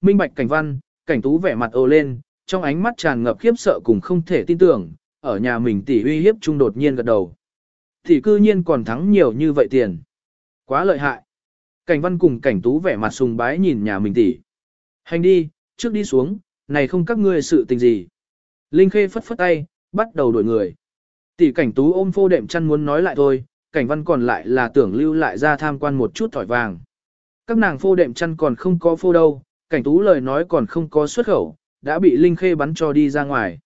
minh bạch cảnh văn, cảnh tú vẻ mặt ồ lên, trong ánh mắt tràn ngập khiếp sợ cùng không thể tin tưởng, ở nhà mình tỷ uy hiếp trung đột nhiên gật đầu. Tỷ cư nhiên còn thắng nhiều như vậy tiền. Quá lợi hại. Cảnh văn cùng cảnh tú vẻ mặt sùng bái nhìn nhà mình tỷ. Hành đi, trước đi xuống, này không các ngươi sự tình gì. Linh Khê phất phất tay, bắt đầu đuổi người. Tỷ cảnh tú ôm phô đệm chăn muốn nói lại thôi, cảnh văn còn lại là tưởng lưu lại ra tham quan một chút thỏi vàng. Các nàng phô đệm chăn còn không có phô đâu, cảnh tú lời nói còn không có xuất khẩu, đã bị Linh Khê bắn cho đi ra ngoài.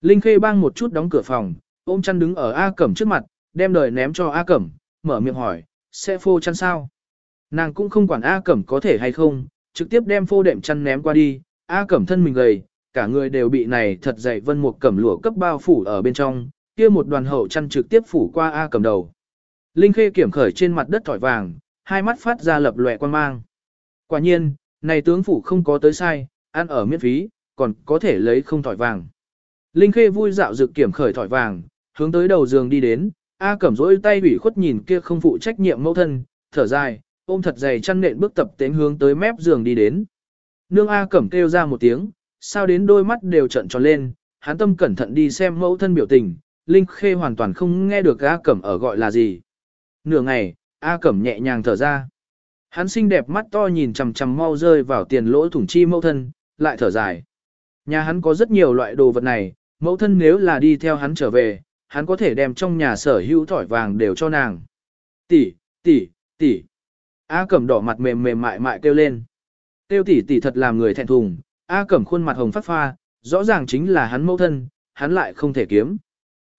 Linh Khê bang một chút đóng cửa phòng, ôm chăn đứng ở A Cẩm trước mặt, đem đời ném cho A Cẩm, mở miệng hỏi, sẽ phô chăn sao? Nàng cũng không quản A Cẩm có thể hay không, trực tiếp đem phô đệm chăn ném qua đi, A Cẩm thân mình gầy, cả người đều bị này thật dày vân một cẩm lụa cấp bao phủ ở bên trong, kia một đoàn hậu chăn trực tiếp phủ qua A Cẩm đầu. Linh Khê kiểm khởi trên mặt đất thỏi vàng, hai mắt phát ra lập lòe quan mang. Quả nhiên, này tướng phủ không có tới sai, ăn ở miễn phí, còn có thể lấy không thỏi vàng. Linh Khê vui dạo dược kiểm khởi thỏi vàng, hướng tới đầu giường đi đến, A Cẩm rỗi tay ủy khuất nhìn kia không phụ trách nhiệm mẫu thân, thở dài, ôm thật dày chăn nện bước tập tiến hướng tới mép giường đi đến. Nương A Cẩm kêu ra một tiếng, sao đến đôi mắt đều trợn tròn lên, hắn tâm cẩn thận đi xem mẫu thân biểu tình, Linh Khê hoàn toàn không nghe được A Cẩm ở gọi là gì. Nửa ngày, A Cẩm nhẹ nhàng thở ra. Hắn xinh đẹp mắt to nhìn chằm chằm mau rơi vào tiền lỗ thủng chi mẫu thân, lại thở dài. Nhà hắn có rất nhiều loại đồ vật này, mẫu thân nếu là đi theo hắn trở về, hắn có thể đem trong nhà sở hữu thỏi vàng đều cho nàng. Tỷ, tỷ, tỷ. A Cẩm đỏ mặt mềm mềm mại mại kêu lên. Tiêu tỷ tỷ thật làm người thẹn thùng, A Cẩm khuôn mặt hồng phát pha, rõ ràng chính là hắn mẫu thân, hắn lại không thể kiếm.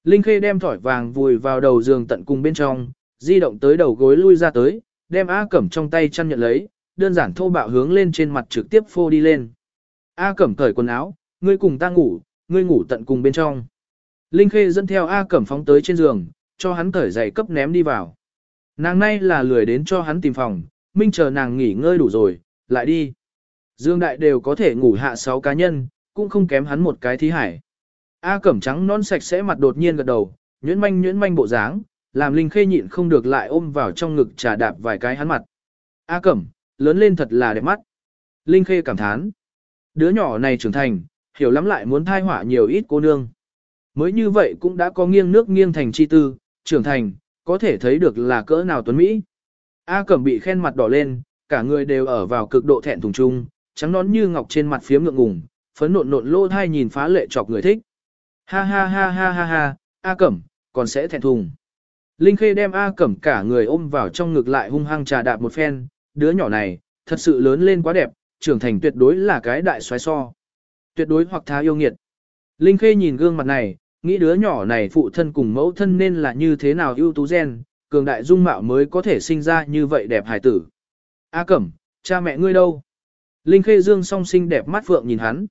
Linh Khê đem thỏi vàng vùi vào đầu giường tận cùng bên trong, di động tới đầu gối lui ra tới, đem A Cẩm trong tay chăn nhận lấy, đơn giản thô bạo hướng lên trên mặt trực tiếp phô đi lên. A Cẩm cởi quần áo, ngươi cùng ta ngủ, ngươi ngủ tận cùng bên trong. Linh Khê dẫn theo A Cẩm phóng tới trên giường, cho hắn cởi giày cấp ném đi vào. Nàng nay là lười đến cho hắn tìm phòng, minh chờ nàng nghỉ ngơi đủ rồi, lại đi. Dương đại đều có thể ngủ hạ sáu cá nhân, cũng không kém hắn một cái thí hải. A cẩm trắng non sạch sẽ mặt đột nhiên gật đầu, nhuyễn manh nhuyễn manh bộ dáng, làm Linh Khê nhịn không được lại ôm vào trong ngực trà đạp vài cái hắn mặt. A cẩm, lớn lên thật là đẹp mắt. Linh Khê cảm thán. Đứa nhỏ này trưởng thành, hiểu lắm lại muốn thai hỏa nhiều ít cô nương. Mới như vậy cũng đã có nghiêng nước nghiêng thành chi tư, trưởng thành, có thể thấy được là cỡ nào tuấn Mỹ. A Cẩm bị khen mặt đỏ lên, cả người đều ở vào cực độ thẹn thùng chung, trắng nón như ngọc trên mặt phiếm ngượng ngùng, phấn nộn nộn lô thai nhìn phá lệ chọc người thích. Ha ha ha ha ha ha, A Cẩm, còn sẽ thẹn thùng. Linh Khê đem A Cẩm cả người ôm vào trong ngực lại hung hăng trà đạp một phen, đứa nhỏ này, thật sự lớn lên quá đẹp, trưởng thành tuyệt đối là cái đại xoáy so. Tuyệt đối hoặc thá yêu nghiệt. Linh Khê nhìn gương mặt này, nghĩ đứa nhỏ này phụ thân cùng mẫu thân nên là như thế nào ưu tú gen, cường đại dung mạo mới có thể sinh ra như vậy đẹp hài tử. A Cẩm, cha mẹ ngươi đâu? Linh Khê Dương song sinh đẹp mắt phượng nhìn hắn.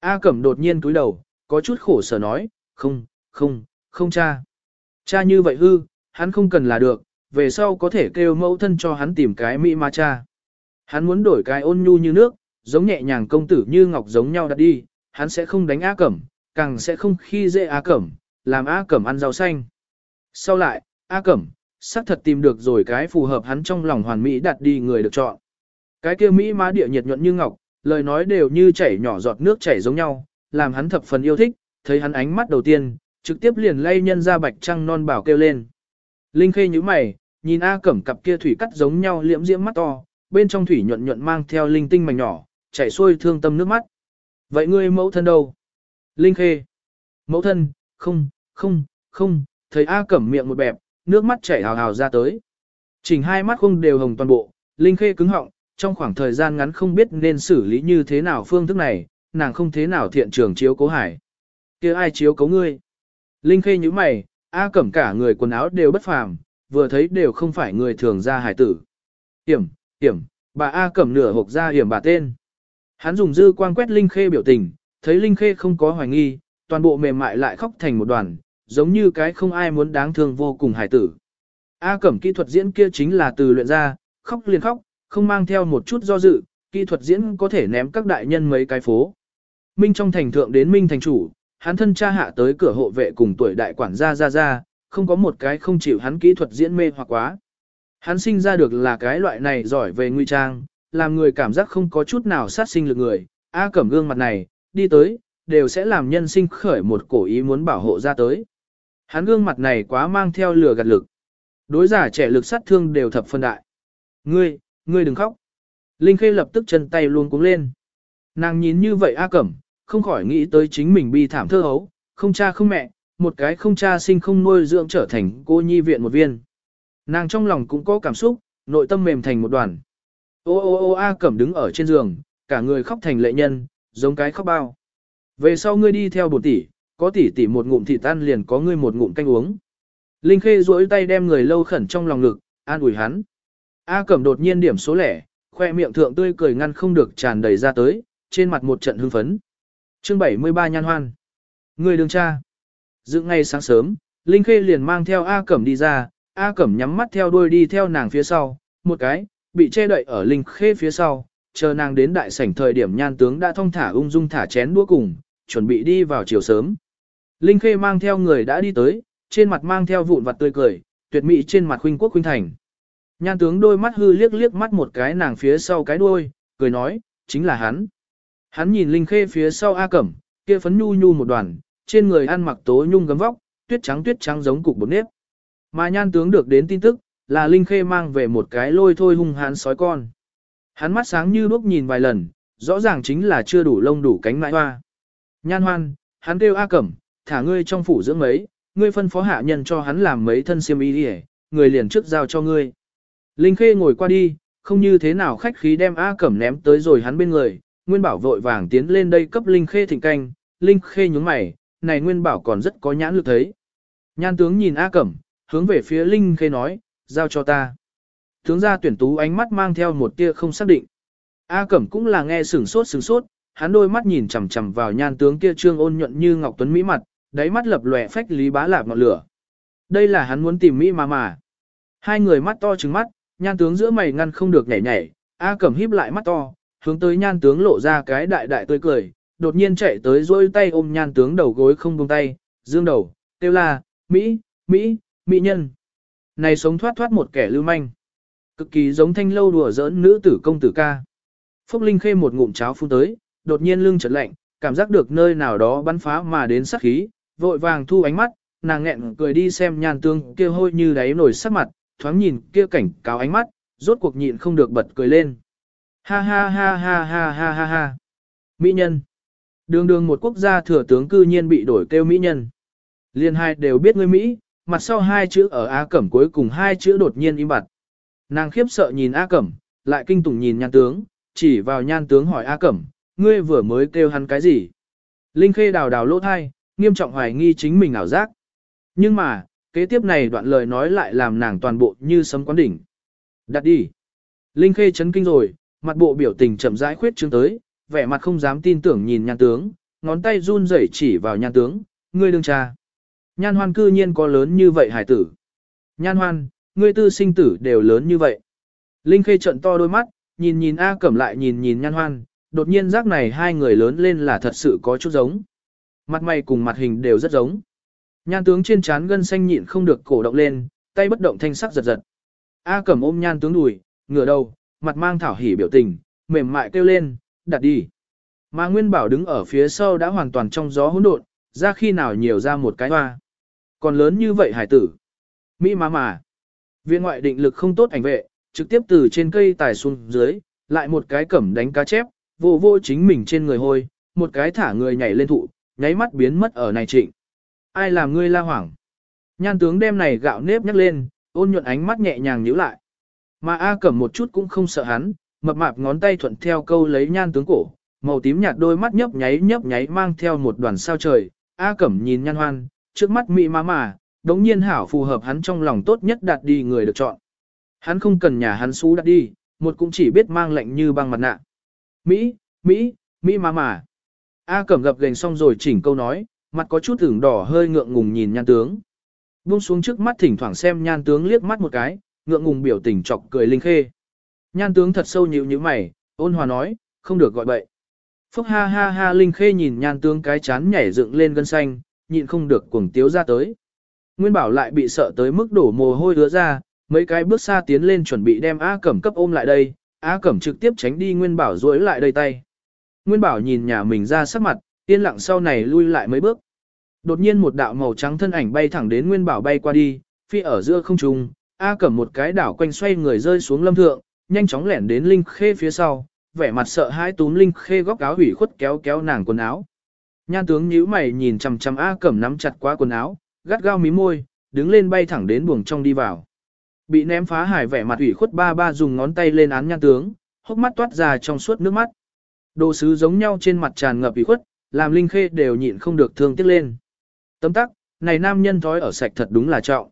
A Cẩm đột nhiên cúi đầu, có chút khổ sở nói, không, không, không cha. Cha như vậy hư, hắn không cần là được, về sau có thể kêu mẫu thân cho hắn tìm cái mỹ ma cha. Hắn muốn đổi cái ôn nhu như nước, giống nhẹ nhàng công tử như ngọc giống nhau đặt đi, hắn sẽ không đánh á Cẩm, càng sẽ không khi dễ á Cẩm, làm á Cẩm ăn rau xanh. Sau lại, á Cẩm, xác thật tìm được rồi cái phù hợp hắn trong lòng hoàn mỹ đặt đi người được chọn. Cái kia Mỹ má địa nhiệt nhuận như ngọc, lời nói đều như chảy nhỏ giọt nước chảy giống nhau, làm hắn thập phần yêu thích, thấy hắn ánh mắt đầu tiên, trực tiếp liền lay nhân ra bạch trăng non bảo kêu lên. Linh khê như mày, nhìn A Cẩm cặp kia thủy cắt giống nhau liễm diễm mắt to, bên trong thủy nhuận nhuận mang theo linh tinh mảnh nhỏ, chảy xuôi thương tâm nước mắt. Vậy ngươi mẫu thân đâu? Linh Khê. Mẫu thân, không, không, không, thấy A cẩm miệng một bẹp, nước mắt chảy hào hào ra tới. Chỉnh hai mắt không đều hồng toàn bộ, Linh Khê cứng họng, trong khoảng thời gian ngắn không biết nên xử lý như thế nào phương thức này, nàng không thế nào thiện trường chiếu cố hải. kia ai chiếu cố ngươi? Linh Khê như mày, A cẩm cả người quần áo đều bất phàm, vừa thấy đều không phải người thường ra hải tử. Hiểm, hiểm, bà A cẩm nửa hộp ra hiểm bà tên. Hắn dùng dư quang quét Linh Khê biểu tình, thấy Linh Khê không có hoài nghi, toàn bộ mềm mại lại khóc thành một đoàn, giống như cái không ai muốn đáng thương vô cùng hải tử. A cẩm kỹ thuật diễn kia chính là từ luyện ra, khóc liền khóc, không mang theo một chút do dự, kỹ thuật diễn có thể ném các đại nhân mấy cái phố. Minh trong thành thượng đến Minh thành chủ, hắn thân cha hạ tới cửa hộ vệ cùng tuổi đại quản gia ra ra, không có một cái không chịu hắn kỹ thuật diễn mê hoặc quá. Hắn sinh ra được là cái loại này giỏi về nguy trang, làm người cảm giác không có chút nào sát sinh lực người, A Cẩm gương mặt này, đi tới, đều sẽ làm nhân sinh khởi một cổ ý muốn bảo hộ ra tới. Hắn gương mặt này quá mang theo lửa gạt lực. Đối giả trẻ lực sát thương đều thập phân đại. Ngươi, ngươi đừng khóc. Linh Khê lập tức chân tay luôn cuống lên. Nàng nhìn như vậy A Cẩm, không khỏi nghĩ tới chính mình bi thảm thơ hấu, không cha không mẹ, một cái không cha sinh không nuôi dưỡng trở thành cô nhi viện một viên. Nàng trong lòng cũng có cảm xúc, nội tâm mềm thành một đoàn. Ô ô ô A Cẩm đứng ở trên giường, cả người khóc thành lệ nhân, giống cái khóc bao. Về sau ngươi đi theo bột tỷ, có tỷ tỷ một ngụm thịt tan liền có ngươi một ngụm canh uống. Linh Khê duỗi tay đem người lâu khẩn trong lòng ngực, an ủi hắn. A Cẩm đột nhiên điểm số lẻ, khoe miệng thượng tươi cười ngăn không được tràn đầy ra tới, trên mặt một trận hưng phấn. Chương 73 nhan hoan. Người đường cha. Dựng ngay sáng sớm, Linh Khê liền mang theo A Cẩm đi ra, A Cẩm nhắm mắt theo đuôi đi theo nàng phía sau, một cái, bị che đậy ở Linh Khê phía sau, chờ nàng đến đại sảnh thời điểm nhan tướng đã thông thả ung dung thả chén đũa cùng, chuẩn bị đi vào chiều sớm. Linh Khê mang theo người đã đi tới, trên mặt mang theo vụn vặt tươi cười, tuyệt mỹ trên mặt huynh quốc huynh thành. Nhan tướng đôi mắt hư liếc liếc mắt một cái nàng phía sau cái đuôi, cười nói, chính là hắn. Hắn nhìn Linh Khê phía sau A Cẩm, kia phấn nhu nhu một đoàn, trên người ăn mặc tố nhung gấm vóc, tuyết trắng tuyết trắng giống cục bột nếp. Mà nhan tướng được đến tin tức, là Linh Khê mang về một cái lôi thôi hung hãn sói con. Hắn mắt sáng như đuốc nhìn vài lần, rõ ràng chính là chưa đủ lông đủ cánh mãi hoa. Nhan hoan, hắn kêu A Cẩm, thả ngươi trong phủ dưỡng mấy, ngươi phân phó hạ nhân cho hắn làm mấy thân xiêm y đi người liền trước giao cho ngươi. Linh Khê ngồi qua đi, không như thế nào khách khí đem A Cẩm ném tới rồi hắn bên người, Nguyên Bảo vội vàng tiến lên đây cấp Linh Khê thịnh canh, Linh Khê nhướng mày, này Nguyên Bảo còn rất có nhãn lực thấy. Nhan tướng nhìn A Cẩm, hướng về phía Linh Khê nói, giao cho ta. Tướng gia tuyển tú ánh mắt mang theo một tia không xác định. A Cẩm cũng là nghe sửng sốt sửng sốt, hắn đôi mắt nhìn chằm chằm vào nhan tướng kia trương ôn nhuận như ngọc tuấn mỹ mặt, đáy mắt lập lòe phách lý bá lạp ngọn lửa. Đây là hắn muốn tìm mỹ mà mà. Hai người mắt to trừng mắt, nhan tướng giữa mày ngăn không được nhảy nhảy, A Cẩm híp lại mắt to, hướng tới nhan tướng lộ ra cái đại đại tươi cười, đột nhiên chạy tới dôi tay ôm nhan tướng đầu gối không buông tay, dương đầu, kêu là, Mỹ, Mỹ, Mỹ nhân. Này sống thoát thoát một kẻ lưu manh. Cực kỳ giống thanh lâu đùa giỡn nữ tử công tử ca. Phúc Linh khê một ngụm cháo phun tới, đột nhiên lưng chợt lạnh, cảm giác được nơi nào đó bắn phá mà đến sát khí, vội vàng thu ánh mắt, nàng nghẹn cười đi xem nhan tướng kia hôi như đáy nổi sắc mặt, thoáng nhìn kia cảnh cáo ánh mắt, rốt cuộc nhịn không được bật cười lên. Ha ha ha ha ha ha ha ha. Mỹ nhân. Đường đường một quốc gia thừa tướng cư nhiên bị đổi kêu Mỹ nhân. Liên hai đều biết ngươi Mỹ, mặt sau hai chữ ở A Cẩm cuối cùng hai chữ đột nhiên im bặt. Nàng khiếp sợ nhìn A Cẩm, lại kinh tủng nhìn nhan tướng, chỉ vào nhan tướng hỏi A Cẩm, ngươi vừa mới kêu hắn cái gì? Linh Khê đào đào lỗ thai, nghiêm trọng hoài nghi chính mình ảo giác. Nhưng mà, kế tiếp này đoạn lời nói lại làm nàng toàn bộ như sấm quán đỉnh. Đặt đi. Linh Khê chấn kinh rồi, mặt bộ biểu tình chậm rãi khuyết trương tới, vẻ mặt không dám tin tưởng nhìn nhan tướng, ngón tay run rẩy chỉ vào nhan tướng, ngươi đương cha. Nhan hoan cư nhiên có lớn như vậy hải tử. Nhan hoan, ngươi tư sinh tử đều lớn như vậy. Linh Khê trận to đôi mắt, nhìn nhìn A Cẩm lại nhìn nhìn nhan hoan, đột nhiên giác này hai người lớn lên là thật sự có chút giống. Mặt mày cùng mặt hình đều rất giống. Nhan tướng trên trán gân xanh nhịn không được cổ động lên, tay bất động thanh sắc giật giật. A Cẩm ôm nhan tướng đùi, ngửa đầu, mặt mang thảo hỉ biểu tình, mềm mại kêu lên, đặt đi. Mà Nguyên Bảo đứng ở phía sau đã hoàn toàn trong gió hỗn độn, ra khi nào nhiều ra một cái hoa. Còn lớn như vậy hải tử. Mỹ má mà. Viện ngoại định lực không tốt ảnh vệ, trực tiếp từ trên cây tài xuống dưới, lại một cái cẩm đánh cá chép, vô vô chính mình trên người hôi, một cái thả người nhảy lên thụ, nháy mắt biến mất ở này trịnh. Ai làm ngươi la hoảng? Nhan tướng đem này gạo nếp nhắc lên, ôn nhuận ánh mắt nhẹ nhàng nhíu lại. Mà A Cẩm một chút cũng không sợ hắn, mập mạp ngón tay thuận theo câu lấy nhan tướng cổ, màu tím nhạt đôi mắt nhấp nháy nhấp nháy mang theo một đoàn sao trời. A Cẩm nhìn nhan hoan, trước mắt mị má mà, đống nhiên hảo phù hợp hắn trong lòng tốt nhất đạt đi người được chọn. Hắn không cần nhà hắn xú đạt đi, một cũng chỉ biết mang lệnh như băng mặt nạ. Mỹ, Mỹ, Mỹ má mà. A Cẩm gập gành xong rồi chỉnh câu nói, mặt có chút ửng đỏ hơi ngượng ngùng nhìn nhan tướng. Buông xuống trước mắt thỉnh thoảng xem nhan tướng liếc mắt một cái, ngượng ngùng biểu tình chọc cười linh khê. Nhan tướng thật sâu nhíu như mày, ôn hòa nói, không được gọi bậy. Phúc ha ha ha linh khê nhìn nhan tướng cái chán nhảy dựng lên gân xanh, nhịn không được cuồng tiếu ra tới. Nguyên bảo lại bị sợ tới mức đổ mồ hôi đứa ra, mấy cái bước xa tiến lên chuẩn bị đem A cẩm cấp ôm lại đây, A Cẩm trực tiếp tránh đi Nguyên Bảo duỗi lại đây tay. Nguyên Bảo nhìn nhà mình ra sắc mặt, yên lặng sau này lui lại mấy bước. Đột nhiên một đạo màu trắng thân ảnh bay thẳng đến Nguyên Bảo bay qua đi, phi ở giữa không trung, A Cẩm một cái đảo quanh xoay người rơi xuống lâm thượng, nhanh chóng lẻn đến Linh Khê phía sau, vẻ mặt sợ hãi túm Linh Khê góc áo hủy khuất kéo kéo nàng quần áo. Nhan tướng nhíu mày nhìn chằm chằm A Cẩm nắm chặt quá quần áo, gắt gao mí môi, đứng lên bay thẳng đến buồng trong đi vào. Bị ném phá hải vẻ mặt ủy khuất ba ba dùng ngón tay lên án nhan tướng, hốc mắt toát ra trong suốt nước mắt. Đồ sứ giống nhau trên mặt tràn ngập ủy khuất, làm Linh Khê đều nhịn không được thương tiếc lên. Tấm tắc, này nam nhân thói ở sạch thật đúng là trọng.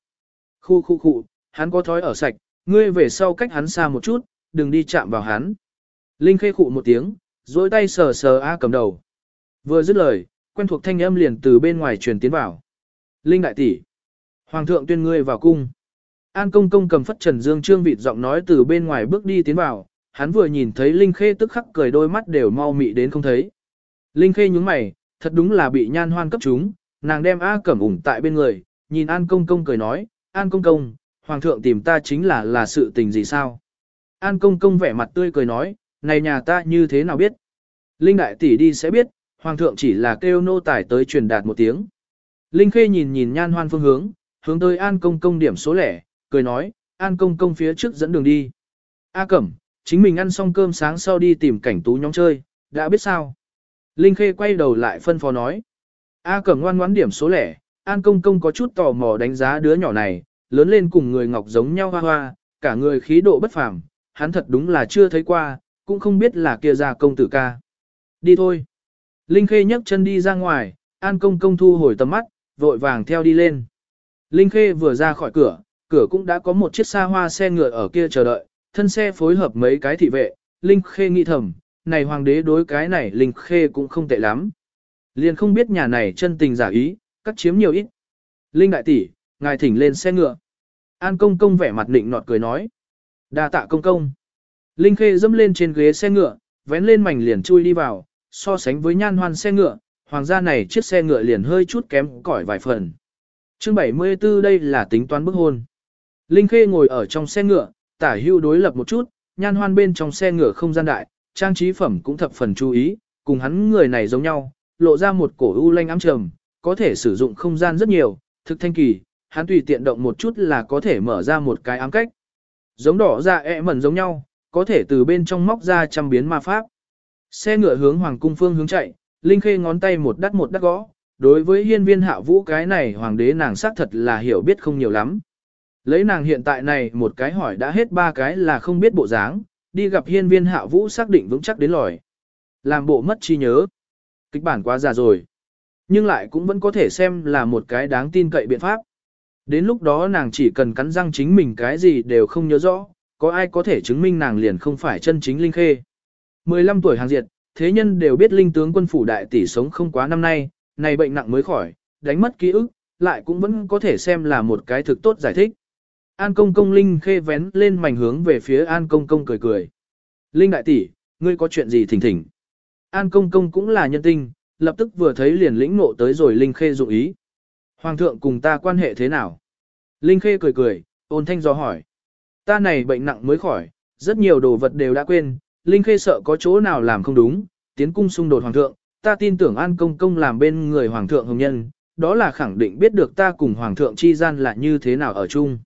Khu khu khu, hắn có thói ở sạch, ngươi về sau cách hắn xa một chút, đừng đi chạm vào hắn. Linh Khê khụ một tiếng, dối tay sờ sờ A cầm đầu. Vừa dứt lời, quen thuộc thanh âm liền từ bên ngoài truyền tiến vào. Linh đại tỷ, Hoàng thượng tuyên ngươi vào cung. An công công cầm phất trần dương trương vịt giọng nói từ bên ngoài bước đi tiến vào, hắn vừa nhìn thấy Linh Khê tức khắc cười đôi mắt đều mau mị đến không thấy. Linh Khê nhướng mày, thật đúng là bị nhan hoan cấp chúng, nàng đem A cẩm ủng tại bên người, nhìn An công công cười nói, An công công, Hoàng thượng tìm ta chính là là sự tình gì sao? An công công vẻ mặt tươi cười nói, này nhà ta như thế nào biết? Linh đại tỷ đi sẽ biết, Hoàng thượng chỉ là kêu nô tải tới truyền đạt một tiếng. Linh Khê nhìn nhìn nhan hoan phương hướng, hướng tới An công công điểm số lẻ, cười nói, An công công phía trước dẫn đường đi. A Cẩm, chính mình ăn xong cơm sáng sau đi tìm cảnh tú nhóm chơi, đã biết sao. Linh Khê quay đầu lại phân phó nói. A Cẩm ngoan ngoãn điểm số lẻ, An công công có chút tò mò đánh giá đứa nhỏ này, lớn lên cùng người ngọc giống nhau hoa hoa, cả người khí độ bất phàm, hắn thật đúng là chưa thấy qua, cũng không biết là kia ra công tử ca. Đi thôi. Linh Khê nhấc chân đi ra ngoài, An công công thu hồi tầm mắt, vội vàng theo đi lên. Linh Khê vừa ra khỏi cửa, cửa cũng đã có một chiếc xa hoa xe ngựa ở kia chờ đợi, thân xe phối hợp mấy cái thị vệ, Linh Khê nghĩ thầm, này hoàng đế đối cái này Linh Khê cũng không tệ lắm. Liền không biết nhà này chân tình giả ý, cắt chiếm nhiều ít. Linh đại tỷ, ngài thỉnh lên xe ngựa. An công công vẻ mặt nịnh nọt cười nói. đa tạ công công. Linh Khê dâm lên trên ghế xe ngựa, vén lên mảnh liền chui đi vào, so sánh với nhan hoan xe ngựa, hoàng gia này chiếc xe ngựa liền hơi chút kém cỏi vài phần. Chương 74 đây là tính toán bức hôn. Linh Khê ngồi ở trong xe ngựa, tả hưu đối lập một chút, nhan hoan bên trong xe ngựa không gian đại, trang trí phẩm cũng thập phần chú ý, cùng hắn người này giống nhau, lộ ra một cổ u lanh ám trầm, có thể sử dụng không gian rất nhiều, thực thanh kỳ, hắn tùy tiện động một chút là có thể mở ra một cái ám cách. Giống đỏ ra ẹ mẩn giống nhau, có thể từ bên trong móc ra trăm biến ma pháp. Xe ngựa hướng hoàng cung phương hướng chạy, Linh Khê ngón tay một đắt một đắt gõ, đối với hiên viên hạ vũ cái này hoàng đế nàng xác thật là hiểu biết không nhiều lắm. Lấy nàng hiện tại này một cái hỏi đã hết ba cái là không biết bộ dáng, đi gặp hiên viên hạ vũ xác định vững chắc đến lòi. Làm bộ mất trí nhớ. Kịch bản quá già rồi. Nhưng lại cũng vẫn có thể xem là một cái đáng tin cậy biện pháp. Đến lúc đó nàng chỉ cần cắn răng chính mình cái gì đều không nhớ rõ, có ai có thể chứng minh nàng liền không phải chân chính Linh Khê. 15 tuổi hàng diệt, thế nhân đều biết Linh tướng quân phủ đại tỷ sống không quá năm nay, này bệnh nặng mới khỏi, đánh mất ký ức, lại cũng vẫn có thể xem là một cái thực tốt giải thích. An công công Linh khê vén lên mảnh hướng về phía An công công cười cười. Linh đại tỷ, ngươi có chuyện gì thỉnh thỉnh. An công công cũng là nhân tinh, lập tức vừa thấy liền lĩnh ngộ tới rồi Linh khê dụng ý. Hoàng thượng cùng ta quan hệ thế nào? Linh khê cười cười, ôn thanh do hỏi. Ta này bệnh nặng mới khỏi, rất nhiều đồ vật đều đã quên, Linh khê sợ có chỗ nào làm không đúng, tiến cung xung đột hoàng thượng, ta tin tưởng An công công làm bên người hoàng thượng hồng nhân, đó là khẳng định biết được ta cùng hoàng thượng chi gian là như thế nào ở chung.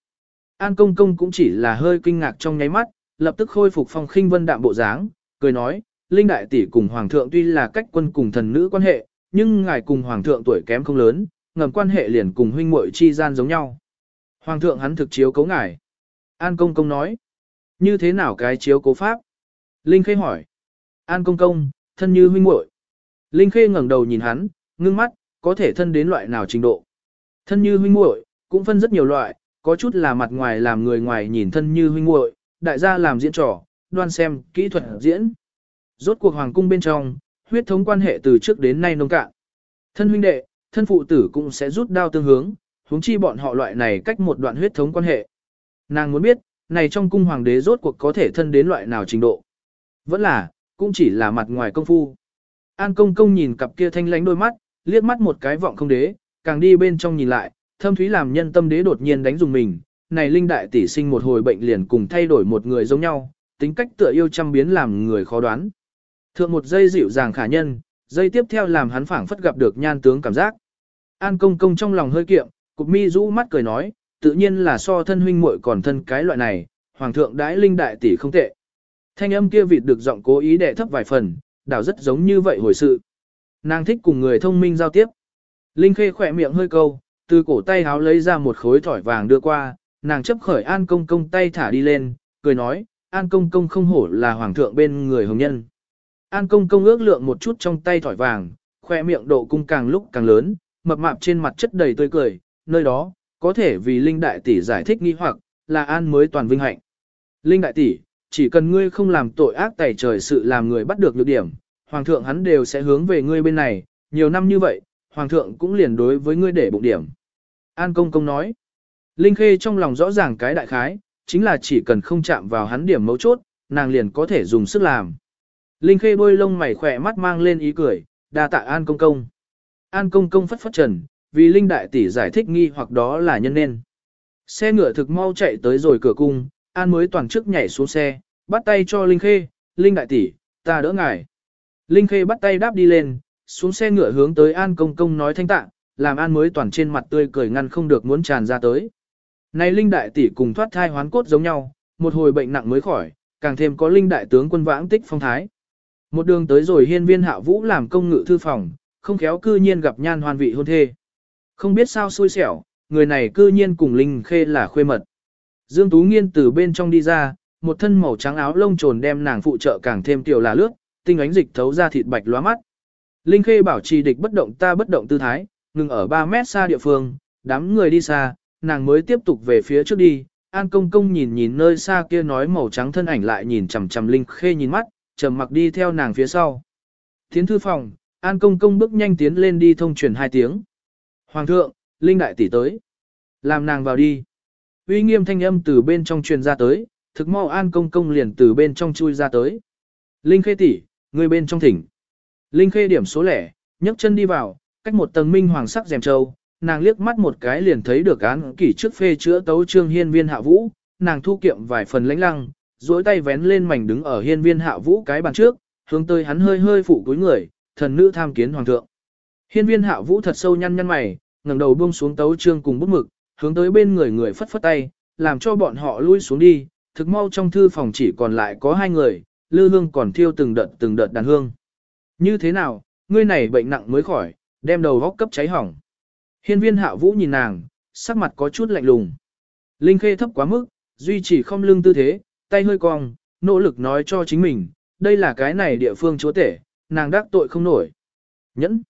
An công công cũng chỉ là hơi kinh ngạc trong nháy mắt, lập tức khôi phục phong khinh vân đạm bộ dáng, cười nói, Linh đại tỷ cùng hoàng thượng tuy là cách quân cùng thần nữ quan hệ, nhưng ngài cùng hoàng thượng tuổi kém không lớn, ngầm quan hệ liền cùng huynh muội chi gian giống nhau. Hoàng thượng hắn thực chiếu cấu ngài. An công công nói, như thế nào cái chiếu cố pháp? Linh khê hỏi, An công công, thân như huynh muội. Linh khê ngẩng đầu nhìn hắn, ngưng mắt, có thể thân đến loại nào trình độ. Thân như huynh muội cũng phân rất nhiều loại, có chút là mặt ngoài làm người ngoài nhìn thân như huynh muội, đại gia làm diễn trò, đoan xem kỹ thuật diễn. Rốt cuộc hoàng cung bên trong, huyết thống quan hệ từ trước đến nay nông cạn. Thân huynh đệ, thân phụ tử cũng sẽ rút đao tương hướng, huống chi bọn họ loại này cách một đoạn huyết thống quan hệ. Nàng muốn biết, này trong cung hoàng đế rốt cuộc có thể thân đến loại nào trình độ. Vẫn là, cũng chỉ là mặt ngoài công phu. An công công nhìn cặp kia thanh lánh đôi mắt, liếc mắt một cái vọng không đế, càng đi bên trong nhìn lại, thâm thúy làm nhân tâm đế đột nhiên đánh dùng mình, này linh đại tỷ sinh một hồi bệnh liền cùng thay đổi một người giống nhau, tính cách tựa yêu chăm biến làm người khó đoán. Thượng một giây dịu dàng khả nhân, giây tiếp theo làm hắn phảng phất gặp được nhan tướng cảm giác. An công công trong lòng hơi kiệm, cục mi rũ mắt cười nói, tự nhiên là so thân huynh muội còn thân cái loại này, hoàng thượng đãi linh đại tỷ không tệ. Thanh âm kia vịt được giọng cố ý để thấp vài phần, đảo rất giống như vậy hồi sự. Nàng thích cùng người thông minh giao tiếp. Linh khê khỏe miệng hơi câu, từ cổ tay háo lấy ra một khối thỏi vàng đưa qua, nàng chấp khởi an công công tay thả đi lên, cười nói, an công công không hổ là hoàng thượng bên người hồng nhân. An công công ước lượng một chút trong tay thỏi vàng, khoe miệng độ cung càng lúc càng lớn, mập mạp trên mặt chất đầy tươi cười, nơi đó, có thể vì Linh Đại Tỷ giải thích nghi hoặc, là An mới toàn vinh hạnh. Linh Đại Tỷ, chỉ cần ngươi không làm tội ác tẩy trời sự làm người bắt được lược điểm, Hoàng thượng hắn đều sẽ hướng về ngươi bên này, nhiều năm như vậy, Hoàng thượng cũng liền đối với ngươi để bụng điểm. An công công nói, Linh Khê trong lòng rõ ràng cái đại khái, chính là chỉ cần không chạm vào hắn điểm mấu chốt, nàng liền có thể dùng sức làm. Linh Khê đôi lông mày khỏe mắt mang lên ý cười, đa tạ An công công. An công công phất phất trần, vì Linh đại tỷ giải thích nghi hoặc đó là nhân nên. Xe ngựa thực mau chạy tới rồi cửa cung, An mới toàn trước nhảy xuống xe, bắt tay cho Linh Khê, Linh đại tỷ, ta đỡ ngài. Linh Khê bắt tay đáp đi lên, xuống xe ngựa hướng tới An công công nói thanh tạng, làm An mới toàn trên mặt tươi cười ngăn không được muốn tràn ra tới. Này Linh đại tỷ cùng thoát thai hoán cốt giống nhau, một hồi bệnh nặng mới khỏi, càng thêm có Linh đại tướng quân vãng tích phong thái. Một đường tới rồi hiên viên hạ vũ làm công ngự thư phòng, không khéo cư nhiên gặp nhan hoan vị hôn thê. Không biết sao xui xẻo, người này cư nhiên cùng Linh Khê là khuê mật. Dương Tú Nghiên từ bên trong đi ra, một thân màu trắng áo lông trồn đem nàng phụ trợ càng thêm tiểu là lướt, tinh ánh dịch thấu ra thịt bạch lóa mắt. Linh Khê bảo trì địch bất động ta bất động tư thái, ngừng ở 3 mét xa địa phương, đám người đi xa, nàng mới tiếp tục về phía trước đi. An công công nhìn nhìn nơi xa kia nói màu trắng thân ảnh lại nhìn chằm chằm Linh Khê nhìn mắt, trầm mặc đi theo nàng phía sau. Tiến thư phòng, An công công bước nhanh tiến lên đi thông truyền hai tiếng. Hoàng thượng, Linh đại tỷ tới. Làm nàng vào đi. Uy nghiêm thanh âm từ bên trong truyền ra tới, thực mau An công công liền từ bên trong chui ra tới. Linh khê tỷ, người bên trong thỉnh. Linh khê điểm số lẻ, nhấc chân đi vào, cách một tầng minh hoàng sắc rèm châu, nàng liếc mắt một cái liền thấy được án kỷ trước phê chữa tấu trương hiên viên hạ vũ, nàng thu kiệm vài phần lãnh lăng, duỗi tay vén lên mảnh đứng ở hiên viên hạ vũ cái bàn trước, hướng tới hắn hơi hơi phụ cuối người, thần nữ tham kiến hoàng thượng. Hiên viên hạ vũ thật sâu nhăn nhăn mày, ngẩng đầu buông xuống tấu trương cùng bút mực, hướng tới bên người người phất phất tay, làm cho bọn họ lui xuống đi, thực mau trong thư phòng chỉ còn lại có hai người, lư hương còn thiêu từng đợt từng đợt đàn hương. Như thế nào, ngươi này bệnh nặng mới khỏi, đem đầu góc cấp cháy hỏng. Hiên viên hạ vũ nhìn nàng, sắc mặt có chút lạnh lùng. Linh khê thấp quá mức, duy trì không lưng tư thế, tay hơi cong, nỗ lực nói cho chính mình, đây là cái này địa phương chúa tể, nàng đắc tội không nổi. Nhẫn.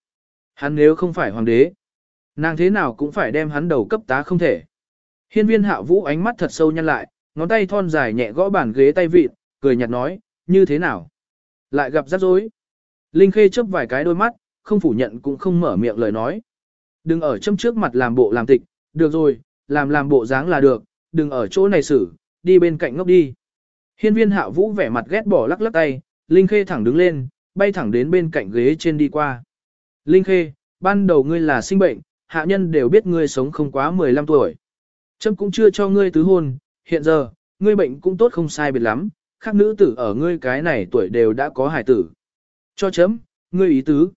Hắn nếu không phải hoàng đế, nàng thế nào cũng phải đem hắn đầu cấp tá không thể. Hiên viên hạ vũ ánh mắt thật sâu nhăn lại, ngón tay thon dài nhẹ gõ bàn ghế tay vịt, cười nhạt nói, như thế nào? Lại gặp rắc rối. Linh khê chớp vài cái đôi mắt, không phủ nhận cũng không mở miệng lời nói. Đừng ở châm trước mặt làm bộ làm tịch, được rồi, làm làm bộ dáng là được, đừng ở chỗ này xử, đi bên cạnh ngốc đi. Hiên viên hạ vũ vẻ mặt ghét bỏ lắc lắc tay, Linh khê thẳng đứng lên, bay thẳng đến bên cạnh ghế trên đi qua. Linh khê, ban đầu ngươi là sinh bệnh, hạ nhân đều biết ngươi sống không quá 15 tuổi. Trâm cũng chưa cho ngươi tứ hôn, hiện giờ, ngươi bệnh cũng tốt không sai biệt lắm, khác nữ tử ở ngươi cái này tuổi đều đã có hài tử. Cho chấm, ngươi ý tứ.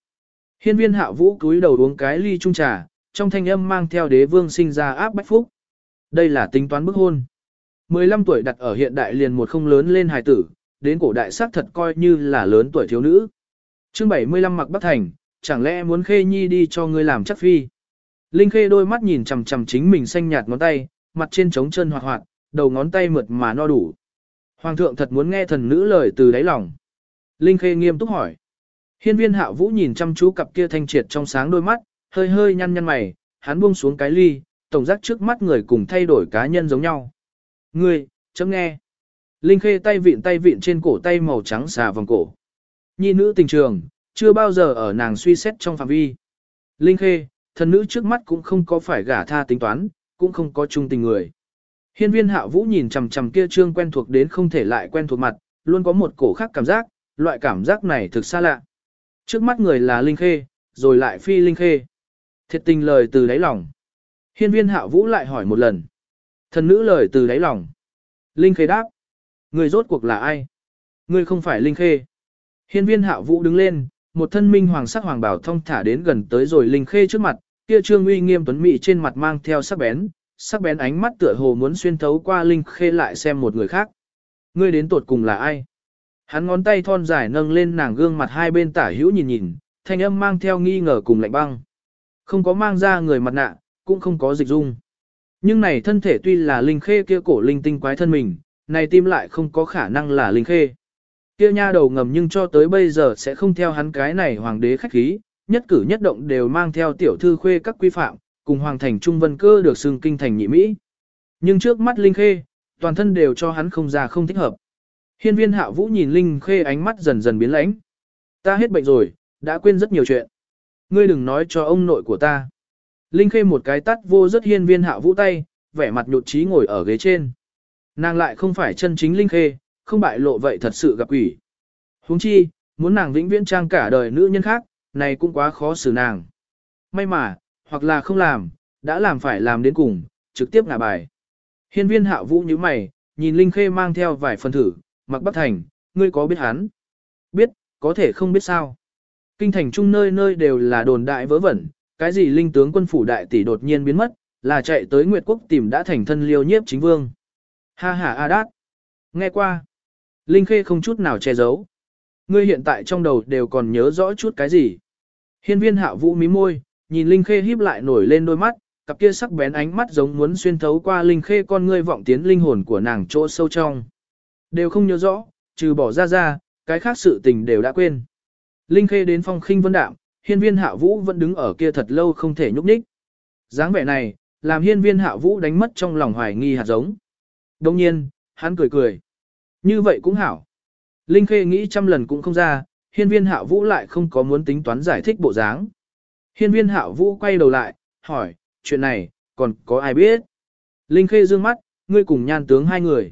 Hiên viên hạ vũ cúi đầu uống cái ly trung trà, trong thanh âm mang theo đế vương sinh ra áp bách phúc. Đây là tính toán bức hôn. 15 tuổi đặt ở hiện đại liền một không lớn lên hài tử, đến cổ đại sắc thật coi như là lớn tuổi thiếu nữ. chương 75 mặc Bắc Thành, chẳng lẽ muốn khê nhi đi cho ngươi làm chắc phi. Linh khê đôi mắt nhìn chằm chằm chính mình xanh nhạt ngón tay, mặt trên trống chân hoạt hoạt, đầu ngón tay mượt mà no đủ. Hoàng thượng thật muốn nghe thần nữ lời từ đáy lòng. Linh khê nghiêm túc hỏi. Hiên viên hạ vũ nhìn chăm chú cặp kia thanh triệt trong sáng đôi mắt, hơi hơi nhăn nhăn mày, hắn buông xuống cái ly, tổng giác trước mắt người cùng thay đổi cá nhân giống nhau. Ngươi, chấm nghe. Linh khê tay vịn tay vịn trên cổ tay màu trắng xà vòng cổ. Nhi nữ tình trường, chưa bao giờ ở nàng suy xét trong phạm vi. Linh khê, thần nữ trước mắt cũng không có phải gả tha tính toán, cũng không có chung tình người. Hiên viên hạ vũ nhìn chằm chằm kia trương quen thuộc đến không thể lại quen thuộc mặt, luôn có một cổ khác cảm giác, loại cảm giác này thực xa lạ. Trước mắt người là Linh Khê, rồi lại phi Linh Khê. Thiệt tình lời từ đáy lòng. Hiên viên hạ vũ lại hỏi một lần. Thần nữ lời từ đáy lòng. Linh Khê đáp. Người rốt cuộc là ai? Ngươi không phải Linh Khê. Hiên viên Hạo vũ đứng lên, một thân minh hoàng sắc hoàng bảo thông thả đến gần tới rồi Linh Khê trước mặt, kia trương uy nghiêm tuấn mỹ trên mặt mang theo sắc bén, sắc bén ánh mắt tựa hồ muốn xuyên thấu qua Linh Khê lại xem một người khác. Ngươi đến tột cùng là ai? Hắn ngón tay thon dài nâng lên nàng gương mặt hai bên tả hữu nhìn nhìn, thanh âm mang theo nghi ngờ cùng lạnh băng. Không có mang ra người mặt nạ, cũng không có dịch dung. Nhưng này thân thể tuy là linh khê kia cổ linh tinh quái thân mình, này tim lại không có khả năng là linh khê. Kia nha đầu ngầm nhưng cho tới bây giờ sẽ không theo hắn cái này hoàng đế khách khí, nhất cử nhất động đều mang theo tiểu thư khuê các quy phạm, cùng hoàng thành trung vân cơ được xưng kinh thành nhị Mỹ. Nhưng trước mắt linh khê, toàn thân đều cho hắn không ra không thích hợp. Hiên viên hạ vũ nhìn linh khê ánh mắt dần dần biến lãnh. Ta hết bệnh rồi, đã quên rất nhiều chuyện. Ngươi đừng nói cho ông nội của ta. Linh khê một cái tắt vô rất hiên viên hạ vũ tay, vẻ mặt nhụt chí ngồi ở ghế trên. Nàng lại không phải chân chính linh khê, không bại lộ vậy thật sự gặp quỷ. huống chi, muốn nàng vĩnh viễn trang cả đời nữ nhân khác, này cũng quá khó xử nàng. May mà, hoặc là không làm, đã làm phải làm đến cùng, trực tiếp ngả bài. Hiên viên hạ vũ như mày, nhìn Linh Khê mang theo vài phần thử, mặc bắc thành, ngươi có biết hắn? Biết, có thể không biết sao. Kinh thành trung nơi nơi đều là đồn đại vớ vẩn, cái gì linh tướng quân phủ đại tỷ đột nhiên biến mất, là chạy tới Nguyệt Quốc tìm đã thành thân liêu nhiếp chính vương. Ha ha a đát. Nghe qua. Linh Khê không chút nào che giấu. Ngươi hiện tại trong đầu đều còn nhớ rõ chút cái gì. Hiên viên hạ vũ mí môi, nhìn Linh Khê híp lại nổi lên đôi mắt, cặp kia sắc bén ánh mắt giống muốn xuyên thấu qua Linh Khê con ngươi vọng tiến linh hồn của nàng chỗ sâu trong. Đều không nhớ rõ, trừ bỏ ra ra, cái khác sự tình đều đã quên. Linh Khê đến phong khinh vân đạm, hiên viên hạ vũ vẫn đứng ở kia thật lâu không thể nhúc nhích. dáng vẻ này, làm hiên viên hạ vũ đánh mất trong lòng hoài nghi hạt giống. Đồng nhiên, hắn cười cười. Như vậy cũng hảo. Linh Khê nghĩ trăm lần cũng không ra, hiên viên hạ vũ lại không có muốn tính toán giải thích bộ dáng. Hiên viên hạ vũ quay đầu lại, hỏi, chuyện này, còn có ai biết? Linh Khê dương mắt, ngươi cùng nhan tướng hai người.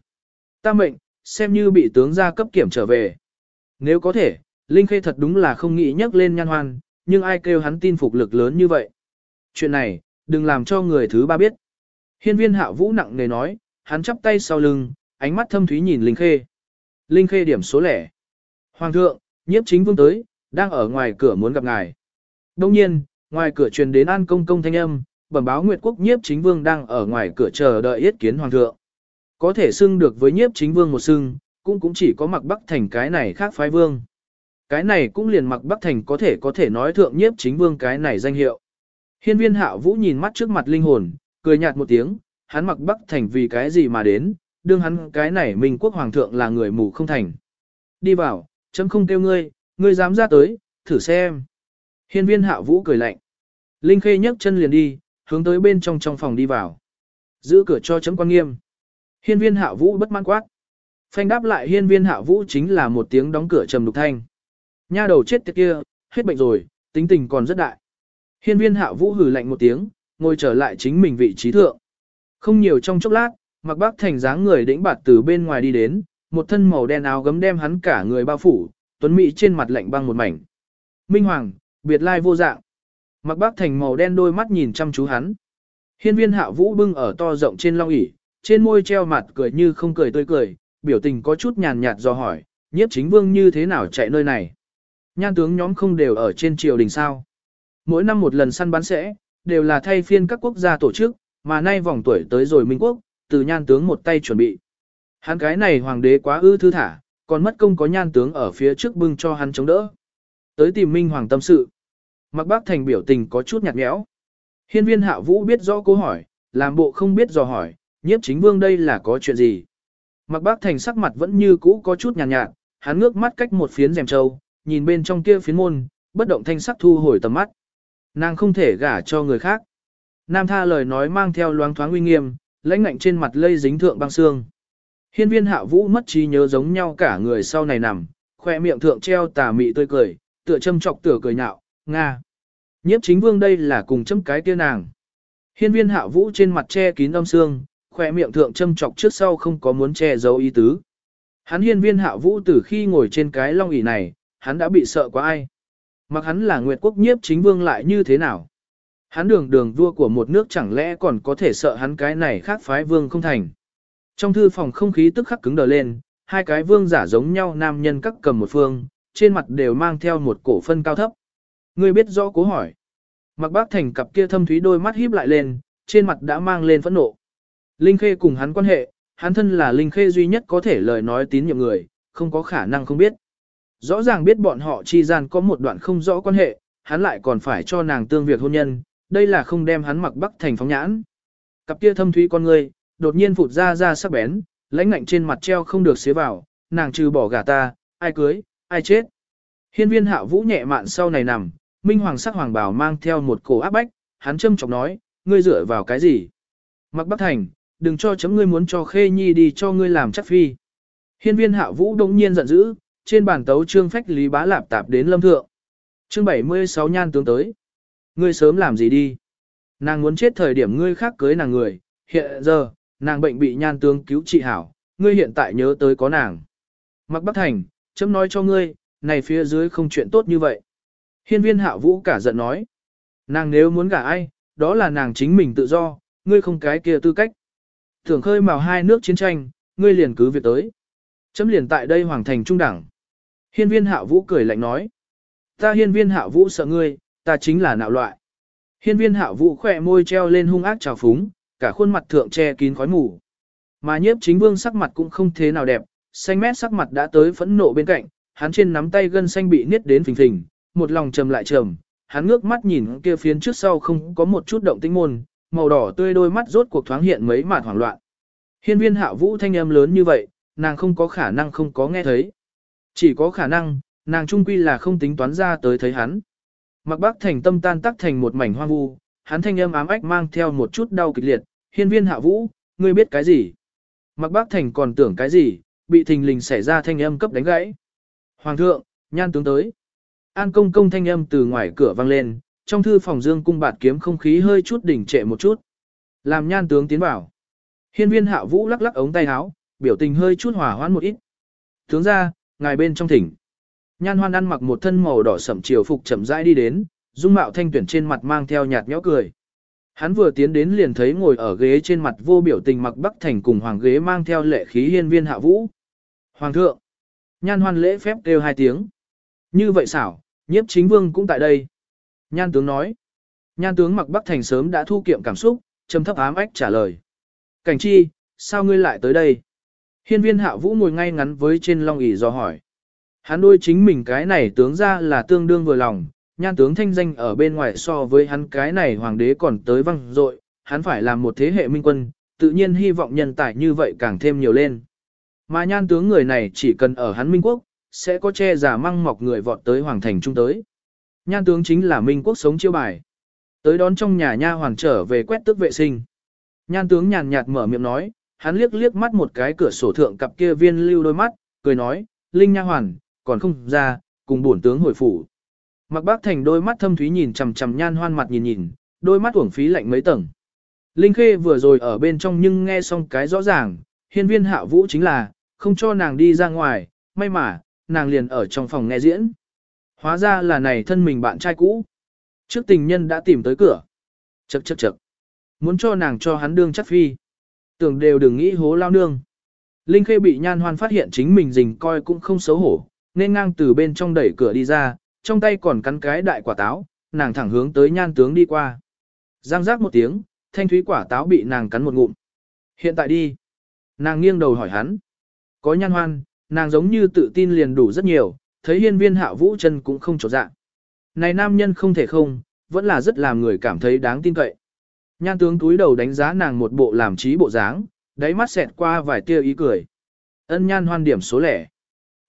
Ta mệnh, xem như bị tướng gia cấp kiểm trở về. Nếu có thể, Linh Khê thật đúng là không nghĩ nhắc lên nhan hoan, nhưng ai kêu hắn tin phục lực lớn như vậy. Chuyện này, đừng làm cho người thứ ba biết. Hiên viên hạ vũ nặng nề nói, hắn chắp tay sau lưng, ánh mắt thâm thúy nhìn Linh Khê. Linh Khê điểm số lẻ. Hoàng thượng, nhiếp chính vương tới, đang ở ngoài cửa muốn gặp ngài. Đông nhiên, ngoài cửa truyền đến an công công thanh âm, bẩm báo Nguyệt Quốc nhiếp chính vương đang ở ngoài cửa chờ đợi yết kiến hoàng thượng. Có thể xưng được với nhiếp chính vương một xưng, cũng cũng chỉ có mặc bắc thành cái này khác phái vương. Cái này cũng liền mặc bắc thành có thể có thể nói thượng nhiếp chính vương cái này danh hiệu. Hiên viên hạo vũ nhìn mắt trước mặt linh hồn, cười nhạt một tiếng, hắn mặc bắc thành vì cái gì mà đến, đương hắn cái này minh quốc hoàng thượng là người mù không thành. Đi vào, chấm không kêu ngươi, ngươi dám ra tới, thử xem. Hiên viên Hạ vũ cười lạnh. Linh khê nhấc chân liền đi, hướng tới bên trong trong phòng đi vào. Giữ cửa cho chấm quan nghiêm. Hiên viên Hạ vũ bất mãn quát. Phanh đáp lại hiên viên Hạ vũ chính là một tiếng đóng cửa trầm đục thanh. Nha đầu chết tiệt kia, hết bệnh rồi, tính tình còn rất đại. Hiên viên Hạ vũ hừ lạnh một tiếng, ngồi trở lại chính mình vị trí thượng. Không nhiều trong chốc lát, mặc bác thành dáng người đĩnh bạt từ bên ngoài đi đến, một thân màu đen áo gấm đem hắn cả người bao phủ, tuấn mỹ trên mặt lạnh băng một mảnh. Minh Hoàng, biệt lai vô dạng. Mặc bác thành màu đen đôi mắt nhìn chăm chú hắn. Hiên viên hạ vũ bưng ở to rộng trên long ỷ trên môi treo mặt cười như không cười tươi cười, biểu tình có chút nhàn nhạt do hỏi, nhiếp chính vương như thế nào chạy nơi này. Nhan tướng nhóm không đều ở trên triều đình sao. Mỗi năm một lần săn bắn sẽ, đều là thay phiên các quốc gia tổ chức, mà nay vòng tuổi tới rồi Minh Quốc, từ nhan tướng một tay chuẩn bị. Hắn cái này hoàng đế quá ư thư thả, còn mất công có nhan tướng ở phía trước bưng cho hắn chống đỡ. Tới tìm Minh Hoàng tâm sự. Mặc bác thành biểu tình có chút nhạt nhẽo. Hiên viên hạ vũ biết rõ câu hỏi, làm bộ không biết dò hỏi, nhiếp chính vương đây là có chuyện gì. Mặc bác thành sắc mặt vẫn như cũ có chút nhàn nhạt, nhạt, hắn ngước mắt cách một phiến rèm trâu, nhìn bên trong kia phiến môn, bất động thanh sắc thu hồi tầm mắt. Nàng không thể gả cho người khác. Nam tha lời nói mang theo loáng thoáng uy nghiêm, lãnh ngạnh trên mặt lây dính thượng băng xương. Hiên viên hạ vũ mất trí nhớ giống nhau cả người sau này nằm, khoe miệng thượng treo tà mị tươi cười, tựa châm chọc tựa cười nhạo, Nga. Nhiếp chính vương đây là cùng châm cái kia nàng. Hiên viên hạ vũ trên mặt che kín âm xương, khoe miệng thượng châm chọc trước sau không có muốn che giấu ý tứ. Hắn hiên viên hạ vũ từ khi ngồi trên cái long ỷ này, hắn đã bị sợ quá ai. Mặc hắn là nguyệt quốc nhiếp chính vương lại như thế nào. Hắn đường đường vua của một nước chẳng lẽ còn có thể sợ hắn cái này khác phái vương không thành. Trong thư phòng không khí tức khắc cứng đờ lên, hai cái vương giả giống nhau nam nhân các cầm một phương, trên mặt đều mang theo một cổ phân cao thấp. Ngươi biết rõ cố hỏi. Mặc bác thành cặp kia thâm thúy đôi mắt híp lại lên, trên mặt đã mang lên phẫn nộ. Linh Khê cùng hắn quan hệ, hắn thân là Linh Khê duy nhất có thể lời nói tín nhiệm người, không có khả năng không biết. Rõ ràng biết bọn họ chi gian có một đoạn không rõ quan hệ, hắn lại còn phải cho nàng tương việc hôn nhân, đây là không đem hắn mặc bắc thành phóng nhãn. Cặp kia thâm thúy con người, đột nhiên phụt ra ra sắc bén, lãnh ngạnh trên mặt treo không được xế vào, nàng trừ bỏ gà ta, ai cưới, ai chết. Hiên viên hạ vũ nhẹ mạn sau này nằm, minh hoàng sắc hoàng bào mang theo một cổ áp bách, hắn châm chọc nói, ngươi dựa vào cái gì? Mặc bắc thành, đừng cho chấm ngươi muốn cho khê nhi đi cho ngươi làm chắc phi. Hiên viên hạ vũ đông nhiên giận dữ, trên bàn tấu trương phách lý bá lạp tạp đến lâm thượng. Chương 76 nhan tướng tới. Ngươi sớm làm gì đi? Nàng muốn chết thời điểm ngươi khác cưới nàng người, hiện giờ, nàng bệnh bị nhan tướng cứu trị hảo, ngươi hiện tại nhớ tới có nàng. Mặc Bắc Thành, chấm nói cho ngươi, này phía dưới không chuyện tốt như vậy. Hiên viên hạ vũ cả giận nói. Nàng nếu muốn gả ai, đó là nàng chính mình tự do, ngươi không cái kia tư cách. Thường khơi mào hai nước chiến tranh, ngươi liền cứ việc tới. Chấm liền tại đây hoàng thành trung đẳng. Hiên viên hạ vũ cười lạnh nói. Ta hiên viên hạ vũ sợ ngươi, ta chính là nạo loại. Hiên viên Hạo vũ khỏe môi treo lên hung ác trào phúng, cả khuôn mặt thượng che kín khói mù. Mà nhiếp chính vương sắc mặt cũng không thế nào đẹp, xanh mét sắc mặt đã tới phẫn nộ bên cạnh, hắn trên nắm tay gân xanh bị niết đến phình phình, một lòng trầm lại trầm, hắn ngước mắt nhìn kia phiến trước sau không có một chút động tĩnh môn, màu đỏ tươi đôi mắt rốt cuộc thoáng hiện mấy mạt hoảng loạn. Hiên viên Hạo vũ thanh âm lớn như vậy, nàng không có khả năng không có nghe thấy. Chỉ có khả năng, nàng trung quy là không tính toán ra tới thấy hắn. Mặc bác thành tâm tan tắc thành một mảnh hoang vu, hắn thanh âm ám ách mang theo một chút đau kịch liệt, hiên viên hạ vũ, ngươi biết cái gì? Mặc bác thành còn tưởng cái gì, bị thình lình xảy ra thanh âm cấp đánh gãy. Hoàng thượng, nhan tướng tới. An công công thanh âm từ ngoài cửa vang lên, trong thư phòng dương cung bạt kiếm không khí hơi chút đỉnh trệ một chút. Làm nhan tướng tiến vào. Hiên viên hạ vũ lắc lắc ống tay áo, biểu tình hơi chút hỏa hoãn một ít. Tướng ra, ngài bên trong thỉnh. Nhan hoan ăn mặc một thân màu đỏ sẫm chiều phục chậm rãi đi đến, dung mạo thanh tuyển trên mặt mang theo nhạt nhẽo cười. Hắn vừa tiến đến liền thấy ngồi ở ghế trên mặt vô biểu tình mặc bắc thành cùng hoàng ghế mang theo lệ khí hiên viên hạ vũ. Hoàng thượng! Nhan hoan lễ phép kêu hai tiếng. Như vậy xảo, nhiếp chính vương cũng tại đây. Nhan tướng nói. Nhan tướng mặc bắc thành sớm đã thu kiệm cảm xúc, trầm thấp ám ách trả lời. Cảnh chi, sao ngươi lại tới đây? Hiên viên hạ vũ ngồi ngay ngắn với trên long ỷ do hỏi. Hắn đôi chính mình cái này tướng ra là tương đương vừa lòng, nhan tướng thanh danh ở bên ngoài so với hắn cái này hoàng đế còn tới văng dội hắn phải làm một thế hệ minh quân, tự nhiên hy vọng nhân tài như vậy càng thêm nhiều lên. Mà nhan tướng người này chỉ cần ở hắn minh quốc, sẽ có che giả măng mọc người vọt tới hoàng thành trung tới. Nhan tướng chính là minh quốc sống chiêu bài. Tới đón trong nhà nha hoàng trở về quét tước vệ sinh. Nhan tướng nhàn nhạt mở miệng nói, hắn liếc liếc mắt một cái cửa sổ thượng cặp kia viên lưu đôi mắt, cười nói, Linh nha hoàn, còn không ra, cùng bổn tướng hồi phủ. Mặc bác thành đôi mắt thâm thúy nhìn chằm chằm nhan hoan mặt nhìn nhìn, đôi mắt uổng phí lạnh mấy tầng. Linh khê vừa rồi ở bên trong nhưng nghe xong cái rõ ràng, hiên viên hạ vũ chính là, không cho nàng đi ra ngoài, may mà, nàng liền ở trong phòng nghe diễn. Hóa ra là này thân mình bạn trai cũ. Trước tình nhân đã tìm tới cửa. Chậc chậc chậc. Muốn cho nàng cho hắn đương chắc phi. Tưởng đều đừng nghĩ hố lao nương. Linh Khê bị nhan hoan phát hiện chính mình rình coi cũng không xấu hổ, nên ngang từ bên trong đẩy cửa đi ra, trong tay còn cắn cái đại quả táo, nàng thẳng hướng tới nhan tướng đi qua. Giang giác một tiếng, thanh thúy quả táo bị nàng cắn một ngụm. Hiện tại đi. Nàng nghiêng đầu hỏi hắn. Có nhan hoan, nàng giống như tự tin liền đủ rất nhiều, thấy hiên viên hạ vũ chân cũng không trột dạ. Này nam nhân không thể không, vẫn là rất làm người cảm thấy đáng tin cậy. Nhan tướng túi đầu đánh giá nàng một bộ làm trí bộ dáng, đáy mắt xẹt qua vài tia ý cười. Ân nhan hoan điểm số lẻ.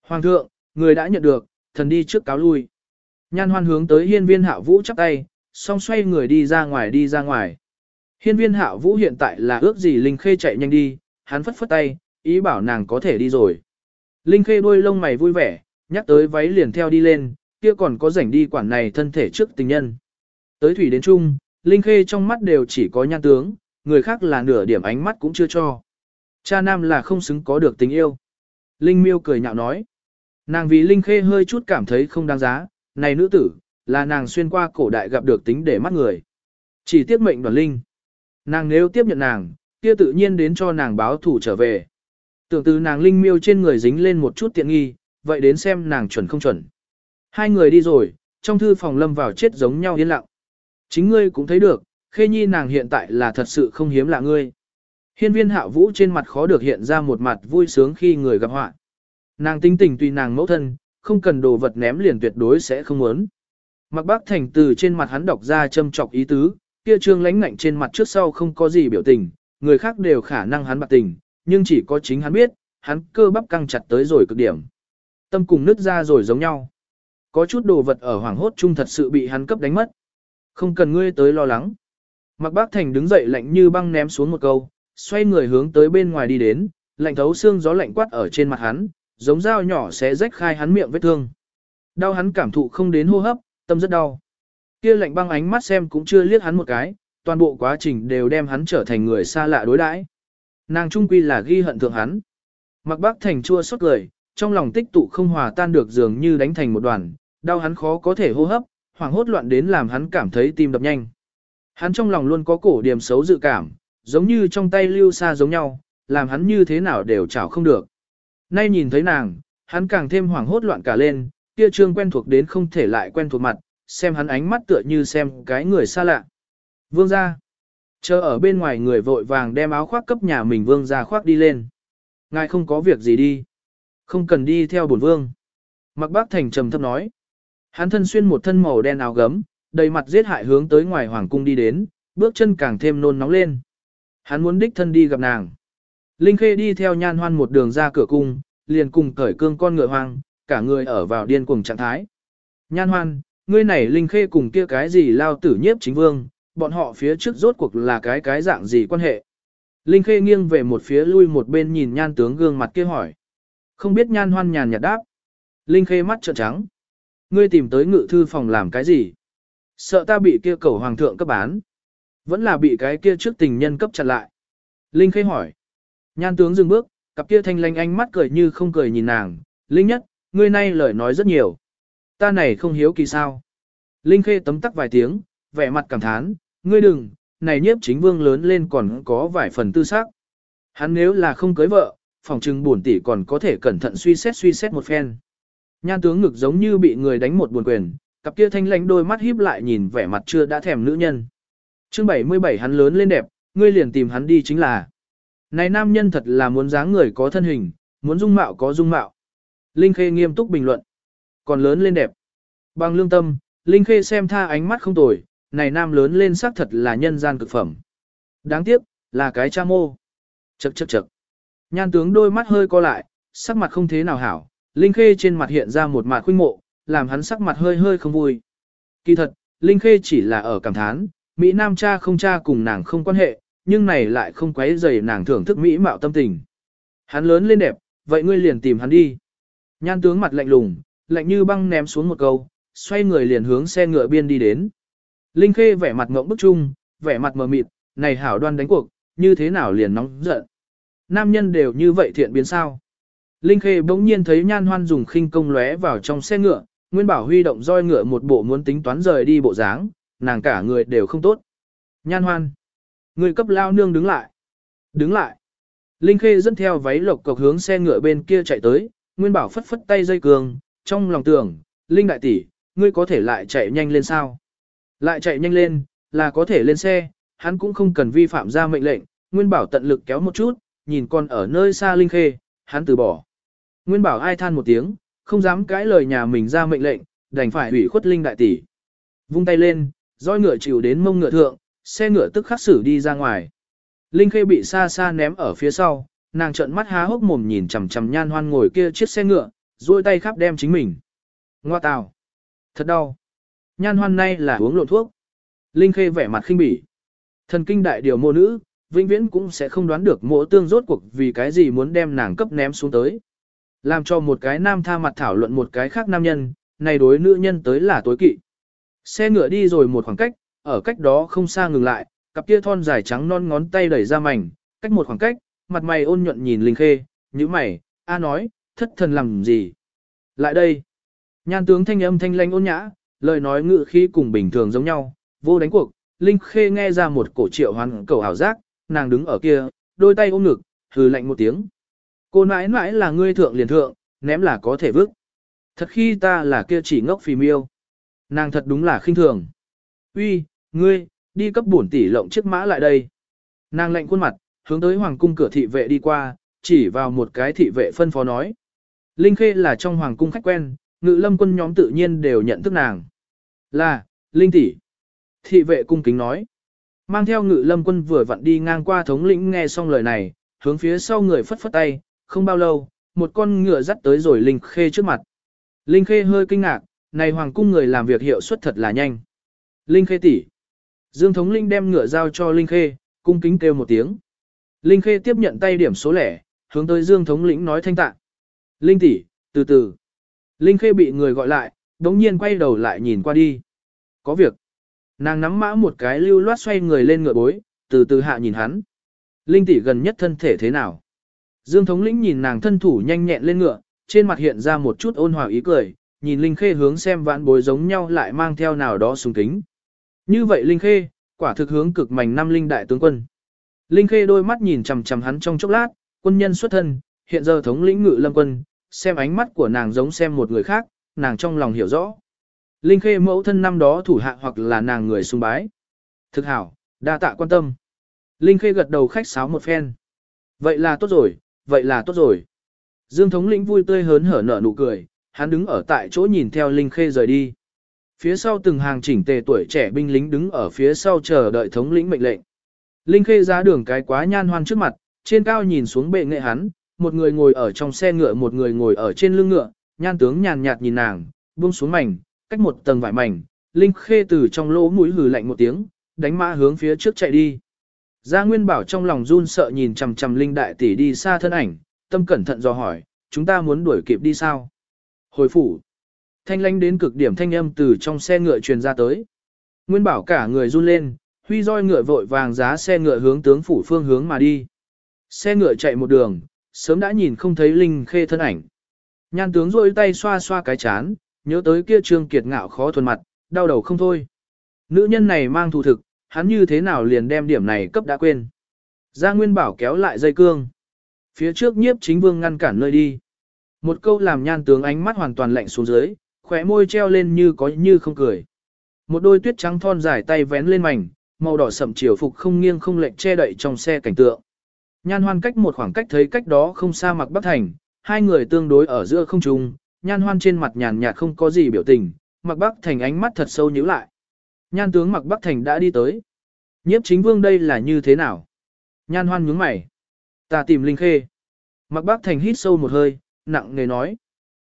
Hoàng thượng, người đã nhận được, thần đi trước cáo lui. Nhan hoan hướng tới hiên viên hạ vũ chắp tay, song xoay người đi ra ngoài đi ra ngoài. Hiên viên hạ vũ hiện tại là ước gì Linh Khê chạy nhanh đi, hắn phất phất tay, ý bảo nàng có thể đi rồi. Linh Khê đuôi lông mày vui vẻ, nhắc tới váy liền theo đi lên, kia còn có rảnh đi quản này thân thể trước tình nhân. Tới thủy đến chung, Linh Khê trong mắt đều chỉ có nhan tướng, người khác là nửa điểm ánh mắt cũng chưa cho. Cha nam là không xứng có được tình yêu. Linh miêu cười nhạo nói. Nàng vì Linh Khê hơi chút cảm thấy không đáng giá, này nữ tử, là nàng xuyên qua cổ đại gặp được tính để mắt người. Chỉ tiếp mệnh đoàn Linh. Nàng nếu tiếp nhận nàng, kia tự nhiên đến cho nàng báo thủ trở về. Tưởng từ nàng linh miêu trên người dính lên một chút tiện nghi, vậy đến xem nàng chuẩn không chuẩn. Hai người đi rồi, trong thư phòng lâm vào chết giống nhau yên lặng. Chính ngươi cũng thấy được, khê nhi nàng hiện tại là thật sự không hiếm lạ ngươi. Hiên viên hạ vũ trên mặt khó được hiện ra một mặt vui sướng khi người gặp họa. Nàng tính tình tùy nàng mẫu thân, không cần đồ vật ném liền tuyệt đối sẽ không muốn. Mặc bác thành từ trên mặt hắn đọc ra châm trọc ý tứ, kia trương lánh ngạnh trên mặt trước sau không có gì biểu tình, người khác đều khả năng hắn bạc tình, nhưng chỉ có chính hắn biết, hắn cơ bắp căng chặt tới rồi cực điểm. Tâm cùng nứt ra rồi giống nhau. Có chút đồ vật ở hoàng hốt chung thật sự bị hắn cấp đánh mất. Không cần ngươi tới lo lắng. Mặc bác thành đứng dậy lạnh như băng ném xuống một câu, xoay người hướng tới bên ngoài đi đến, lạnh thấu xương gió lạnh quát ở trên mặt hắn, giống dao nhỏ sẽ rách khai hắn miệng vết thương. Đau hắn cảm thụ không đến hô hấp, tâm rất đau. Kia lạnh băng ánh mắt xem cũng chưa liếc hắn một cái, toàn bộ quá trình đều đem hắn trở thành người xa lạ đối đãi. Nàng trung quy là ghi hận thượng hắn. Mặc bác thành chua xót cười, trong lòng tích tụ không hòa tan được dường như đánh thành một đoàn, đau hắn khó có thể hô hấp, hoảng hốt loạn đến làm hắn cảm thấy tim đập nhanh. Hắn trong lòng luôn có cổ điểm xấu dự cảm, giống như trong tay lưu xa giống nhau, làm hắn như thế nào đều chảo không được. Nay nhìn thấy nàng, hắn càng thêm hoảng hốt loạn cả lên, kia trương quen thuộc đến không thể lại quen thuộc mặt, xem hắn ánh mắt tựa như xem cái người xa lạ. Vương ra. Chờ ở bên ngoài người vội vàng đem áo khoác cấp nhà mình vương ra khoác đi lên. Ngài không có việc gì đi. Không cần đi theo bổn vương. Mặc bác thành trầm thấp nói. Hắn thân xuyên một thân màu đen áo gấm, đầy mặt giết hại hướng tới ngoài hoàng cung đi đến, bước chân càng thêm nôn nóng lên. Hắn muốn đích thân đi gặp nàng. Linh Khê đi theo nhan hoan một đường ra cửa cung, liền cùng cởi cương con ngựa hoang, cả người ở vào điên cuồng trạng thái. Nhan hoan, ngươi này Linh Khê cùng kia cái gì lao tử nhiếp chính vương, bọn họ phía trước rốt cuộc là cái cái dạng gì quan hệ. Linh Khê nghiêng về một phía lui một bên nhìn nhan tướng gương mặt kia hỏi. Không biết nhan hoan nhàn nhạt đáp. Linh Khê mắt trợn trắng. Ngươi tìm tới ngự thư phòng làm cái gì? Sợ ta bị kia cầu hoàng thượng cấp bán. Vẫn là bị cái kia trước tình nhân cấp chặt lại. Linh Khê hỏi. Nhan tướng dừng bước, cặp kia thanh lanh ánh mắt cười như không cười nhìn nàng. Linh nhất, ngươi nay lời nói rất nhiều. Ta này không hiếu kỳ sao. Linh Khê tấm tắc vài tiếng, vẻ mặt cảm thán, ngươi đừng, này nhiếp chính vương lớn lên còn có vài phần tư xác. Hắn nếu là không cưới vợ, phòng trưng buồn tỷ còn có thể cẩn thận suy xét suy xét một phen. Nhan tướng ngực giống như bị người đánh một buồn quyền, cặp kia thanh lãnh đôi mắt híp lại nhìn vẻ mặt chưa đã thèm nữ nhân. Chương 77 hắn lớn lên đẹp, ngươi liền tìm hắn đi chính là. Này nam nhân thật là muốn dáng người có thân hình, muốn dung mạo có dung mạo. Linh Khê nghiêm túc bình luận. Còn lớn lên đẹp. Bằng lương tâm, Linh Khê xem tha ánh mắt không tồi, này nam lớn lên xác thật là nhân gian cực phẩm. Đáng tiếc, là cái cha mô. Chậc chậc chậc. Nhan tướng đôi mắt hơi co lại, sắc mặt không thế nào hảo, Linh Khê trên mặt hiện ra một mặt khuynh mộ, làm hắn sắc mặt hơi hơi không vui. Kỳ thật, Linh Khê chỉ là ở cảm thán, Mỹ Nam cha không cha cùng nàng không quan hệ, nhưng này lại không quấy dày nàng thưởng thức Mỹ mạo tâm tình. Hắn lớn lên đẹp, vậy ngươi liền tìm hắn đi. Nhan tướng mặt lạnh lùng, lạnh như băng ném xuống một câu, xoay người liền hướng xe ngựa biên đi đến. Linh Khê vẻ mặt ngộng bức chung, vẻ mặt mờ mịt, này hảo đoan đánh cuộc, như thế nào liền nóng giận. Nam nhân đều như vậy thiện biến sao. Linh Khê bỗng nhiên thấy Nhan Hoan dùng khinh công lóe vào trong xe ngựa, Nguyên Bảo huy động roi ngựa một bộ muốn tính toán rời đi bộ dáng, nàng cả người đều không tốt. Nhan Hoan, người cấp lao nương đứng lại. Đứng lại. Linh Khê dẫn theo váy lộc cộc hướng xe ngựa bên kia chạy tới, Nguyên Bảo phất phất tay dây cường, trong lòng tưởng, Linh đại tỷ, ngươi có thể lại chạy nhanh lên sao? Lại chạy nhanh lên, là có thể lên xe, hắn cũng không cần vi phạm ra mệnh lệnh, Nguyên Bảo tận lực kéo một chút, nhìn con ở nơi xa Linh Khê, hắn từ bỏ. Nguyên Bảo ai than một tiếng, không dám cãi lời nhà mình ra mệnh lệnh, đành phải hủy khuất Linh đại tỷ. Vung tay lên, roi ngựa chịu đến mông ngựa thượng, xe ngựa tức khắc xử đi ra ngoài. Linh Khê bị xa xa ném ở phía sau, nàng trợn mắt há hốc mồm nhìn chằm chằm Nhan Hoan ngồi kia chiếc xe ngựa, duỗi tay khắp đem chính mình. Ngoa tào, thật đau. Nhan Hoan nay là uống lộn thuốc. Linh Khê vẻ mặt khinh bỉ. Thần kinh đại điều mô nữ, vĩnh viễn cũng sẽ không đoán được mộ tương rốt cuộc vì cái gì muốn đem nàng cấp ném xuống tới. Làm cho một cái nam tha mặt thảo luận một cái khác nam nhân, này đối nữ nhân tới là tối kỵ. Xe ngựa đi rồi một khoảng cách, ở cách đó không xa ngừng lại, cặp kia thon dài trắng non ngón tay đẩy ra mảnh, cách một khoảng cách, mặt mày ôn nhuận nhìn Linh Khê, như mày, a nói, thất thần làm gì? Lại đây. Nhan tướng thanh âm thanh lanh ôn nhã, lời nói ngữ khí cùng bình thường giống nhau, vô đánh cuộc, Linh Khê nghe ra một cổ triệu hoán cầu hảo giác, nàng đứng ở kia, đôi tay ôm ngực, hừ lạnh một tiếng. Cô nãi nãi là ngươi thượng liền thượng, ném là có thể vứt. Thật khi ta là kia chỉ ngốc phì miêu. Nàng thật đúng là khinh thường. Uy, ngươi, đi cấp bổn tỷ lộng chiếc mã lại đây. Nàng lệnh khuôn mặt, hướng tới hoàng cung cửa thị vệ đi qua, chỉ vào một cái thị vệ phân phó nói. Linh Khê là trong hoàng cung khách quen, ngự lâm quân nhóm tự nhiên đều nhận thức nàng. Là, Linh tỷ. Thị vệ cung kính nói. Mang theo ngự lâm quân vừa vặn đi ngang qua thống lĩnh nghe xong lời này, hướng phía sau người phất phất tay, không bao lâu, một con ngựa dắt tới rồi Linh Khê trước mặt. Linh Khê hơi kinh ngạc, này hoàng cung người làm việc hiệu suất thật là nhanh. Linh Khê tỷ. Dương thống linh đem ngựa giao cho Linh Khê, cung kính kêu một tiếng. Linh Khê tiếp nhận tay điểm số lẻ, hướng tới Dương thống lĩnh nói thanh tạ. Linh tỷ, từ từ. Linh Khê bị người gọi lại, đống nhiên quay đầu lại nhìn qua đi. Có việc. Nàng nắm mã một cái lưu loát xoay người lên ngựa bối, từ từ hạ nhìn hắn. Linh tỷ gần nhất thân thể thế nào? Dương thống lĩnh nhìn nàng thân thủ nhanh nhẹn lên ngựa, trên mặt hiện ra một chút ôn hòa ý cười, nhìn Linh Khê hướng xem vãn bối giống nhau lại mang theo nào đó sùng kính. Như vậy Linh Khê, quả thực hướng cực mảnh năm linh đại tướng quân. Linh Khê đôi mắt nhìn chằm chằm hắn trong chốc lát, quân nhân xuất thân, hiện giờ thống lĩnh ngự lâm quân, xem ánh mắt của nàng giống xem một người khác, nàng trong lòng hiểu rõ. Linh Khê mẫu thân năm đó thủ hạ hoặc là nàng người sùng bái. Thực hảo, đa tạ quan tâm. Linh Khê gật đầu khách sáo một phen. Vậy là tốt rồi, vậy là tốt rồi. Dương thống lĩnh vui tươi hớn hở nở nụ cười, hắn đứng ở tại chỗ nhìn theo Linh Khê rời đi. Phía sau từng hàng chỉnh tề tuổi trẻ binh lính đứng ở phía sau chờ đợi thống lĩnh mệnh lệnh. Linh Khê ra đường cái quá nhan hoan trước mặt, trên cao nhìn xuống bệ nghệ hắn, một người ngồi ở trong xe ngựa một người ngồi ở trên lưng ngựa, nhan tướng nhàn nhạt nhìn nàng, buông xuống mảnh, cách một tầng vải mảnh, Linh Khê từ trong lỗ mũi hừ lạnh một tiếng, đánh mã hướng phía trước chạy đi. Gia Nguyên Bảo trong lòng run sợ nhìn chằm chằm Linh Đại Tỷ đi xa thân ảnh, tâm cẩn thận dò hỏi, chúng ta muốn đuổi kịp đi sao? Hồi phủ. Thanh lãnh đến cực điểm thanh âm từ trong xe ngựa truyền ra tới. Nguyên Bảo cả người run lên, huy roi ngựa vội vàng giá xe ngựa hướng tướng phủ phương hướng mà đi. Xe ngựa chạy một đường, sớm đã nhìn không thấy Linh Khê thân ảnh. Nhan tướng rôi tay xoa xoa cái chán, nhớ tới kia trương kiệt ngạo khó thuần mặt, đau đầu không thôi. Nữ nhân này mang thù thực, hắn như thế nào liền đem điểm này cấp đã quên. Gia Nguyên Bảo kéo lại dây cương. Phía trước nhiếp chính vương ngăn cản nơi đi. Một câu làm nhan tướng ánh mắt hoàn toàn lạnh xuống dưới, khóe môi treo lên như có như không cười. Một đôi tuyết trắng thon dài tay vén lên mảnh, màu đỏ sậm chiều phục không nghiêng không lệch che đậy trong xe cảnh tượng. Nhan hoan cách một khoảng cách thấy cách đó không xa mặc bắc thành, hai người tương đối ở giữa không trung, nhan hoan trên mặt nhàn nhạt không có gì biểu tình, mặc bắc thành ánh mắt thật sâu nhíu lại. Nhan tướng mặc bắc thành đã đi tới. Nhiếp chính vương đây là như thế nào? Nhan hoan nhướng mày. Ta tìm Linh Khê. Mặc bắc thành hít sâu một hơi, nặng nề nói.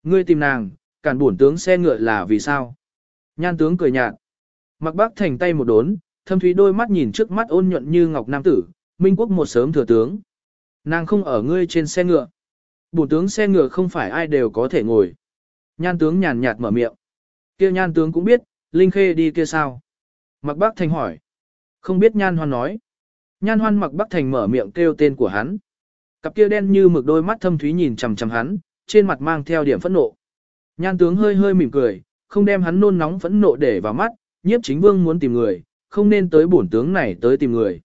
Ngươi tìm nàng, cản bổn tướng xe ngựa là vì sao? Nhan tướng cười nhạt. Mặc bác thành tay một đốn, thâm thúy đôi mắt nhìn trước mắt ôn nhuận như ngọc nam tử, minh quốc một sớm thừa tướng. Nàng không ở ngươi trên xe ngựa. Bổn tướng xe ngựa không phải ai đều có thể ngồi. Nhan tướng nhàn nhạt mở miệng. Kia nhan tướng cũng biết, Linh Khê đi kia sao? Mặc bác Thành hỏi. Không biết nhan hoan nói. Nhan hoan mặc Bắc Thành mở miệng kêu tên của hắn. Cặp kia đen như mực đôi mắt thâm thúy nhìn chằm chằm hắn, trên mặt mang theo điểm phẫn nộ. Nhan tướng hơi hơi mỉm cười, không đem hắn nôn nóng phẫn nộ để vào mắt, nhiếp chính vương muốn tìm người, không nên tới bổn tướng này tới tìm người.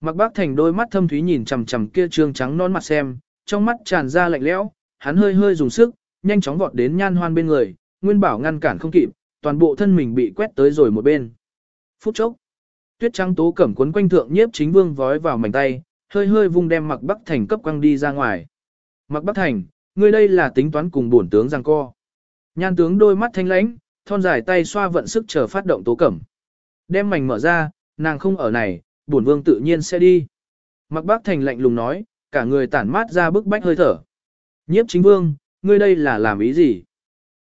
Mặc bác thành đôi mắt thâm thúy nhìn chằm chằm kia trương trắng non mặt xem, trong mắt tràn ra lạnh lẽo, hắn hơi hơi dùng sức, nhanh chóng vọt đến nhan hoan bên người, nguyên bảo ngăn cản không kịp, toàn bộ thân mình bị quét tới rồi một bên. Phút chốc, tuyết trắng tố cẩm cuốn quanh thượng nhiếp chính vương vói vào mảnh tay, hơi hơi vung đem mặc bắc thành cấp quăng đi ra ngoài. Mặc bắc thành, ngươi đây là tính toán cùng bổn tướng giang co. Nhan tướng đôi mắt thanh lãnh, thon dài tay xoa vận sức chờ phát động tố cẩm. Đem mảnh mở ra, nàng không ở này, bổn vương tự nhiên sẽ đi. Mặc bác thành lạnh lùng nói, cả người tản mát ra bức bách hơi thở. Nhiếp chính vương, ngươi đây là làm ý gì?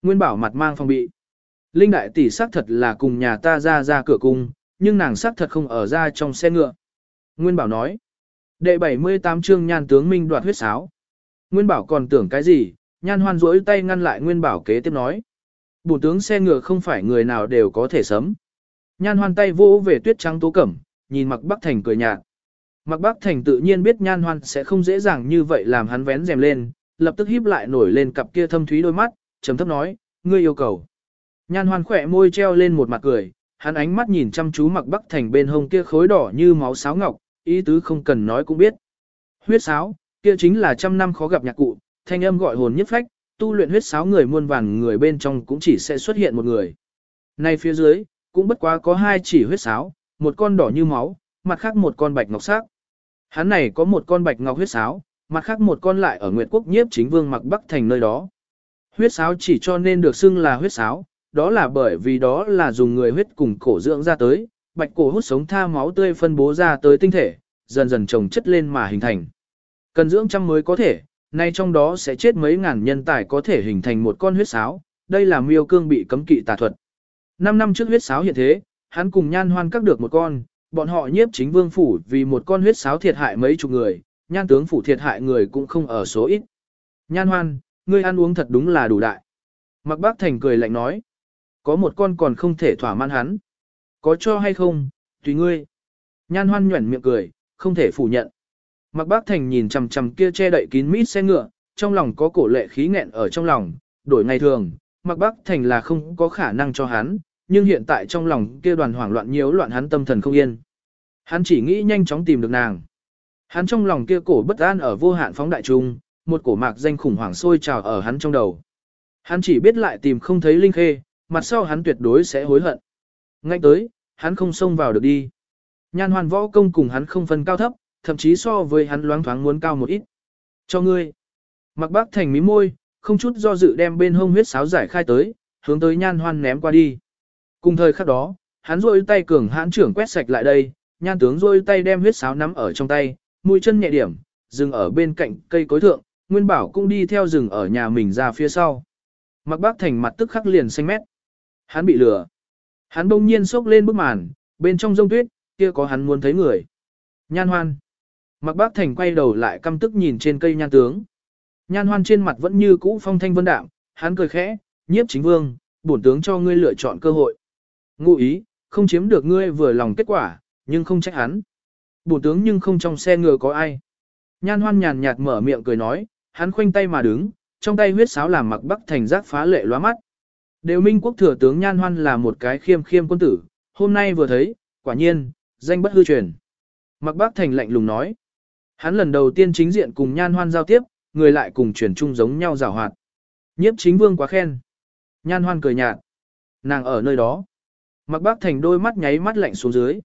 Nguyên bảo mặt mang phong bị. Linh đại tỷ xác thật là cùng nhà ta ra ra cửa cung, nhưng nàng xác thật không ở ra trong xe ngựa. Nguyên bảo nói. Đệ 78 chương nhan tướng minh đoạt huyết sáo. Nguyên bảo còn tưởng cái gì, nhan hoan rỗi tay ngăn lại Nguyên bảo kế tiếp nói. Bùn tướng xe ngựa không phải người nào đều có thể sấm. Nhan hoan tay vỗ về tuyết trắng tố cẩm, nhìn Mặc Bắc Thành cười nhạt. Mặc Bắc Thành tự nhiên biết nhan hoan sẽ không dễ dàng như vậy làm hắn vén rèm lên, lập tức híp lại nổi lên cặp kia thâm thúy đôi mắt, trầm thấp nói, ngươi yêu cầu. Nhan hoan khỏe môi treo lên một mặt cười, hắn ánh mắt nhìn chăm chú Mặc Bắc Thành bên hông kia khối đỏ như máu sáo ngọc, ý tứ không cần nói cũng biết. Huyết sáo, Kia chính là trăm năm khó gặp nhạc cụ, thanh âm gọi hồn nhất phách, tu luyện huyết sáo người muôn vàn người bên trong cũng chỉ sẽ xuất hiện một người. Nay phía dưới, cũng bất quá có hai chỉ huyết sáo, một con đỏ như máu, mặt khác một con bạch ngọc sắc. Hắn này có một con bạch ngọc huyết sáo, mặt khác một con lại ở Nguyệt Quốc nhiếp chính vương mặc Bắc thành nơi đó. Huyết sáo chỉ cho nên được xưng là huyết sáo, đó là bởi vì đó là dùng người huyết cùng cổ dưỡng ra tới, bạch cổ hút sống tha máu tươi phân bố ra tới tinh thể, dần dần trồng chất lên mà hình thành. Cần dưỡng trăm mới có thể, nay trong đó sẽ chết mấy ngàn nhân tài có thể hình thành một con huyết sáo, đây là miêu cương bị cấm kỵ tà thuật. Năm năm trước huyết sáo hiện thế, hắn cùng nhan hoan các được một con, bọn họ nhiếp chính vương phủ vì một con huyết sáo thiệt hại mấy chục người, nhan tướng phủ thiệt hại người cũng không ở số ít. Nhan hoan, ngươi ăn uống thật đúng là đủ đại. Mặc bác thành cười lạnh nói, có một con còn không thể thỏa mãn hắn. Có cho hay không, tùy ngươi. Nhan hoan nhuẩn miệng cười, không thể phủ nhận. Mạc bác thành nhìn chằm chằm kia che đậy kín mít xe ngựa, trong lòng có cổ lệ khí nghẹn ở trong lòng, đổi ngày thường, Mạc bác thành là không có khả năng cho hắn, nhưng hiện tại trong lòng kia đoàn hoảng loạn nhiễu loạn hắn tâm thần không yên. Hắn chỉ nghĩ nhanh chóng tìm được nàng. Hắn trong lòng kia cổ bất an ở vô hạn phóng đại trung, một cổ mạc danh khủng hoảng sôi trào ở hắn trong đầu. Hắn chỉ biết lại tìm không thấy Linh Khê, mặt sau hắn tuyệt đối sẽ hối hận. Ngay tới, hắn không xông vào được đi. Nhan hoàn võ công cùng hắn không phân cao thấp, thậm chí so với hắn loáng thoáng muốn cao một ít. Cho ngươi. Mặc bác thành mí môi, không chút do dự đem bên hông huyết sáo giải khai tới, hướng tới nhan hoan ném qua đi. Cùng thời khắc đó, hắn rôi tay cường hãn trưởng quét sạch lại đây, nhan tướng rôi tay đem huyết sáo nắm ở trong tay, mũi chân nhẹ điểm, dừng ở bên cạnh cây cối thượng, Nguyên Bảo cũng đi theo rừng ở nhà mình ra phía sau. Mặc bác thành mặt tức khắc liền xanh mét. Hắn bị lừa. Hắn bỗng nhiên sốc lên bức màn, bên trong rông tuyết, kia có hắn muốn thấy người. Nhan hoan. Mạc bác thành quay đầu lại căm tức nhìn trên cây nhan tướng. Nhan hoan trên mặt vẫn như cũ phong thanh vân đạm, hắn cười khẽ, nhiếp chính vương, bổn tướng cho ngươi lựa chọn cơ hội. Ngụ ý, không chiếm được ngươi vừa lòng kết quả, nhưng không trách hắn. Bổn tướng nhưng không trong xe ngựa có ai. Nhan hoan nhàn nhạt mở miệng cười nói, hắn khoanh tay mà đứng, trong tay huyết sáo làm mặc bắc thành giác phá lệ loa mắt. Đều minh quốc thừa tướng Nhan hoan là một cái khiêm khiêm quân tử, hôm nay vừa thấy, quả nhiên, danh bất hư truyền. Mặc bắc thành lạnh lùng nói. Hắn lần đầu tiên chính diện cùng Nhan hoan giao tiếp, người lại cùng truyền chung giống nhau rào hoạt. Nhiếp chính vương quá khen. Nhan hoan cười nhạt. Nàng ở nơi đó. Mặc bác thành đôi mắt nháy mắt lạnh xuống dưới.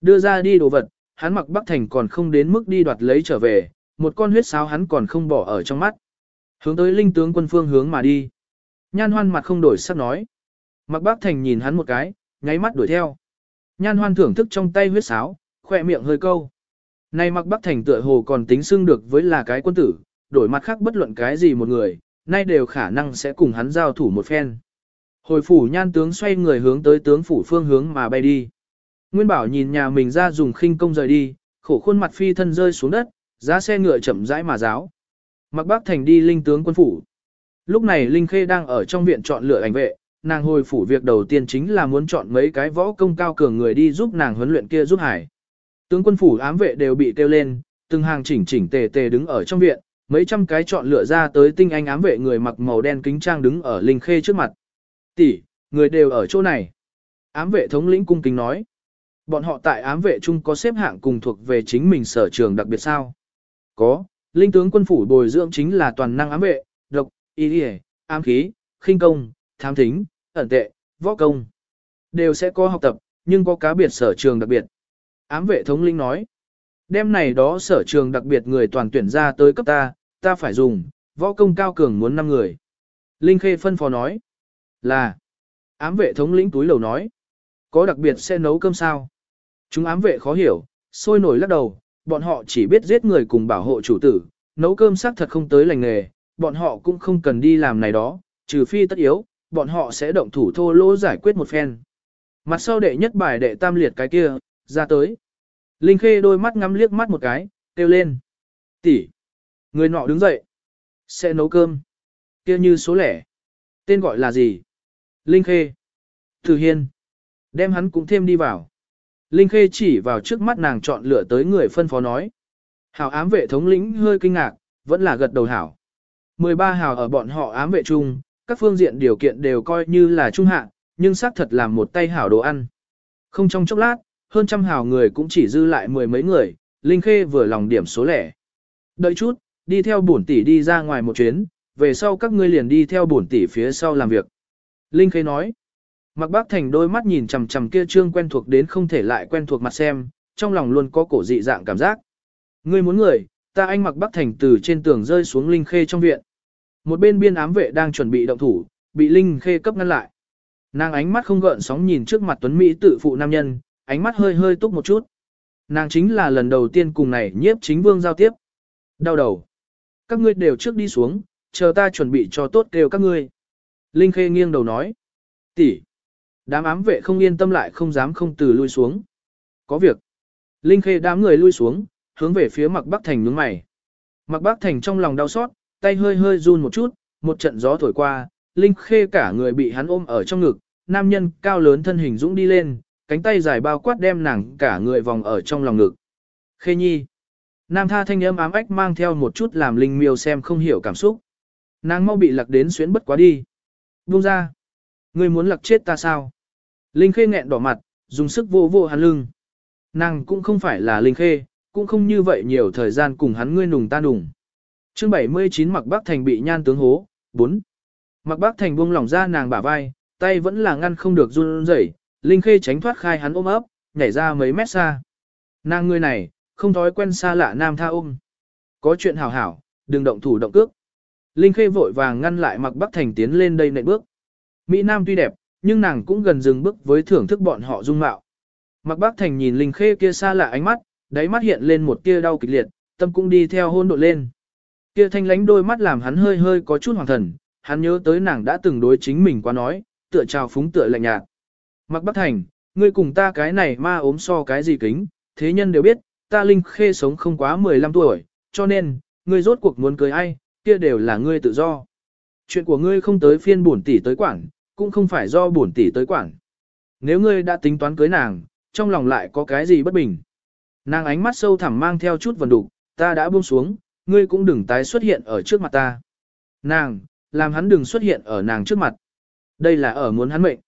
Đưa ra đi đồ vật, hắn mặc bác thành còn không đến mức đi đoạt lấy trở về, một con huyết sáo hắn còn không bỏ ở trong mắt. Hướng tới linh tướng quân phương hướng mà đi. Nhan hoan mặt không đổi sắc nói. Mặc bác thành nhìn hắn một cái, nháy mắt đuổi theo. Nhan hoan thưởng thức trong tay huyết sáo, khỏe miệng hơi câu nay mặc bắc thành tựa hồ còn tính xưng được với là cái quân tử, đổi mặt khác bất luận cái gì một người, nay đều khả năng sẽ cùng hắn giao thủ một phen. Hồi phủ nhan tướng xoay người hướng tới tướng phủ phương hướng mà bay đi. Nguyên bảo nhìn nhà mình ra dùng khinh công rời đi, khổ khuôn mặt phi thân rơi xuống đất, giá xe ngựa chậm rãi mà giáo. Mặc bắc thành đi linh tướng quân phủ. Lúc này Linh Khê đang ở trong viện chọn lựa ảnh vệ, nàng hồi phủ việc đầu tiên chính là muốn chọn mấy cái võ công cao cường người đi giúp nàng huấn luyện kia giúp hải. Tướng quân phủ ám vệ đều bị kêu lên, từng hàng chỉnh chỉnh tề tề đứng ở trong viện, mấy trăm cái chọn lựa ra tới tinh anh ám vệ người mặc màu đen kính trang đứng ở Linh Khê trước mặt. Tỷ, người đều ở chỗ này. Ám vệ thống lĩnh cung kính nói. Bọn họ tại ám vệ chung có xếp hạng cùng thuộc về chính mình sở trường đặc biệt sao? Có, linh tướng quân phủ bồi dưỡng chính là toàn năng ám vệ, độc, y y, ám khí, khinh công, tham thính, ẩn tệ, võ công. Đều sẽ có học tập, nhưng có cá biệt sở trường đặc biệt. Ám vệ thống linh nói. Đêm này đó sở trường đặc biệt người toàn tuyển ra tới cấp ta, ta phải dùng, võ công cao cường muốn 5 người. Linh Khê phân phó nói. Là. Ám vệ thống lĩnh túi lầu nói. Có đặc biệt sẽ nấu cơm sao? Chúng ám vệ khó hiểu, sôi nổi lắc đầu, bọn họ chỉ biết giết người cùng bảo hộ chủ tử, nấu cơm xác thật không tới lành nghề, bọn họ cũng không cần đi làm này đó, trừ phi tất yếu, bọn họ sẽ động thủ thô lỗ giải quyết một phen. Mặt sau đệ nhất bài đệ tam liệt cái kia, ra tới. Linh Khê đôi mắt ngắm liếc mắt một cái, kêu lên. tỷ, Người nọ đứng dậy. Sẽ nấu cơm. kia như số lẻ. Tên gọi là gì? Linh Khê. Thử Hiên. Đem hắn cũng thêm đi vào. Linh Khê chỉ vào trước mắt nàng chọn lựa tới người phân phó nói. Hảo ám vệ thống lĩnh hơi kinh ngạc, vẫn là gật đầu hảo. 13 hào ở bọn họ ám vệ chung, các phương diện điều kiện đều coi như là trung hạ, nhưng xác thật là một tay hảo đồ ăn. Không trong chốc lát, hơn trăm hào người cũng chỉ dư lại mười mấy người, Linh Khê vừa lòng điểm số lẻ. Đợi chút, đi theo bổn tỷ đi ra ngoài một chuyến, về sau các ngươi liền đi theo bổn tỷ phía sau làm việc. Linh Khê nói, Mặc bác thành đôi mắt nhìn chằm chằm kia trương quen thuộc đến không thể lại quen thuộc mặt xem, trong lòng luôn có cổ dị dạng cảm giác. Ngươi muốn người, ta anh mặc bác thành từ trên tường rơi xuống Linh Khê trong viện. Một bên biên ám vệ đang chuẩn bị động thủ, bị Linh Khê cấp ngăn lại. Nàng ánh mắt không gợn sóng nhìn trước mặt Tuấn Mỹ tự phụ nam nhân, ánh mắt hơi hơi túc một chút. Nàng chính là lần đầu tiên cùng này nhiếp chính vương giao tiếp. Đau đầu. Các ngươi đều trước đi xuống, chờ ta chuẩn bị cho tốt kêu các ngươi. Linh Khê nghiêng đầu nói. tỷ, Đám ám vệ không yên tâm lại không dám không từ lui xuống. Có việc. Linh Khê đám người lui xuống, hướng về phía Mặc Bắc Thành nhướng mày. Mặc Bắc Thành trong lòng đau xót, tay hơi hơi run một chút, một trận gió thổi qua, Linh Khê cả người bị hắn ôm ở trong ngực, nam nhân cao lớn thân hình dũng đi lên, cánh tay dài bao quát đem nàng cả người vòng ở trong lòng ngực. Khê Nhi. Nam tha thanh âm ám ách mang theo một chút làm Linh Miêu xem không hiểu cảm xúc. Nàng mau bị lạc đến xuyến bất quá đi. Buông ra. Ngươi muốn lạc chết ta sao? Linh Khê nghẹn đỏ mặt, dùng sức vô vô hắn lưng. Nàng cũng không phải là Linh Khê, cũng không như vậy nhiều thời gian cùng hắn ngươi nùng ta nùng. Chương 79 Mặc Bắc Thành bị nhan tướng hố, 4. Mặc Bắc Thành buông lỏng ra nàng bả vai, tay vẫn là ngăn không được run rẩy, Linh Khê tránh thoát khai hắn ôm ấp, nhảy ra mấy mét xa. Nàng người này, không thói quen xa lạ nam tha ôm. Có chuyện hảo hảo, đừng động thủ động cước. Linh Khê vội vàng ngăn lại Mặc Bắc Thành tiến lên đây nệ bước. Mỹ Nam tuy đẹp, nhưng nàng cũng gần dừng bước với thưởng thức bọn họ dung mạo. Mặc Bắc Thành nhìn Linh Khê kia xa lạ ánh mắt, đáy mắt hiện lên một tia đau kịch liệt, tâm cũng đi theo hôn độn lên. Kia thanh lánh đôi mắt làm hắn hơi hơi có chút hoàng thần, hắn nhớ tới nàng đã từng đối chính mình quá nói, tựa trào phúng tựa lạnh nhạt. Mặc Bắc Thành, ngươi cùng ta cái này ma ốm so cái gì kính, thế nhân đều biết, ta Linh Khê sống không quá 15 tuổi, cho nên, ngươi rốt cuộc muốn cưới ai, kia đều là ngươi tự do. Chuyện của ngươi không tới phiên bổn tỷ tới quảng, cũng không phải do bổn tỷ tới quảng. Nếu ngươi đã tính toán cưới nàng, trong lòng lại có cái gì bất bình. Nàng ánh mắt sâu thẳm mang theo chút vần đục, ta đã buông xuống, ngươi cũng đừng tái xuất hiện ở trước mặt ta. Nàng, làm hắn đừng xuất hiện ở nàng trước mặt. Đây là ở muốn hắn mệnh.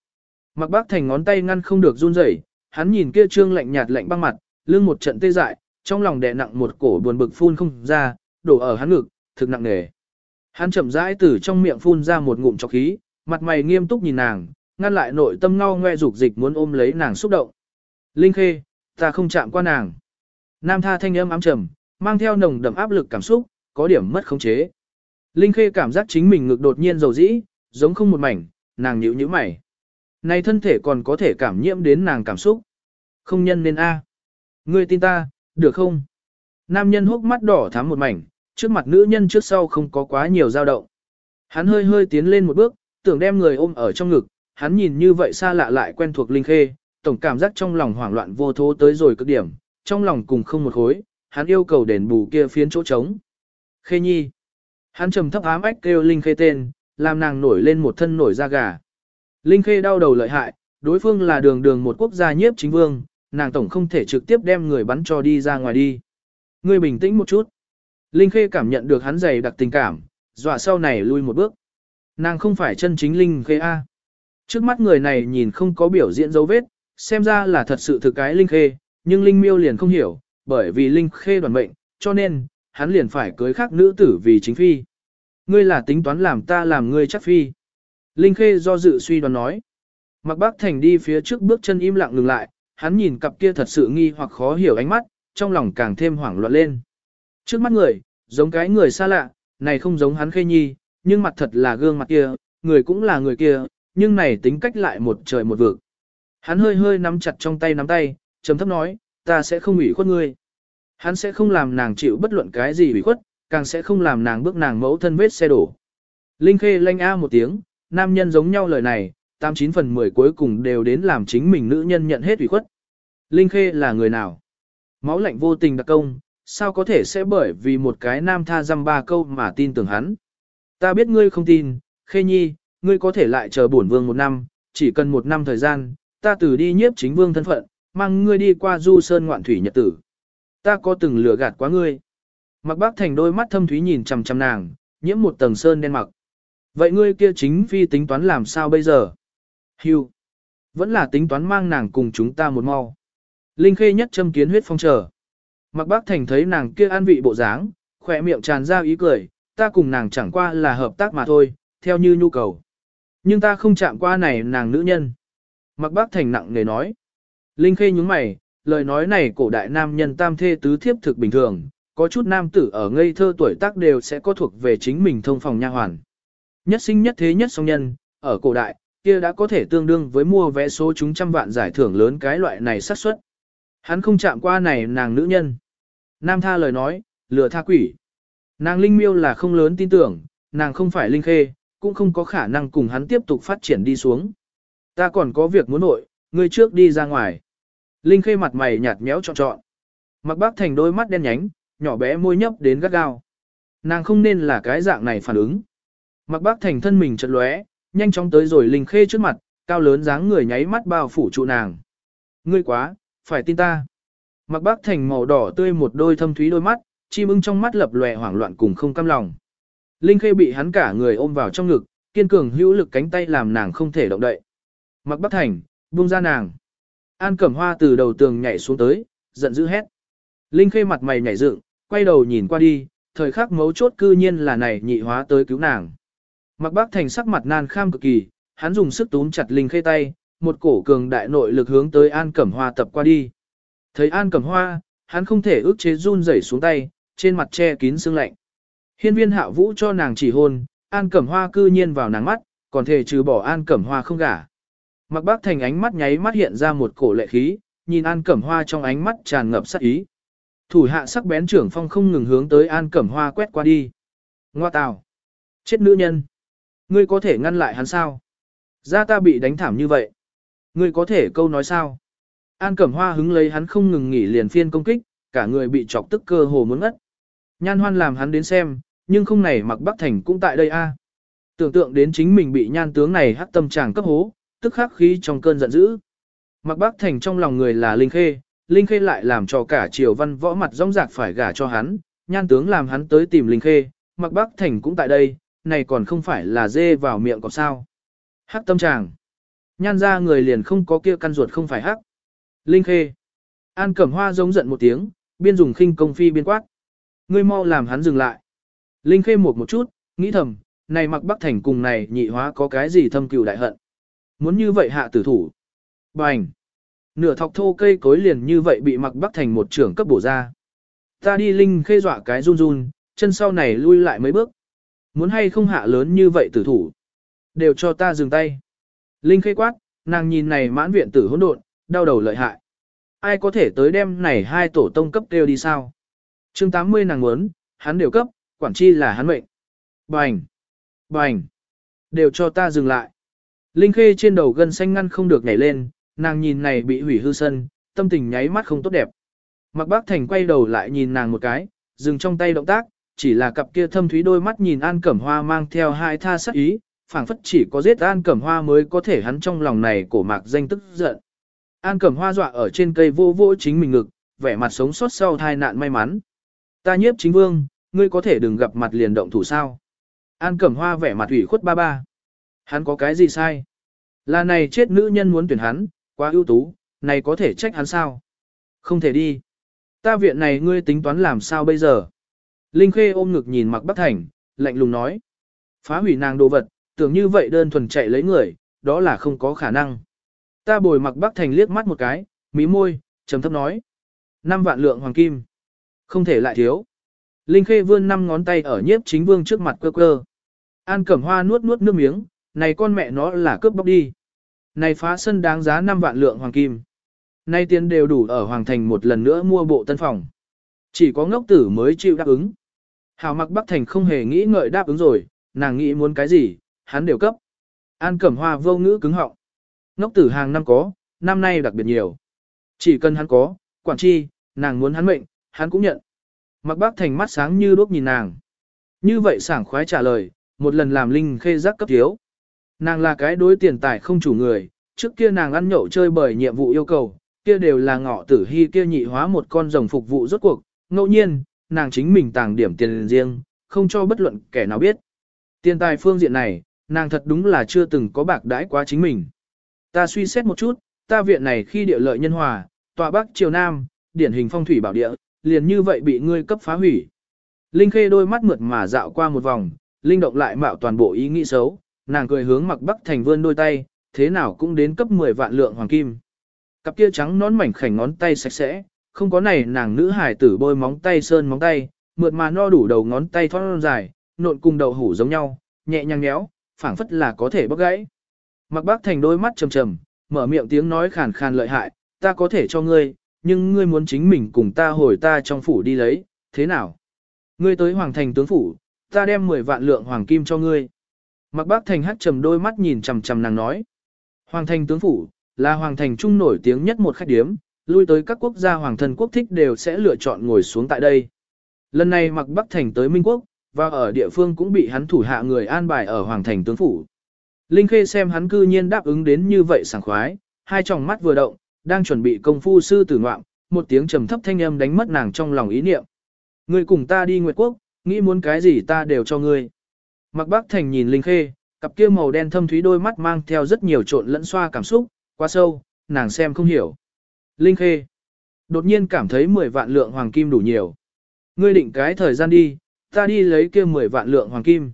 Mặc bác thành ngón tay ngăn không được run rẩy, hắn nhìn kia trương lạnh nhạt lạnh băng mặt, lưng một trận tê dại, trong lòng đè nặng một cổ buồn bực phun không ra, đổ ở hắn ngực, thực nặng nề. Hắn chậm rãi từ trong miệng phun ra một ngụm trọc khí, mặt mày nghiêm túc nhìn nàng, ngăn lại nội tâm ngao ngoe dục dịch muốn ôm lấy nàng xúc động. Linh Khê, ta không chạm qua nàng. Nam tha thanh âm ám trầm, mang theo nồng đậm áp lực cảm xúc, có điểm mất khống chế. Linh Khê cảm giác chính mình ngực đột nhiên dầu dĩ, giống không một mảnh, nàng nhíu nhíu mày. Này thân thể còn có thể cảm nhiễm đến nàng cảm xúc. Không nhân nên A. Ngươi tin ta, được không? Nam nhân hốc mắt đỏ thắm một mảnh, trước mặt nữ nhân trước sau không có quá nhiều dao động. Hắn hơi hơi tiến lên một bước, tưởng đem người ôm ở trong ngực, hắn nhìn như vậy xa lạ lại quen thuộc Linh Khê, tổng cảm giác trong lòng hoảng loạn vô thố tới rồi cực điểm, trong lòng cùng không một khối, hắn yêu cầu đền bù kia phiến chỗ trống. Khê Nhi. Hắn trầm thấp ám ách kêu Linh Khê tên, làm nàng nổi lên một thân nổi da gà. Linh Khê đau đầu lợi hại, đối phương là đường đường một quốc gia nhiếp chính vương, nàng tổng không thể trực tiếp đem người bắn cho đi ra ngoài đi. Ngươi bình tĩnh một chút. Linh Khê cảm nhận được hắn dày đặc tình cảm, dọa sau này lui một bước. Nàng không phải chân chính Linh Khê A. Trước mắt người này nhìn không có biểu diễn dấu vết, xem ra là thật sự thực cái Linh Khê, nhưng Linh Miêu liền không hiểu, bởi vì Linh Khê đoàn mệnh, cho nên, hắn liền phải cưới khác nữ tử vì chính phi. Ngươi là tính toán làm ta làm ngươi chắc phi. Linh Khê do dự suy đoán nói. Mặc bác thành đi phía trước bước chân im lặng ngừng lại, hắn nhìn cặp kia thật sự nghi hoặc khó hiểu ánh mắt, trong lòng càng thêm hoảng loạn lên. Trước mắt người, giống cái người xa lạ, này không giống hắn Khê Nhi, nhưng mặt thật là gương mặt kia, người cũng là người kia, nhưng này tính cách lại một trời một vực. Hắn hơi hơi nắm chặt trong tay nắm tay, trầm thấp nói, ta sẽ không ủy khuất ngươi. Hắn sẽ không làm nàng chịu bất luận cái gì ủy khuất, càng sẽ không làm nàng bước nàng mẫu thân vết xe đổ. Linh Khê lanh a một tiếng, nam nhân giống nhau lời này, 89 phần 10 cuối cùng đều đến làm chính mình nữ nhân nhận hết ủy khuất. Linh Khê là người nào? Máu lạnh vô tình đặc công, sao có thể sẽ bởi vì một cái nam tha dăm ba câu mà tin tưởng hắn? Ta biết ngươi không tin, Khê Nhi, ngươi có thể lại chờ bổn vương một năm, chỉ cần một năm thời gian, ta từ đi nhiếp chính vương thân phận, mang ngươi đi qua du sơn ngoạn thủy nhật tử. Ta có từng lừa gạt quá ngươi. Mặc bác thành đôi mắt thâm thúy nhìn chằm chằm nàng, nhiễm một tầng sơn đen mặc. Vậy ngươi kia chính phi tính toán làm sao bây giờ? Hưu. Vẫn là tính toán mang nàng cùng chúng ta một mau. Linh khê nhất châm kiến huyết phong trở. Mặc bác thành thấy nàng kia an vị bộ dáng, khỏe miệng tràn ra ý cười, ta cùng nàng chẳng qua là hợp tác mà thôi, theo như nhu cầu. Nhưng ta không chạm qua này nàng nữ nhân. Mặc bác thành nặng nề nói. Linh Khê nhúng mày, lời nói này cổ đại nam nhân tam thê tứ thiếp thực bình thường, có chút nam tử ở ngây thơ tuổi tác đều sẽ có thuộc về chính mình thông phòng nha hoàn. Nhất sinh nhất thế nhất song nhân, ở cổ đại, kia đã có thể tương đương với mua vé số chúng trăm vạn giải thưởng lớn cái loại này xác suất. Hắn không chạm qua này nàng nữ nhân. Nam tha lời nói, lừa tha quỷ. Nàng linh miêu là không lớn tin tưởng, nàng không phải linh khê, cũng không có khả năng cùng hắn tiếp tục phát triển đi xuống. Ta còn có việc muốn nội, ngươi trước đi ra ngoài. Linh khê mặt mày nhạt méo trọn trọn. Mặc bác thành đôi mắt đen nhánh, nhỏ bé môi nhấp đến gắt gao. Nàng không nên là cái dạng này phản ứng. Mặc bác thành thân mình chật lóe, nhanh chóng tới rồi Linh khê trước mặt, cao lớn dáng người nháy mắt bao phủ trụ nàng. Ngươi quá, phải tin ta. Mặc bác thành màu đỏ tươi một đôi thâm thúy đôi mắt, chim ưng trong mắt lập lòe hoảng loạn cùng không cam lòng. Linh khê bị hắn cả người ôm vào trong ngực, kiên cường hữu lực cánh tay làm nàng không thể động đậy. Mặc bác thành, buông ra nàng. An cẩm hoa từ đầu tường nhảy xuống tới, giận dữ hét. Linh khê mặt mày nhảy dựng, quay đầu nhìn qua đi, thời khắc mấu chốt cư nhiên là này nhị hóa tới cứu nàng. Mặc bác thành sắc mặt nan kham cực kỳ, hắn dùng sức túm chặt Linh khê tay, một cổ cường đại nội lực hướng tới An cẩm hoa tập qua đi. Thấy An cẩm hoa, hắn không thể ước chế run rẩy xuống tay, trên mặt che kín sương lạnh. Hiên viên hạ vũ cho nàng chỉ hôn, An cẩm hoa cư nhiên vào nàng mắt, còn thể trừ bỏ An cẩm hoa không gả. Mặc bác thành ánh mắt nháy mắt hiện ra một cổ lệ khí, nhìn An Cẩm Hoa trong ánh mắt tràn ngập sát ý. Thủ hạ sắc bén trưởng phong không ngừng hướng tới An Cẩm Hoa quét qua đi. Ngoa tào. Chết nữ nhân. Ngươi có thể ngăn lại hắn sao? Ra ta bị đánh thảm như vậy. Ngươi có thể câu nói sao? An Cẩm Hoa hứng lấy hắn không ngừng nghỉ liền phiên công kích, cả người bị chọc tức cơ hồ muốn ngất. Nhan hoan làm hắn đến xem, nhưng không này mặc Bắc Thành cũng tại đây a. Tưởng tượng đến chính mình bị nhan tướng này hắc tâm tràng cấp hố, tức khắc khí trong cơn giận dữ. Mặc bác thành trong lòng người là Linh Khê, Linh Khê lại làm cho cả triều văn võ mặt rong rạc phải gả cho hắn, nhan tướng làm hắn tới tìm Linh Khê, mặc bác thành cũng tại đây, này còn không phải là dê vào miệng có sao. Hắc tâm tràng. Nhan ra người liền không có kia căn ruột không phải hắc. Linh Khê. An Cẩm Hoa giống giận một tiếng, biên dùng khinh công phi biên quát. Ngươi mau làm hắn dừng lại. Linh Khê một một chút, nghĩ thầm, này mặc bắc thành cùng này nhị hóa có cái gì thâm cừu đại hận. Muốn như vậy hạ tử thủ. Bành. Nửa thọc thô cây cối liền như vậy bị mặc bắc thành một trưởng cấp bổ ra. Ta đi linh khê dọa cái run run, chân sau này lui lại mấy bước. Muốn hay không hạ lớn như vậy tử thủ. Đều cho ta dừng tay. Linh khê quát, nàng nhìn này mãn viện tử hỗn độn, đau đầu lợi hại. Ai có thể tới đem này hai tổ tông cấp kêu đi sao? chương 80 nàng muốn, hắn đều cấp, quản chi là hắn mệnh. Bành! Bành! Đều cho ta dừng lại. Linh Khê trên đầu gân xanh ngăn không được nhảy lên, nàng nhìn này bị hủy hư sân, tâm tình nháy mắt không tốt đẹp. Mặc bác thành quay đầu lại nhìn nàng một cái, dừng trong tay động tác, chỉ là cặp kia thâm thúy đôi mắt nhìn An Cẩm Hoa mang theo hai tha sắc ý, phảng phất chỉ có giết An Cẩm Hoa mới có thể hắn trong lòng này cổ mạc danh tức giận. An Cẩm Hoa dọa ở trên cây vô vô chính mình ngực, vẻ mặt sống sót sau tai nạn may mắn. Ta nhiếp chính vương, ngươi có thể đừng gặp mặt liền động thủ sao. An Cẩm Hoa vẻ mặt ủy khuất ba ba. Hắn có cái gì sai? Là này chết nữ nhân muốn tuyển hắn, quá ưu tú, này có thể trách hắn sao? Không thể đi. Ta viện này ngươi tính toán làm sao bây giờ? Linh Khê ôm ngực nhìn Mặc Bắc Thành, lạnh lùng nói. Phá hủy nàng đồ vật, tưởng như vậy đơn thuần chạy lấy người, đó là không có khả năng. Ta bồi Mặc Bắc Thành liếc mắt một cái, mí môi, trầm thấp nói. Năm vạn lượng hoàng kim. Không thể lại thiếu. Linh Khê vươn năm ngón tay ở nhiếp chính vương trước mặt cơ cơ. An Cẩm Hoa nuốt nuốt nước miếng, này con mẹ nó là cướp bóc đi. Này phá sân đáng giá 5 vạn lượng hoàng kim. Nay tiền đều đủ ở hoàng thành một lần nữa mua bộ tân phòng. Chỉ có ngốc tử mới chịu đáp ứng. Hảo mặc Bắc Thành không hề nghĩ ngợi đáp ứng rồi, nàng nghĩ muốn cái gì, hắn đều cấp. An Cẩm Hoa vô ngữ cứng họng. Ngốc tử hàng năm có, năm nay đặc biệt nhiều. Chỉ cần hắn có, quản chi, nàng muốn hắn mệnh, hắn cũng nhận. Mặc Bắc Thành mắt sáng như đuốc nhìn nàng. Như vậy sảng khoái trả lời, một lần làm linh khê giác cấp thiếu. Nàng là cái đối tiền tài không chủ người, trước kia nàng ăn nhậu chơi bởi nhiệm vụ yêu cầu, kia đều là ngọ tử hy kia nhị hóa một con rồng phục vụ rốt cuộc, ngẫu nhiên, nàng chính mình tàng điểm tiền riêng, không cho bất luận kẻ nào biết. Tiền tài phương diện này, nàng thật đúng là chưa từng có bạc đãi quá chính mình. Ta suy xét một chút, ta viện này khi địa lợi nhân hòa, tòa bắc triều nam, điển hình phong thủy bảo địa, liền như vậy bị ngươi cấp phá hủy. Linh Khê đôi mắt mượt mà dạo qua một vòng, linh động lại mạo toàn bộ ý nghĩ xấu, nàng cười hướng Mặc Bắc Thành vươn đôi tay, thế nào cũng đến cấp 10 vạn lượng hoàng kim. Cặp kia trắng nón mảnh khảnh ngón tay sạch sẽ, không có này nàng nữ hài tử bôi móng tay sơn móng tay, mượt mà no đủ đầu ngón tay thon dài, nộn cùng đầu hủ giống nhau, nhẹ nhàng nhéo, phảng phất là có thể bóc gãy. Mặc bác thành đôi mắt trầm trầm, mở miệng tiếng nói khàn khàn lợi hại, ta có thể cho ngươi, nhưng ngươi muốn chính mình cùng ta hồi ta trong phủ đi lấy, thế nào? Ngươi tới hoàng thành tướng phủ, ta đem 10 vạn lượng hoàng kim cho ngươi. Mặc bác thành hắt trầm đôi mắt nhìn trầm trầm nàng nói. Hoàng thành tướng phủ, là hoàng thành trung nổi tiếng nhất một khách điếm, lui tới các quốc gia hoàng thân quốc thích đều sẽ lựa chọn ngồi xuống tại đây. Lần này mặc bắc thành tới Minh Quốc, và ở địa phương cũng bị hắn thủ hạ người an bài ở hoàng thành tướng phủ. Linh Khê xem hắn cư nhiên đáp ứng đến như vậy sảng khoái, hai tròng mắt vừa động, đang chuẩn bị công phu sư tử ngoạm, một tiếng trầm thấp thanh âm đánh mất nàng trong lòng ý niệm. Ngươi cùng ta đi Nguyệt Quốc, nghĩ muốn cái gì ta đều cho ngươi. Mặc Bắc Thành nhìn Linh Khê, cặp kia màu đen thâm thúy đôi mắt mang theo rất nhiều trộn lẫn xoa cảm xúc, quá sâu, nàng xem không hiểu. Linh Khê đột nhiên cảm thấy 10 vạn lượng hoàng kim đủ nhiều. Ngươi định cái thời gian đi, ta đi lấy kia 10 vạn lượng hoàng kim.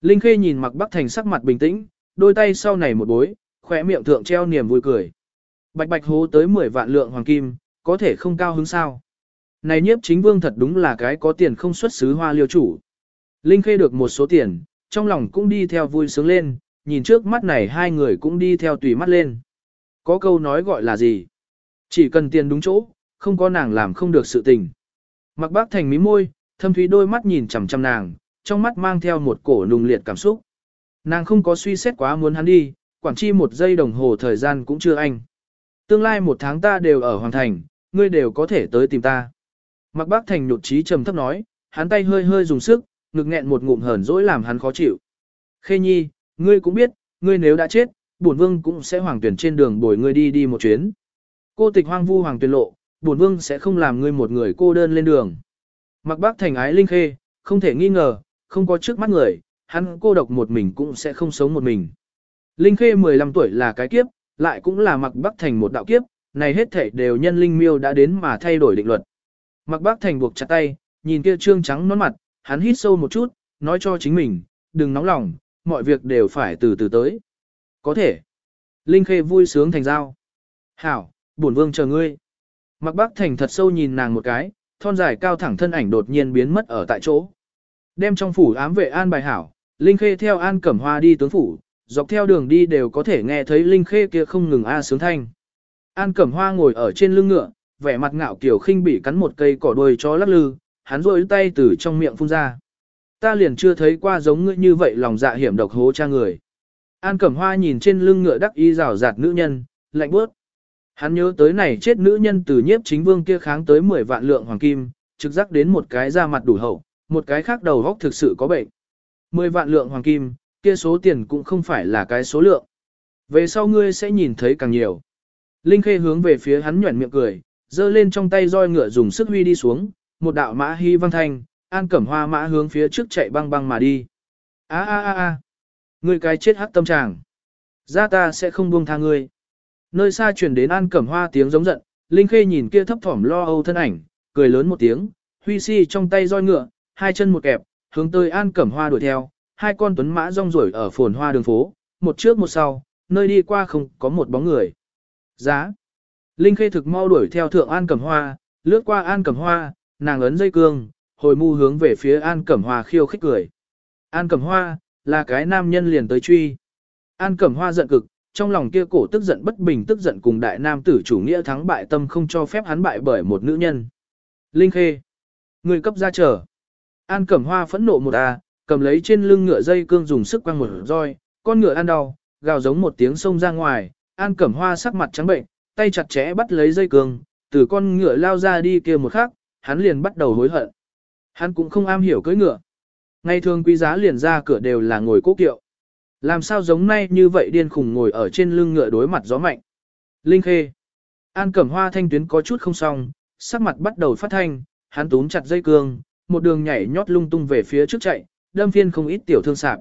Linh Khê nhìn Mặc Bắc Thành sắc mặt bình tĩnh, đôi tay sau này một bối, khỏe miệng thượng treo niềm vui cười. Bạch bạch hố tới 10 vạn lượng hoàng kim, có thể không cao hứng sao. Này nhiếp chính vương thật đúng là cái có tiền không xuất xứ hoa liêu chủ. Linh Khê được một số tiền, trong lòng cũng đi theo vui sướng lên, nhìn trước mắt này hai người cũng đi theo tùy mắt lên. Có câu nói gọi là gì? Chỉ cần tiền đúng chỗ, không có nàng làm không được sự tình. Mặc bác thành mí môi, thâm thúy đôi mắt nhìn chằm chằm nàng, trong mắt mang theo một cổ nùng liệt cảm xúc. Nàng không có suy xét quá muốn hắn đi, quản chi một giây đồng hồ thời gian cũng chưa anh. Tương lai một tháng ta đều ở Hoàng Thành, ngươi đều có thể tới tìm ta. Mặc bác thành nhột trí trầm thấp nói, hắn tay hơi hơi dùng sức, ngực nghẹn một ngụm hờn dỗi làm hắn khó chịu. Khê nhi, ngươi cũng biết, ngươi nếu đã chết, bổn vương cũng sẽ hoàng tuyển trên đường bồi ngươi đi đi một chuyến. Cô tịch hoang vu hoàng tuyệt lộ, bổn vương sẽ không làm ngươi một người cô đơn lên đường. Mặc bác thành ái linh khê, không thể nghi ngờ, không có trước mắt người, hắn cô độc một mình cũng sẽ không sống một mình. Linh khê 15 tuổi là cái kiếp, lại cũng là mặc bác thành một đạo kiếp, này hết thể đều nhân linh miêu đã đến mà thay đổi định luật. Mặc bác thành buộc chặt tay, nhìn kia trương trắng nón mặt, hắn hít sâu một chút, nói cho chính mình, đừng nóng lòng, mọi việc đều phải từ từ tới. Có thể. Linh khê vui sướng thành giao. Hảo, bổn vương chờ ngươi. Mặc bác thành thật sâu nhìn nàng một cái, thon dài cao thẳng thân ảnh đột nhiên biến mất ở tại chỗ. Đem trong phủ ám vệ an bài hảo, Linh Khê theo An Cẩm Hoa đi tướng phủ, dọc theo đường đi đều có thể nghe thấy Linh Khê kia không ngừng a sướng thanh. An Cẩm Hoa ngồi ở trên lưng ngựa, vẻ mặt ngạo kiểu khinh bị cắn một cây cỏ đuôi chó lắc lư, hắn rôi tay từ trong miệng phun ra. Ta liền chưa thấy qua giống ngươi như vậy lòng dạ hiểm độc hố cha người. An Cẩm Hoa nhìn trên lưng ngựa đắc y rào rạt nữ nhân, lạnh bước. Hắn nhớ tới này chết nữ nhân từ nhiếp chính vương kia kháng tới 10 vạn lượng hoàng kim, trực giác đến một cái da mặt đủ hậu, một cái khác đầu góc thực sự có bệnh. 10 vạn lượng hoàng kim, kia số tiền cũng không phải là cái số lượng. Về sau ngươi sẽ nhìn thấy càng nhiều. Linh Khê hướng về phía hắn nhuẩn miệng cười, giơ lên trong tay roi ngựa dùng sức huy đi xuống, một đạo mã hy văn thanh, an cẩm hoa mã hướng phía trước chạy băng băng mà đi. A a a a, ngươi cái chết hắc tâm tràng. Ra ta sẽ không buông tha ngươi. Nơi xa truyền đến An Cẩm Hoa tiếng giống giận, Linh Khê nhìn kia thấp thỏm lo âu thân ảnh, cười lớn một tiếng, huy si trong tay roi ngựa, hai chân một kẹp, hướng tới An Cẩm Hoa đuổi theo, hai con tuấn mã rong ruổi ở phồn hoa đường phố, một trước một sau, nơi đi qua không có một bóng người. Giá. Linh Khê thực mau đuổi theo thượng An Cẩm Hoa, lướt qua An Cẩm Hoa, nàng ấn dây cương, hồi mu hướng về phía An Cẩm Hoa khiêu khích cười. An Cẩm Hoa, là cái nam nhân liền tới truy. An Cẩm Hoa giận cực, trong lòng kia cổ tức giận bất bình tức giận cùng đại nam tử chủ nghĩa thắng bại tâm không cho phép hắn bại bởi một nữ nhân. Linh Khê. Người cấp ra chờ. An Cẩm Hoa phẫn nộ một a, cầm lấy trên lưng ngựa dây cương dùng sức quăng một roi, con ngựa ăn đau, gào giống một tiếng xông ra ngoài, An Cẩm Hoa sắc mặt trắng bệnh, tay chặt chẽ bắt lấy dây cương, từ con ngựa lao ra đi kia một khắc, hắn liền bắt đầu hối hận. Hắn cũng không am hiểu cưỡi ngựa. Ngày thường quý giá liền ra cửa đều là ngồi cố kiệu. Làm sao giống nay như vậy điên khùng ngồi ở trên lưng ngựa đối mặt gió mạnh. Linh Khê. An Cẩm Hoa thanh tuyến có chút không xong, sắc mặt bắt đầu phát thanh, hắn túm chặt dây cương, một đường nhảy nhót lung tung về phía trước chạy, đâm phiên không ít tiểu thương sạp.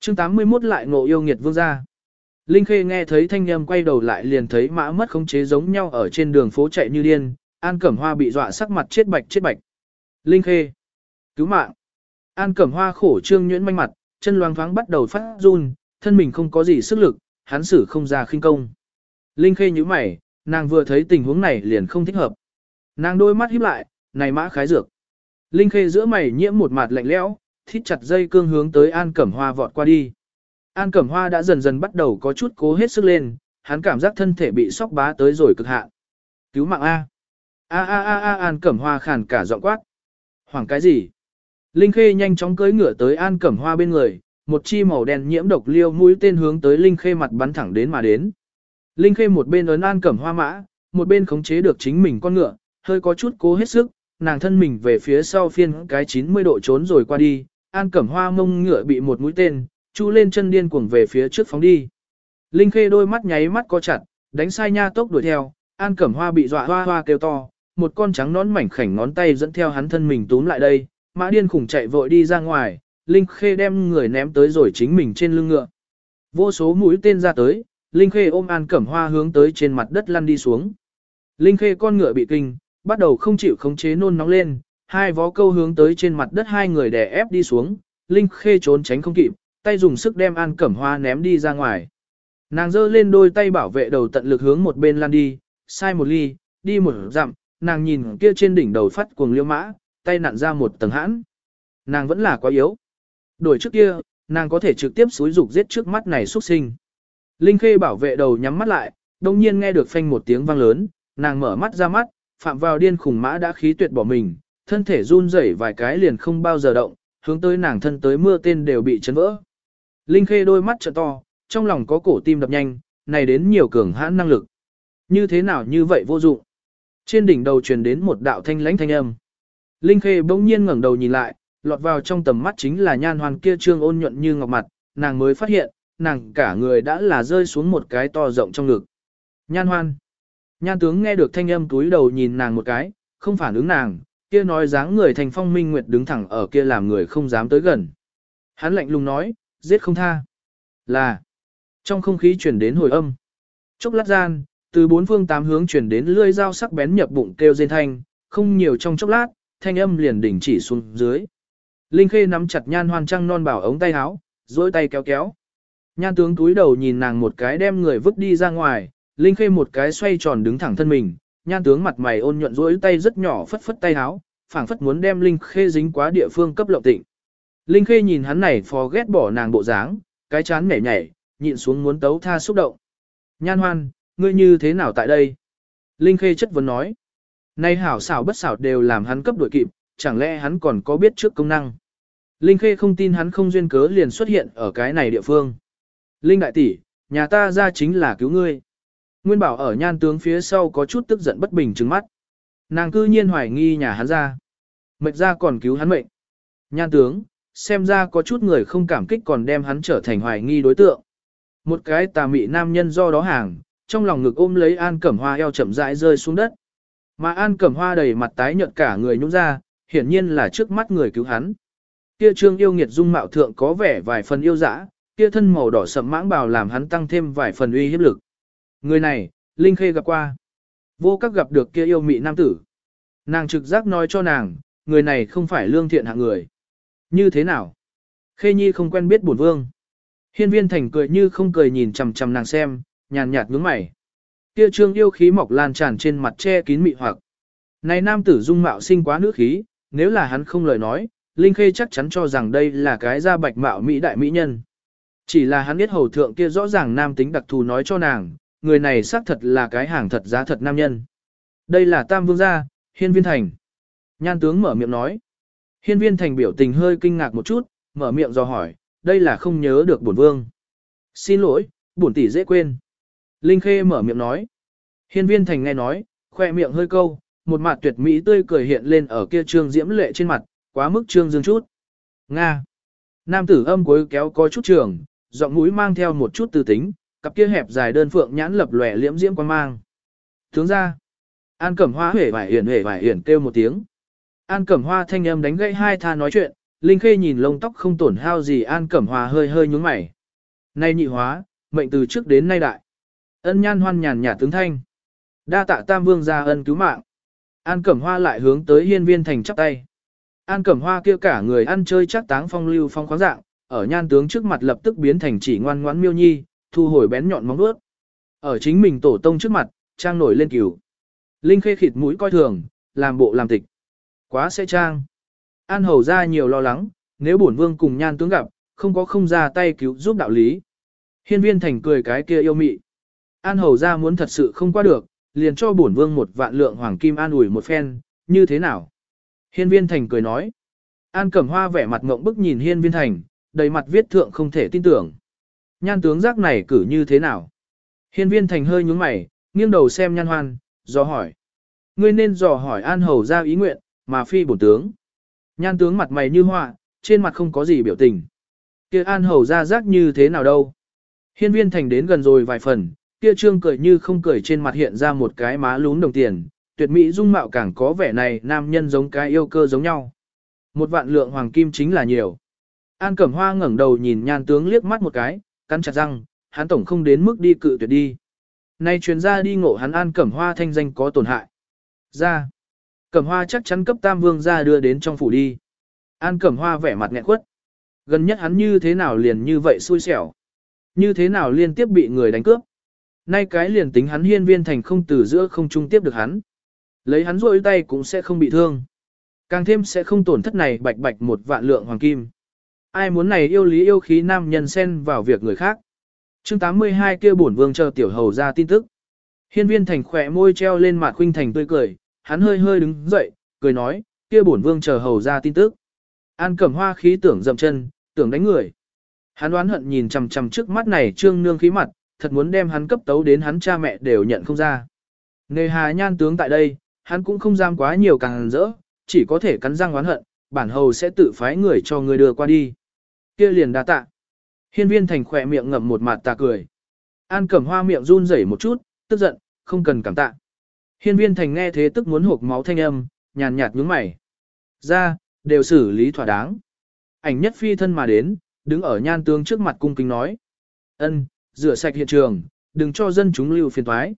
Chương 81 lại ngộ yêu nghiệt vương gia. Linh Khê nghe thấy thanh âm quay đầu lại liền thấy mã mất khống chế giống nhau ở trên đường phố chạy như điên, An Cẩm Hoa bị dọa sắc mặt chết bạch chết bạch. Linh Khê. Cứu mạng. An Cẩm Hoa khổ trương nhuyễn manh mặt, chân loang thoáng bắt đầu phát run, thân mình không có gì sức lực, hắn xử không ra khinh công. Linh Khê nhíu mày, nàng vừa thấy tình huống này liền không thích hợp. Nàng đôi mắt híp lại, này mã khái dược. Linh Khê giữa mày nhiễm một mặt lạnh lẽo, thít chặt dây cương hướng tới An Cẩm Hoa vọt qua đi. An Cẩm Hoa đã dần dần bắt đầu có chút cố hết sức lên, hắn cảm giác thân thể bị sóc bá tới rồi cực hạn. Cứu mạng A. A a a a An Cẩm Hoa khàn cả giọng quát. Hoảng cái gì? Linh Khê nhanh chóng cưỡi ngựa tới An Cẩm Hoa bên người, một chi màu đen nhiễm độc liêu mũi tên hướng tới Linh Khê mặt bắn thẳng đến mà đến. Linh Khê một bên ấn An Cẩm Hoa mã, một bên khống chế được chính mình con ngựa, hơi có chút cố hết sức, nàng thân mình về phía sau phiên cái 90 độ trốn rồi qua đi, An Cẩm Hoa mông ngựa bị một mũi tên, chu lên chân điên cuồng về phía trước phóng đi. Linh Khê đôi mắt nháy mắt co chặt, đánh sai nha tốc đuổi theo, An Cẩm Hoa bị dọa hoa hoa kêu to, một con trắng nón mảnh khảnh ngón tay dẫn theo hắn thân mình túm lại đây, mã điên khủng chạy vội đi ra ngoài, Linh Khê đem người ném tới rồi chính mình trên lưng ngựa. Vô số mũi tên ra tới, Linh Khê ôm An Cẩm Hoa hướng tới trên mặt đất lăn đi xuống. Linh Khê con ngựa bị kinh, bắt đầu không chịu khống chế nôn nóng lên, hai vó câu hướng tới trên mặt đất hai người đè ép đi xuống, Linh Khê trốn tránh không kịp, tay dùng sức đem An Cẩm Hoa ném đi ra ngoài. Nàng giơ lên đôi tay bảo vệ đầu tận lực hướng một bên lăn đi, sai một ly, đi một dặm, nàng nhìn kia trên đỉnh đầu phát cuồng liêu mã, tay nặn ra một tầng hãn. Nàng vẫn là quá yếu. Đổi trước kia, nàng có thể trực tiếp xúi dục giết trước mắt này xuất sinh. Linh Khê bảo vệ đầu nhắm mắt lại, đồng nhiên nghe được phanh một tiếng vang lớn, nàng mở mắt ra mắt, phạm vào điên khủng mã đã khí tuyệt bỏ mình, thân thể run rẩy vài cái liền không bao giờ động, hướng tới nàng thân tới mưa tên đều bị chấn vỡ. Linh Khê đôi mắt trợ to, trong lòng có cổ tim đập nhanh, này đến nhiều cường hãn năng lực. Như thế nào như vậy vô dụng. Trên đỉnh đầu truyền đến một đạo thanh lãnh thanh âm. Linh Khê bỗng nhiên ngẩng đầu nhìn lại, lọt vào trong tầm mắt chính là nhan hoàn kia trương ôn nhuận như ngọc mặt, nàng mới phát hiện, nàng cả người đã là rơi xuống một cái to rộng trong ngực. Nhan hoan. Nhan tướng nghe được thanh âm túi đầu nhìn nàng một cái, không phản ứng nàng, kia nói dáng người thành phong minh nguyệt đứng thẳng ở kia làm người không dám tới gần. Hắn lạnh lùng nói, giết không tha. Là. Trong không khí chuyển đến hồi âm. Chốc lát gian, từ bốn phương tám hướng chuyển đến lưỡi dao sắc bén nhập bụng kêu rên thanh, không nhiều trong chốc lát, thanh âm liền đỉnh chỉ xuống dưới. Linh Khê nắm chặt nhan hoan trăng non bảo ống tay áo, dối tay kéo kéo. Nhan tướng túi đầu nhìn nàng một cái đem người vứt đi ra ngoài, Linh Khê một cái xoay tròn đứng thẳng thân mình, nhan tướng mặt mày ôn nhuận dối tay rất nhỏ phất phất tay áo, phảng phất muốn đem Linh Khê dính quá địa phương cấp lộng tịnh. Linh Khê nhìn hắn này phò ghét bỏ nàng bộ dáng, cái chán nhảy nhảy, nhịn xuống muốn tấu tha xúc động. Nhan hoan, ngươi như thế nào tại đây? Linh Khê chất vấn nói. Nay hảo xảo bất xảo đều làm hắn cấp đội kịp, chẳng lẽ hắn còn có biết trước công năng? Linh Khê không tin hắn không duyên cớ liền xuất hiện ở cái này địa phương. Linh đại tỷ, nhà ta ra chính là cứu ngươi. Nguyên bảo ở nhan tướng phía sau có chút tức giận bất bình trừng mắt. Nàng cư nhiên hoài nghi nhà hắn ra. Mệnh ra còn cứu hắn mệnh. Nhan tướng, xem ra có chút người không cảm kích còn đem hắn trở thành hoài nghi đối tượng. Một cái tà mị nam nhân do đó hàng, trong lòng ngực ôm lấy An Cẩm Hoa eo chậm rãi rơi xuống đất. Mà An Cẩm Hoa đầy mặt tái nhợt cả người nhũn ra, hiển nhiên là trước mắt người cứu hắn. Kia trương yêu nghiệt dung mạo thượng có vẻ vài phần yêu dã, kia thân màu đỏ sậm mãng bào làm hắn tăng thêm vài phần uy hiếp lực. Người này, Linh Khê gặp qua. Vô các gặp được kia yêu mị nam tử. Nàng trực giác nói cho nàng, người này không phải lương thiện hạng người. Như thế nào? Khê Nhi không quen biết bổn vương. Hiên viên thành cười như không cười nhìn chằm chằm nàng xem, nhàn nhạt nhướng mày. Kia trương yêu khí mọc lan tràn trên mặt che kín mị hoặc. Này nam tử dung mạo sinh quá nữ khí, nếu là hắn không lời nói, Linh Khê chắc chắn cho rằng đây là cái da bạch mạo mỹ đại mỹ nhân. Chỉ là hắn biết hầu thượng kia rõ ràng nam tính đặc thù nói cho nàng, người này xác thật là cái hàng thật giá thật nam nhân. Đây là Tam Vương gia, Hiên Viên Thành. Nhan tướng mở miệng nói. Hiên Viên Thành biểu tình hơi kinh ngạc một chút, mở miệng do hỏi, đây là không nhớ được bổn vương. Xin lỗi, bổn tỷ dễ quên. Linh Khê mở miệng nói. Hiên Viên Thành nghe nói, khoe miệng hơi câu, một mặt tuyệt mỹ tươi cười hiện lên ở kia trương diễm lệ trên mặt, quá mức trương dương chút. Nga. Nam tử âm cuối kéo có chút trường, giọng mũi mang theo một chút tư tính, cặp kia hẹp dài đơn phượng nhãn lập lòe liễm diễm quan mang. Tướng ra. An Cẩm Hoa hể vải hiển hể vải hiển kêu một tiếng. An Cẩm Hoa thanh âm đánh gãy hai tha nói chuyện, Linh Khê nhìn lông tóc không tổn hao gì An Cẩm Hoa hơi hơi nhướng mày. Nay nhị hóa, mệnh từ trước đến nay đại. Ân nhan hoan nhàn nhạt tướng thanh. Đa tạ Tam Vương gia ân cứu mạng. An Cẩm Hoa lại hướng tới hiên viên thành chắp tay. An Cẩm Hoa kia cả người ăn chơi chắc táng phong lưu phong khoáng dạng, ở nhan tướng trước mặt lập tức biến thành chỉ ngoan ngoãn miêu nhi, thu hồi bén nhọn móng vuốt. Ở chính mình tổ tông trước mặt, trang nổi lên cửu. Linh khê khịt mũi coi thường, làm bộ làm tịch. Quá sẽ trang. An hầu ra nhiều lo lắng, nếu bổn vương cùng nhan tướng gặp, không có không ra tay cứu giúp đạo lý. Hiên viên thành cười cái kia yêu mị. An hầu ra muốn thật sự không qua được, liền cho bổn vương một vạn lượng hoàng kim an ủi một phen, như thế nào? Hiên viên thành cười nói. An cẩm hoa vẻ mặt ngộng bức nhìn hiên viên thành, đầy mặt viết thượng không thể tin tưởng. Nhan tướng giác này cử như thế nào? Hiên viên thành hơi nhúng mày, nghiêng đầu xem nhan hoan, do hỏi. Ngươi nên dò hỏi an hầu ra ý nguyện, mà phi bổn tướng. Nhan tướng mặt mày như họa, trên mặt không có gì biểu tình. Kia an hầu ra giác như thế nào đâu? Hiên viên thành đến gần rồi vài phần, kia trương cười như không cười trên mặt hiện ra một cái má lún đồng tiền, tuyệt mỹ dung mạo càng có vẻ này nam nhân giống cái yêu cơ giống nhau. Một vạn lượng hoàng kim chính là nhiều. An Cẩm Hoa ngẩng đầu nhìn nhan tướng liếc mắt một cái, cắn chặt răng, hắn tổng không đến mức đi cự tuyệt đi. Nay chuyến ra đi ngộ hắn An Cẩm Hoa thanh danh có tổn hại. Ra. Cẩm Hoa chắc chắn cấp Tam Vương ra đưa đến trong phủ đi. An Cẩm Hoa vẻ mặt nghẹn quất. Gần nhất hắn như thế nào liền như vậy xui xẻo. Như thế nào liên tiếp bị người đánh cướp. Nay cái liền tính hắn hiên viên thành không từ giữa không trung tiếp được hắn. Lấy hắn rôi tay cũng sẽ không bị thương. Càng thêm sẽ không tổn thất này bạch bạch một vạn lượng hoàng kim. Ai muốn này yêu lý yêu khí nam nhân xen vào việc người khác. chương 82 kia bổn vương chờ tiểu hầu ra tin tức. Hiên viên thành khỏe môi treo lên mặt khuynh thành tươi cười, hắn hơi hơi đứng dậy, cười nói, kia bổn vương chờ hầu ra tin tức. An cẩm hoa khí tưởng dậm chân, tưởng đánh người. Hắn oán hận nhìn chằm chằm trước mắt này trương nương khí mặt, thật muốn đem hắn cấp tấu đến hắn cha mẹ đều nhận không ra. Nề hà nhan tướng tại đây, hắn cũng không dám quá nhiều càng rỡ, chỉ có thể cắn răng oán hận, bản hầu sẽ tự phái người cho người đưa qua đi. kia liền đa tạ. Hiên viên thành khỏe miệng ngậm một mặt tà cười. An cẩm hoa miệng run rẩy một chút, tức giận, không cần cảm tạ. Hiên viên thành nghe thế tức muốn hộp máu thanh âm, nhàn nhạt nhướng mày. Ra, đều xử lý thỏa đáng. Ảnh nhất phi thân mà đến, đứng ở nhan tướng trước mặt cung kính nói. ân, rửa sạch hiện trường, đừng cho dân chúng lưu phiền toái.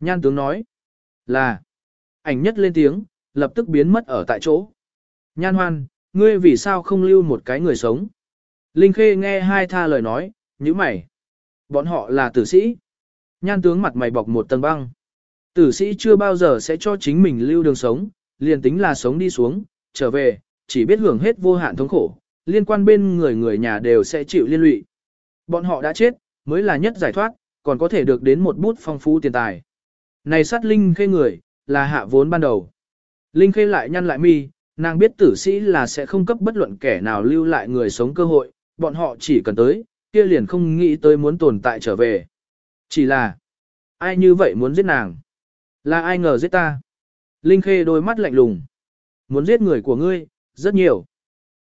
Nhan tướng nói. Là. Ảnh nhất lên tiếng, lập tức biến mất ở tại chỗ. Nhan hoan, ngươi vì sao không lưu một cái người sống? Linh Khê nghe hai tha lời nói, như mày. Bọn họ là tử sĩ. Nhan tướng mặt mày bọc một tầng băng. Tử sĩ chưa bao giờ sẽ cho chính mình lưu đường sống, liền tính là sống đi xuống, trở về, chỉ biết hưởng hết vô hạn thống khổ, liên quan bên người người nhà đều sẽ chịu liên lụy. Bọn họ đã chết, mới là nhất giải thoát, còn có thể được đến một bút phong phú tiền tài. Này sát Linh Khê người, là hạ vốn ban đầu. Linh Khê lại nhăn lại mi, nàng biết tử sĩ là sẽ không cấp bất luận kẻ nào lưu lại người sống cơ hội, bọn họ chỉ cần tới, kia liền không nghĩ tới muốn tồn tại trở về. Chỉ là, ai như vậy muốn giết nàng? Là ai ngờ giết ta? Linh Khê đôi mắt lạnh lùng. Muốn giết người của ngươi, rất nhiều.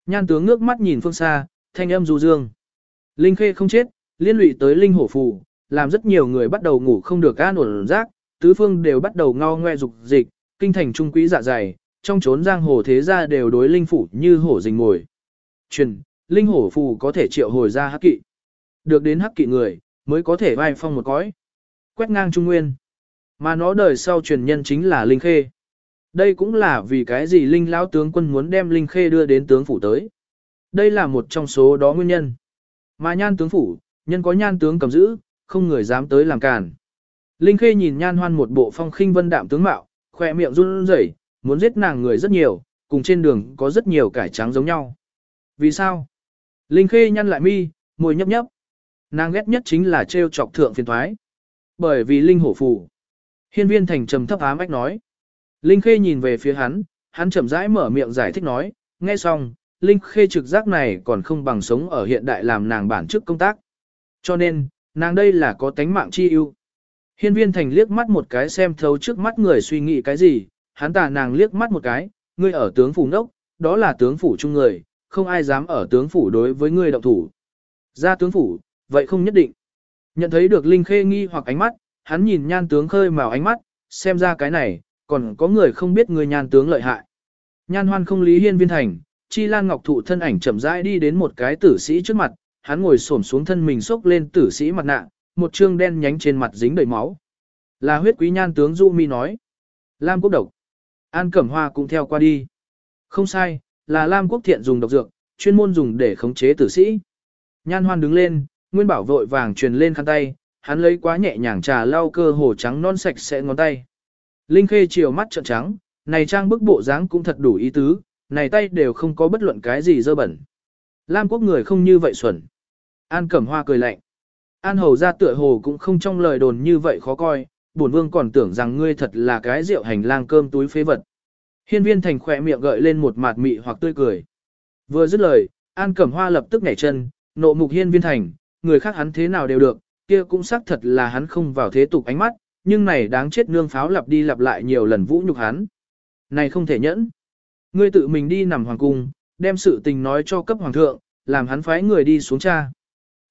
Nhan tướng ngước mắt nhìn phương xa, thanh âm du dương. Linh Khê không chết, liên lụy tới Linh Hổ Phù, làm rất nhiều người bắt đầu ngủ không được an ổn rác, tứ phương đều bắt đầu ngao ngoe dục dịch, kinh thành trung quý dạ dày, trong chốn giang hồ thế gia đều đối linh phủ như hổ rình ngồi. Truyền, linh hổ phù có thể triệu hồi ra hắc kỵ. Được đến hắc kỵ người, mới có thể vai phong một cõi. Quét ngang trung nguyên. Mà nó đời sau truyền nhân chính là linh khê. Đây cũng là vì cái gì linh lão tướng quân muốn đem linh khê đưa đến tướng phủ tới. Đây là một trong số đó nguyên nhân. Mà nhan tướng phủ, nhân có nhan tướng cầm giữ, không người dám tới làm càn. Linh Khê nhìn Nhan Hoan một bộ phong khinh vân đạm tướng mạo, khỏe miệng run rẩy, muốn giết nàng người rất nhiều, cùng trên đường có rất nhiều cải trắng giống nhau. Vì sao? Linh Khê nhăn lại mi, môi nhấp nhấp. Nàng ghét nhất chính là trêu chọc thượng phiền thoái. Bởi vì Linh hổ phù. Hiên viên thành trầm thấp ám ách nói. Linh Khê nhìn về phía hắn, hắn chậm rãi mở miệng giải thích nói, nghe xong, Linh Khê trực giác này còn không bằng sống ở hiện đại làm nàng bản chức công tác. Cho nên, nàng đây là có tánh mạng chi ưu. Hiên viên thành liếc mắt một cái xem thấu trước mắt người suy nghĩ cái gì, hắn tà nàng liếc mắt một cái, ngươi ở tướng phủ nốc, đó là tướng phủ chung người, không ai dám ở tướng phủ đối với ngươi động thủ. Ra tướng phủ, vậy không nhất định. Nhận thấy được Linh Khê nghi hoặc ánh mắt, hắn nhìn nhan tướng khơi màu ánh mắt, xem ra cái này, còn có người không biết người nhan tướng lợi hại. Nhan hoan không lý hiên viên thành, chi lan ngọc thụ thân ảnh chậm rãi đi đến một cái tử sĩ trước mặt, hắn ngồi xổm xuống thân mình xốc lên tử sĩ mặt nạ, một trương đen nhánh trên mặt dính đầy máu. Là huyết quý nhan tướng Du Mi nói. Lam quốc độc. An Cẩm Hoa cũng theo qua đi. Không sai, là Lam Quốc Thiện dùng độc dược, chuyên môn dùng để khống chế tử sĩ. Nhan Hoan đứng lên, Nguyên Bảo vội vàng truyền lên khăn tay, hắn lấy quá nhẹ nhàng trà lau cơ hồ trắng non sạch sẽ ngón tay. Linh Khê chiều mắt trợn trắng, này trang bức bộ dáng cũng thật đủ ý tứ, này tay đều không có bất luận cái gì dơ bẩn. Lam quốc người không như vậy xuẩn. An Cẩm Hoa cười lạnh. An Hầu ra tựa hồ cũng không trong lời đồn như vậy khó coi, bổn vương còn tưởng rằng ngươi thật là cái rượu hành lang cơm túi phế vật. Hiên viên thành khỏe miệng gợi lên một mạt mị hoặc tươi cười. Vừa dứt lời, An Cẩm Hoa lập tức nhảy chân, nộ mục hiên viên thành, người khác hắn thế nào đều được, kia cũng xác thật là hắn không vào thế tục ánh mắt, nhưng này đáng chết nương pháo lặp đi lặp lại nhiều lần vũ nhục hắn. Này không thể nhẫn. Ngươi tự mình đi nằm hoàng cung, đem sự tình nói cho cấp hoàng thượng, làm hắn phái người đi xuống cha.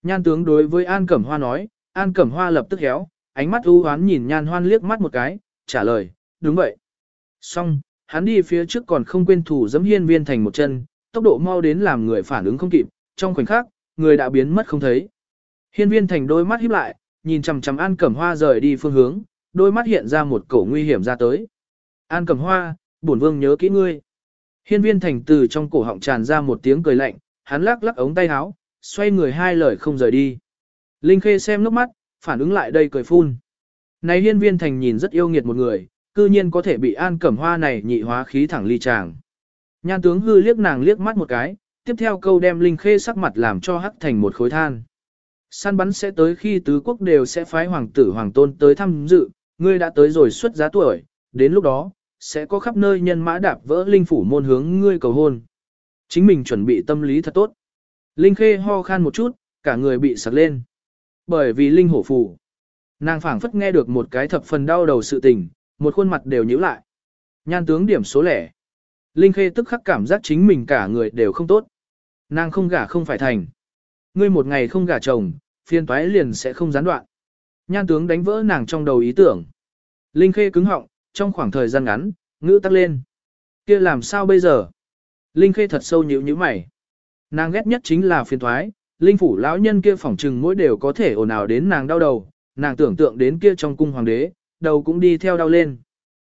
Nhan tướng đối với An Cẩm Hoa nói, An Cẩm Hoa lập tức héo, ánh mắt u hoán nhìn Nhan Hoan liếc mắt một cái, trả lời, đúng vậy. Xong, hắn đi phía trước còn không quên thủ dấm hiên viên thành một chân, tốc độ mau đến làm người phản ứng không kịp, trong khoảnh khắc, người đã biến mất không thấy. Hiên viên thành đôi mắt híp lại, nhìn chằm chằm An Cẩm Hoa rời đi phương hướng, đôi mắt hiện ra một cổ nguy hiểm ra tới. An Cẩm Hoa, bổn vương nhớ kỹ ngươi. Hiên viên thành từ trong cổ họng tràn ra một tiếng cười lạnh, hắn lắc lắc ống tay áo, xoay người hai lời không rời đi. Linh Khê xem nước mắt, phản ứng lại đây cười phun. Này hiên viên thành nhìn rất yêu nghiệt một người, cư nhiên có thể bị an cẩm hoa này nhị hóa khí thẳng ly tràng. Nhan tướng hư liếc nàng liếc mắt một cái, tiếp theo câu đem Linh Khê sắc mặt làm cho hắc thành một khối than. Săn bắn sẽ tới khi tứ quốc đều sẽ phái hoàng tử hoàng tôn tới thăm dự, ngươi đã tới rồi xuất giá tuổi, đến lúc đó, sẽ có khắp nơi nhân mã đạp vỡ linh phủ môn hướng ngươi cầu hôn. Chính mình chuẩn bị tâm lý thật tốt. Linh Khê ho khan một chút, cả người bị sặc lên. Bởi vì Linh hổ phù. Nàng phảng phất nghe được một cái thập phần đau đầu sự tình, một khuôn mặt đều nhíu lại. Nhan tướng điểm số lẻ. Linh Khê tức khắc cảm giác chính mình cả người đều không tốt. Nàng không gả không phải thành. Ngươi một ngày không gả chồng, phiên toái liền sẽ không gián đoạn. Nhan tướng đánh vỡ nàng trong đầu ý tưởng. Linh Khê cứng họng, trong khoảng thời gian ngắn, ngữ tắc lên. kia làm sao bây giờ? Linh Khê thật sâu nhíu nhíu mày. Nàng ghét nhất chính là phiền thoái, linh phủ lão nhân kia phỏng trừng mỗi đều có thể ồn ào đến nàng đau đầu, nàng tưởng tượng đến kia trong cung hoàng đế, đầu cũng đi theo đau lên.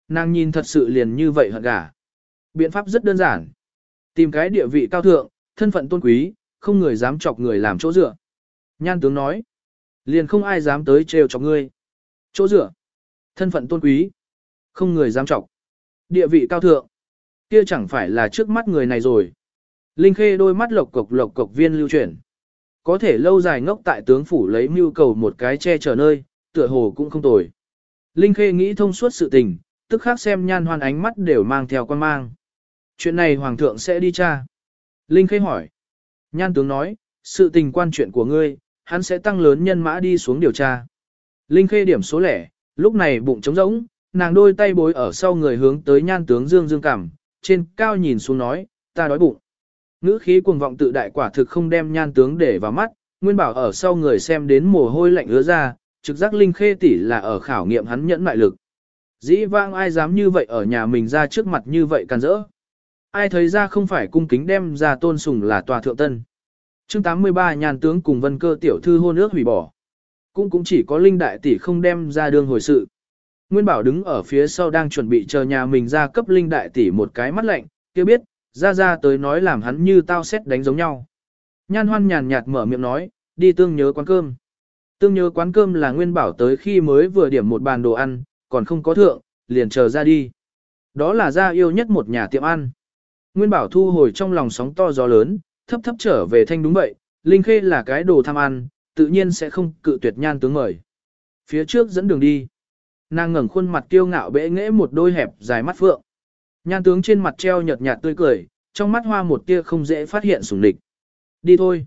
Nàng nhìn thật sự liền như vậy hận gả. Biện pháp rất đơn giản. Tìm cái địa vị cao thượng, thân phận tôn quý, không người dám chọc người làm chỗ dựa. Nhan tướng nói, liền không ai dám tới trêu chọc ngươi. Chỗ dựa, thân phận tôn quý, không người dám chọc. Địa vị cao thượng, kia chẳng phải là trước mắt người này rồi. Linh Khê đôi mắt lộc cộc lộc cộc viên lưu chuyển. Có thể lâu dài ngốc tại tướng phủ lấy mưu cầu một cái che chở nơi, tựa hồ cũng không tồi. Linh Khê nghĩ thông suốt sự tình, tức khác xem nhan hoan ánh mắt đều mang theo quan mang. Chuyện này hoàng thượng sẽ đi tra. Linh Khê hỏi. Nhan tướng nói, sự tình quan chuyện của ngươi, hắn sẽ tăng lớn nhân mã đi xuống điều tra. Linh Khê điểm số lẻ, lúc này bụng trống rỗng, nàng đôi tay bối ở sau người hướng tới nhan tướng dương dương cảm, trên cao nhìn xuống nói, ta đói bụng. Ngữ khí cuồng vọng tự đại quả thực không đem nhan tướng để vào mắt, Nguyên Bảo ở sau người xem đến mồ hôi lạnh ứa ra, trực giác linh khê tỷ là ở khảo nghiệm hắn nhẫn mại lực. Dĩ vang ai dám như vậy ở nhà mình ra trước mặt như vậy can rỡ. Ai thấy ra không phải cung kính đem ra tôn sùng là tòa thượng tân. chương 83 nhàn tướng cùng vân cơ tiểu thư hôn ước hủy bỏ. Cũng cũng chỉ có linh đại tỷ không đem ra đường hồi sự. Nguyên Bảo đứng ở phía sau đang chuẩn bị chờ nhà mình ra cấp linh đại tỷ một cái mắt lạnh, kia biết, ra ra tới nói làm hắn như tao xét đánh giống nhau. Nhan hoan nhàn nhạt mở miệng nói, đi tương nhớ quán cơm. Tương nhớ quán cơm là nguyên bảo tới khi mới vừa điểm một bàn đồ ăn, còn không có thượng, liền chờ ra đi. Đó là gia yêu nhất một nhà tiệm ăn. Nguyên bảo thu hồi trong lòng sóng to gió lớn, thấp thấp trở về thanh đúng vậy, Linh Khê là cái đồ tham ăn, tự nhiên sẽ không cự tuyệt nhan tướng mời. Phía trước dẫn đường đi. Nàng ngẩng khuôn mặt kiêu ngạo bẽ nghẽ một đôi hẹp dài mắt phượng. Nhan tướng trên mặt treo nhợt nhạt tươi cười, trong mắt hoa một tia không dễ phát hiện sủng địch. Đi thôi.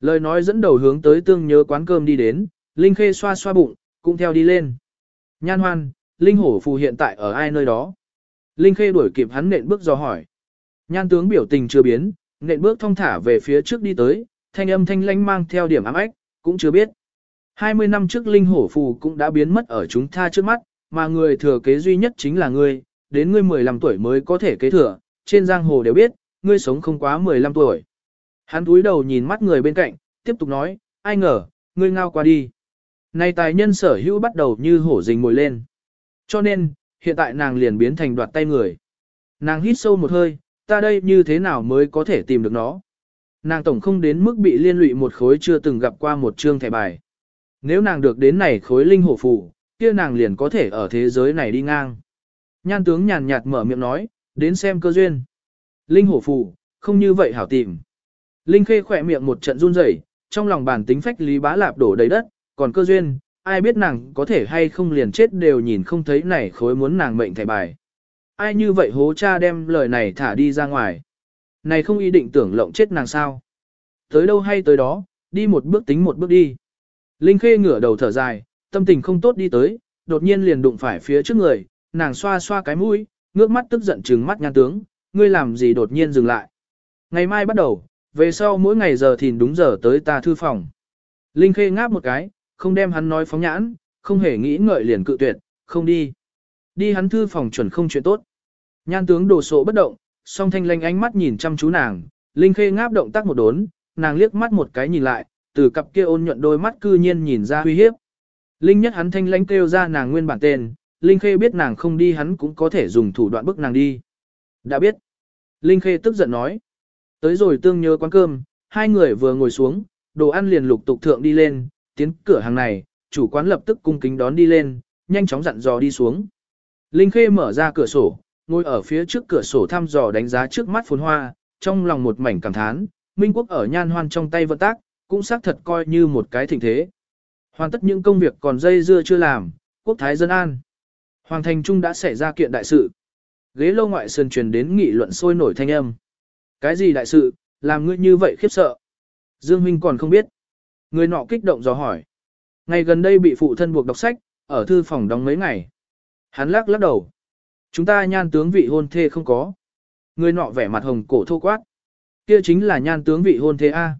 Lời nói dẫn đầu hướng tới tương nhớ quán cơm đi đến, Linh Khê xoa xoa bụng, cũng theo đi lên. Nhan hoan, Linh hổ phù hiện tại ở ai nơi đó? Linh Khê đuổi kịp hắn nện bước do hỏi. Nhan tướng biểu tình chưa biến, nện bước thong thả về phía trước đi tới, thanh âm thanh lanh mang theo điểm ám ách, cũng chưa biết. 20 năm trước Linh hổ phù cũng đã biến mất ở chúng ta trước mắt, mà người thừa kế duy nhất chính là ngươi, đến ngươi 15 tuổi mới có thể kế thừa, trên giang hồ đều biết, ngươi sống không quá 15 tuổi. Hắn túi đầu nhìn mắt người bên cạnh, tiếp tục nói, ai ngờ, ngươi ngao qua đi. Này tài nhân sở hữu bắt đầu như hổ rình mồi lên. Cho nên, hiện tại nàng liền biến thành đoạt tay người. Nàng hít sâu một hơi, ta đây như thế nào mới có thể tìm được nó. Nàng tổng không đến mức bị liên lụy một khối chưa từng gặp qua một chương thẻ bài. Nếu nàng được đến này khối linh hổ phù, kia nàng liền có thể ở thế giới này đi ngang. Nhan tướng nhàn nhạt mở miệng nói, đến xem cơ duyên. Linh hổ phù, không như vậy hảo tìm. Linh khê khỏe miệng một trận run rẩy, trong lòng bản tính phách lý bá lạp đổ đầy đất, còn cơ duyên, ai biết nàng có thể hay không liền chết đều nhìn không thấy này khối muốn nàng mệnh thẻ bài. Ai như vậy hố cha đem lời này thả đi ra ngoài. Này không ý định tưởng lộng chết nàng sao. Tới đâu hay tới đó, đi một bước tính một bước đi. Linh khê ngửa đầu thở dài, tâm tình không tốt đi tới, đột nhiên liền đụng phải phía trước người, nàng xoa xoa cái mũi, ngước mắt tức giận trừng mắt nhan tướng, ngươi làm gì đột nhiên dừng lại. Ngày mai bắt đầu, về sau mỗi ngày giờ thìn đúng giờ tới ta thư phòng. Linh khê ngáp một cái, không đem hắn nói phóng nhãn, không hề nghĩ ngợi liền cự tuyệt, không đi. Đi hắn thư phòng chuẩn không chuyện tốt. Nhan tướng đồ sộ bất động, song thanh lanh ánh mắt nhìn chăm chú nàng, Linh khê ngáp động tác một đốn, nàng liếc mắt một cái nhìn lại, từ cặp kia ôn nhuận đôi mắt cư nhiên nhìn ra uy hiếp. Linh nhất hắn thanh lãnh kêu ra nàng nguyên bản tên, Linh Khê biết nàng không đi hắn cũng có thể dùng thủ đoạn bức nàng đi. Đã biết. Linh Khê tức giận nói. Tới rồi tương nhớ quán cơm, hai người vừa ngồi xuống, đồ ăn liền lục tục thượng đi lên, tiến cửa hàng này, chủ quán lập tức cung kính đón đi lên, nhanh chóng dặn dò đi xuống. Linh Khê mở ra cửa sổ, ngồi ở phía trước cửa sổ thăm dò đánh giá trước mắt phồn hoa, trong lòng một mảnh cảm thán, Minh Quốc ở nhan hoan trong tay vận tác, cũng xác thật coi như một cái thịnh thế. Hoàn tất những công việc còn dây dưa chưa làm, quốc thái dân an. Hoàng thành trung đã xảy ra kiện đại sự. Ghế lâu ngoại sơn truyền đến nghị luận sôi nổi thanh âm. Cái gì đại sự, làm ngươi như vậy khiếp sợ? Dương Minh còn không biết. Người nọ kích động dò hỏi. Ngày gần đây bị phụ thân buộc đọc sách, ở thư phòng đóng mấy ngày. Hắn lắc lắc đầu. Chúng ta nhan tướng vị hôn thê không có. Người nọ vẻ mặt hồng cổ thô quát. Kia chính là nhan tướng vị hôn thê A.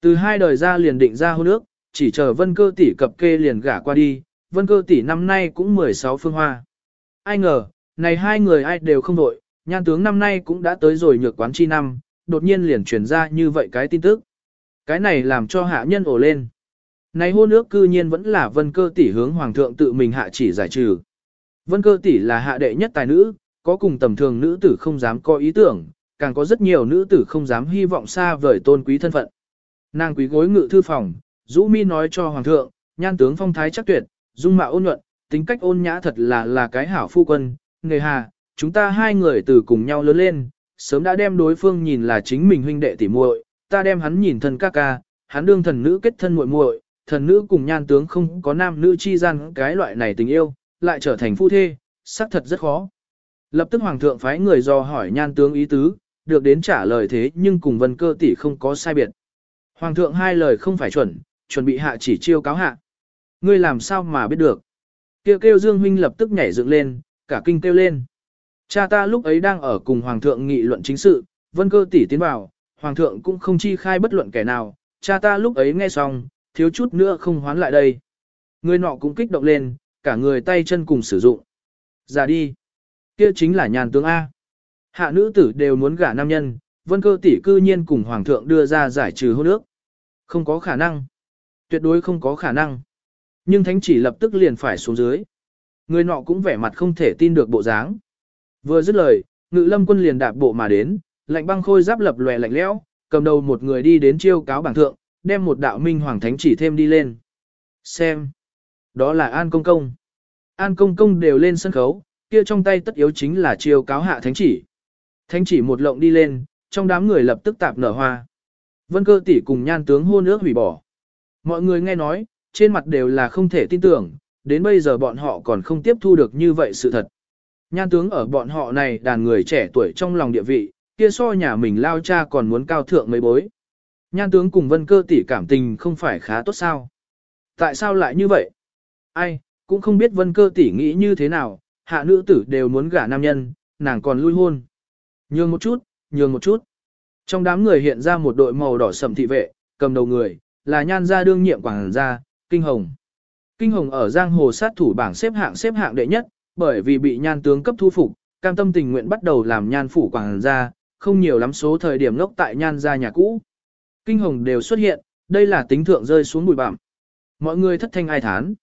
Từ hai đời ra liền định ra hôn ước, chỉ chờ vân cơ tỷ cập kê liền gả qua đi, vân cơ tỷ năm nay cũng 16 phương hoa. Ai ngờ, này hai người ai đều không đội, nhan tướng năm nay cũng đã tới rồi nhược quán chi năm, đột nhiên liền truyền ra như vậy cái tin tức. Cái này làm cho hạ nhân ổ lên. Này hôn ước cư nhiên vẫn là vân cơ tỷ hướng hoàng thượng tự mình hạ chỉ giải trừ. Vân cơ tỷ là hạ đệ nhất tài nữ, có cùng tầm thường nữ tử không dám có ý tưởng, càng có rất nhiều nữ tử không dám hy vọng xa vời tôn quý thân phận. Nàng quý gối ngự thư phòng, Dũ Mi nói cho hoàng thượng, nhan tướng phong thái chắc tuyệt, dung mạo ôn nhuận, tính cách ôn nhã thật là là cái hảo phu quân, nghề hà, chúng ta hai người từ cùng nhau lớn lên, sớm đã đem đối phương nhìn là chính mình huynh đệ tỉ muội, ta đem hắn nhìn thân ca ca, hắn đương thần nữ kết thân muội muội, thần nữ cùng nhan tướng không có nam nữ chi gian cái loại này tình yêu, lại trở thành phu thê, xác thật rất khó. Lập tức hoàng thượng phái người do hỏi nhan tướng ý tứ, được đến trả lời thế nhưng cùng vân cơ tỷ không có sai biệt. Hoàng thượng hai lời không phải chuẩn, chuẩn bị hạ chỉ chiêu cáo hạ. Ngươi làm sao mà biết được? Kêu kêu Dương Huynh lập tức nhảy dựng lên, cả kinh kêu lên. Cha ta lúc ấy đang ở cùng Hoàng thượng nghị luận chính sự, vân cơ tỷ tiến vào, Hoàng thượng cũng không chi khai bất luận kẻ nào, cha ta lúc ấy nghe xong, thiếu chút nữa không hoán lại đây. Người nọ cũng kích động lên, cả người tay chân cùng sử dụng. Già đi. Kia chính là nhàn tướng A. Hạ nữ tử đều muốn gả nam nhân, vân cơ tỷ cư nhiên cùng Hoàng thượng đưa ra giải trừ hôn ước. Không có khả năng. Tuyệt đối không có khả năng. Nhưng thánh chỉ lập tức liền phải xuống dưới. Người nọ cũng vẻ mặt không thể tin được bộ dáng. Vừa dứt lời, ngự lâm quân liền đạp bộ mà đến, lạnh băng khôi giáp lập lòe lạnh lẽo, cầm đầu một người đi đến chiêu cáo bảng thượng, đem một đạo minh hoàng thánh chỉ thêm đi lên. Xem. Đó là An Công Công. An Công Công đều lên sân khấu, kia trong tay tất yếu chính là chiêu cáo hạ thánh chỉ. Thánh chỉ một lộng đi lên, trong đám người lập tức tạp nở hoa. Vân cơ tỷ cùng nhan tướng hôn ước hủy bỏ. Mọi người nghe nói, trên mặt đều là không thể tin tưởng, đến bây giờ bọn họ còn không tiếp thu được như vậy sự thật. Nhan tướng ở bọn họ này đàn người trẻ tuổi trong lòng địa vị, kia so nhà mình lao cha còn muốn cao thượng mấy bối. Nhan tướng cùng vân cơ tỷ cảm tình không phải khá tốt sao. Tại sao lại như vậy? Ai, cũng không biết vân cơ tỷ nghĩ như thế nào, hạ nữ tử đều muốn gả nam nhân, nàng còn lui hôn. Nhường một chút, nhường một chút. Trong đám người hiện ra một đội màu đỏ sầm thị vệ, cầm đầu người, là nhan gia đương nhiệm quảng gia, Kinh Hồng. Kinh Hồng ở giang hồ sát thủ bảng xếp hạng xếp hạng đệ nhất, bởi vì bị nhan tướng cấp thu phục, cam tâm tình nguyện bắt đầu làm nhan phủ quảng gia, không nhiều lắm số thời điểm ngốc tại nhan gia nhà cũ. Kinh Hồng đều xuất hiện, đây là tính thượng rơi xuống bụi bặm. Mọi người thất thanh ai thán.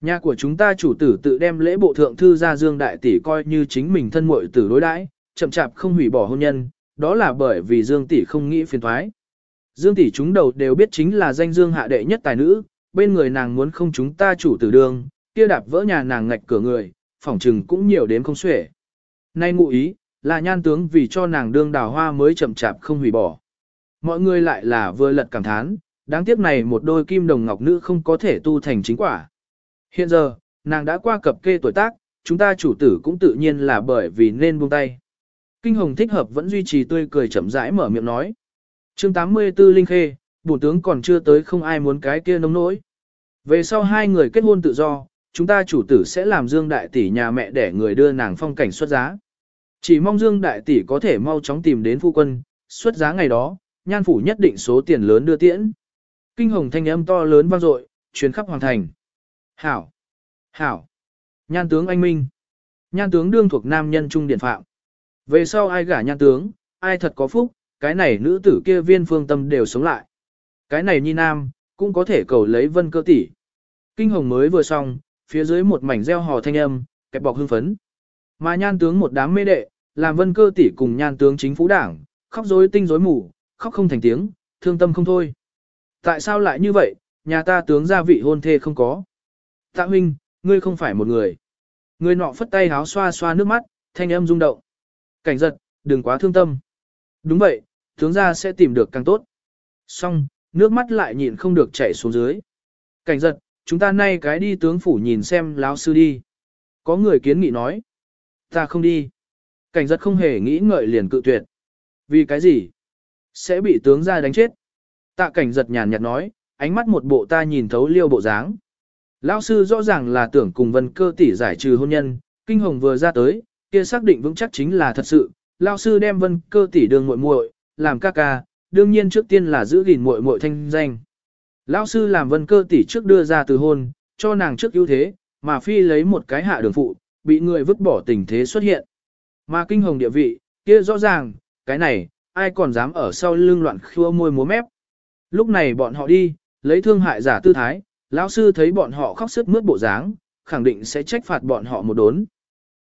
Nhà của chúng ta chủ tử tự đem lễ bộ thượng thư gia dương đại tỷ coi như chính mình thân muội tử đối đãi, chậm chạp không hủy bỏ hôn nhân, đó là bởi vì Dương tỷ không nghĩ phiền thoái. Dương tỷ chúng đầu đều biết chính là danh dương hạ đệ nhất tài nữ, bên người nàng muốn không chúng ta chủ tử đường, kia đạp vỡ nhà nàng ngạch cửa người, phỏng trừng cũng nhiều đến không xuể. Nay ngụ ý, là nhan tướng vì cho nàng đương đào hoa mới chậm chạp không hủy bỏ. Mọi người lại là vừa lật cảm thán, đáng tiếc này một đôi kim đồng ngọc nữ không có thể tu thành chính quả. Hiện giờ, nàng đã qua cập kê tuổi tác, chúng ta chủ tử cũng tự nhiên là bởi vì nên buông tay. Kinh hồng thích hợp vẫn duy trì tươi cười chậm rãi mở miệng nói. chương 84 Linh Khê, bổn tướng còn chưa tới không ai muốn cái kia nông nỗi. Về sau hai người kết hôn tự do, chúng ta chủ tử sẽ làm Dương Đại Tỷ nhà mẹ để người đưa nàng phong cảnh xuất giá. Chỉ mong Dương Đại Tỷ có thể mau chóng tìm đến phu quân, xuất giá ngày đó, nhan phủ nhất định số tiền lớn đưa tiễn. Kinh hồng thanh âm to lớn vang dội, chuyến khắp hoàng thành. Hảo! Hảo! Nhan tướng anh minh! Nhan tướng đương thuộc nam nhân trung điện phạm. Về sau ai gả nhan tướng, ai thật có phúc, cái này nữ tử kia viên phương tâm đều sống lại. Cái này nhi nam, cũng có thể cầu lấy vân cơ tỷ. Kinh hồng mới vừa xong, phía dưới một mảnh reo hò thanh âm, kẹp bọc hưng phấn. Mà nhan tướng một đám mê đệ, làm vân cơ tỷ cùng nhan tướng chính phủ đảng, khóc rối tinh rối mù, khóc không thành tiếng, thương tâm không thôi. Tại sao lại như vậy, nhà ta tướng gia vị hôn thê không có. Tạ huynh, ngươi không phải một người. Người nọ phất tay háo xoa xoa nước mắt, thanh âm rung động. Cảnh giật, đừng quá thương tâm. Đúng vậy, tướng gia sẽ tìm được càng tốt. Xong, nước mắt lại nhịn không được chảy xuống dưới. Cảnh giật, chúng ta nay cái đi tướng phủ nhìn xem lão sư đi. Có người kiến nghị nói. Ta không đi. Cảnh giật không hề nghĩ ngợi liền cự tuyệt. Vì cái gì? Sẽ bị tướng gia đánh chết. Tạ cảnh giật nhàn nhạt nói, ánh mắt một bộ ta nhìn thấu liêu bộ dáng. Lão sư rõ ràng là tưởng cùng vân cơ tỷ giải trừ hôn nhân, kinh hồng vừa ra tới, kia xác định vững chắc chính là thật sự. Lão sư đem vân cơ tỷ đường muội muội, làm ca ca, đương nhiên trước tiên là giữ gìn muội muội thanh danh. Lão sư làm vân cơ tỷ trước đưa ra từ hôn, cho nàng trước ưu thế, mà phi lấy một cái hạ đường phụ, bị người vứt bỏ tình thế xuất hiện. Mà kinh hồng địa vị, kia rõ ràng, cái này, ai còn dám ở sau lưng loạn khua môi múa mép. Lúc này bọn họ đi, lấy thương hại giả tư thái, lão sư thấy bọn họ khóc sức mướt bộ dáng, khẳng định sẽ trách phạt bọn họ một đốn.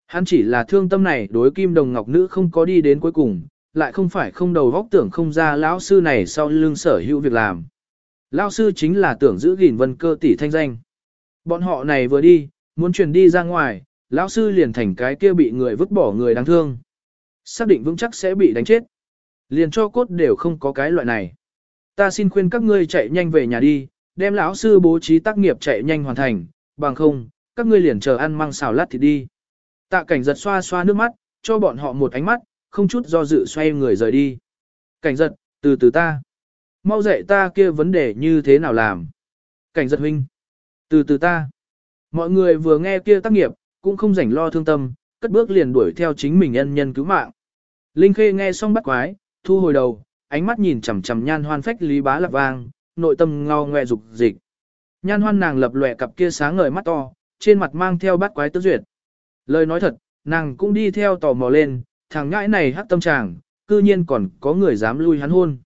Hắn chỉ là thương tâm này đối kim đồng ngọc nữ không có đi đến cuối cùng, lại không phải không đầu vóc tưởng không ra lão sư này sau lưng sở hữu việc làm. Lão sư chính là tưởng giữ gìn vân cơ tỷ thanh danh. Bọn họ này vừa đi, muốn truyền đi ra ngoài, lão sư liền thành cái kia bị người vứt bỏ người đáng thương. Xác định vững chắc sẽ bị đánh chết. Liền cho cốt đều không có cái loại này. Ta xin khuyên các ngươi chạy nhanh về nhà đi, đem lão sư bố trí tác nghiệp chạy nhanh hoàn thành, bằng không, các ngươi liền chờ ăn măng xào lát thì đi. Tạ cảnh giật xoa xoa nước mắt, cho bọn họ một ánh mắt, không chút do dự xoay người rời đi. Cảnh giật, từ từ ta. Mau dạy ta kia vấn đề như thế nào làm. Cảnh giật huynh. Từ từ ta. Mọi người vừa nghe kia tác nghiệp, cũng không rảnh lo thương tâm, cất bước liền đuổi theo chính mình nhân nhân cứu mạng. Linh Khê nghe xong bắt quái, thu hồi đầu, ánh mắt nhìn chằm chằm nhan hoan phách lý bá lạp vang, nội tâm ngao ngoe dục dịch. Nhan hoan nàng lập lòe cặp kia sáng ngời mắt to, trên mặt mang theo bát quái tức duyệt. Lời nói thật, nàng cũng đi theo tò mò lên, thằng ngãi này hắc tâm tràng, cư nhiên còn có người dám lui hắn hôn.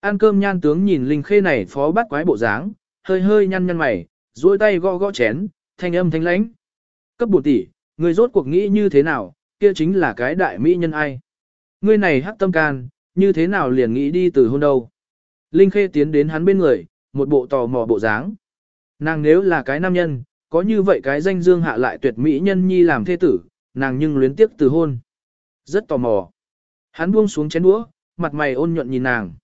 Ăn cơm nhan tướng nhìn linh khê này phó bát quái bộ dáng, hơi hơi nhăn nhăn mày, duỗi tay gõ gõ chén, thanh âm thanh lãnh. Cấp bổ tỷ, người rốt cuộc nghĩ như thế nào, kia chính là cái đại mỹ nhân ai. Ngươi này hắc tâm can, như thế nào liền nghĩ đi từ hôn đâu. Linh Khê tiến đến hắn bên người, một bộ tò mò bộ dáng. Nàng nếu là cái nam nhân, có như vậy cái danh dương hạ lại tuyệt mỹ nhân nhi làm thê tử, nàng nhưng luyến tiếc từ hôn. Rất tò mò. Hắn buông xuống chén đũa, mặt mày ôn nhuận nhìn nàng.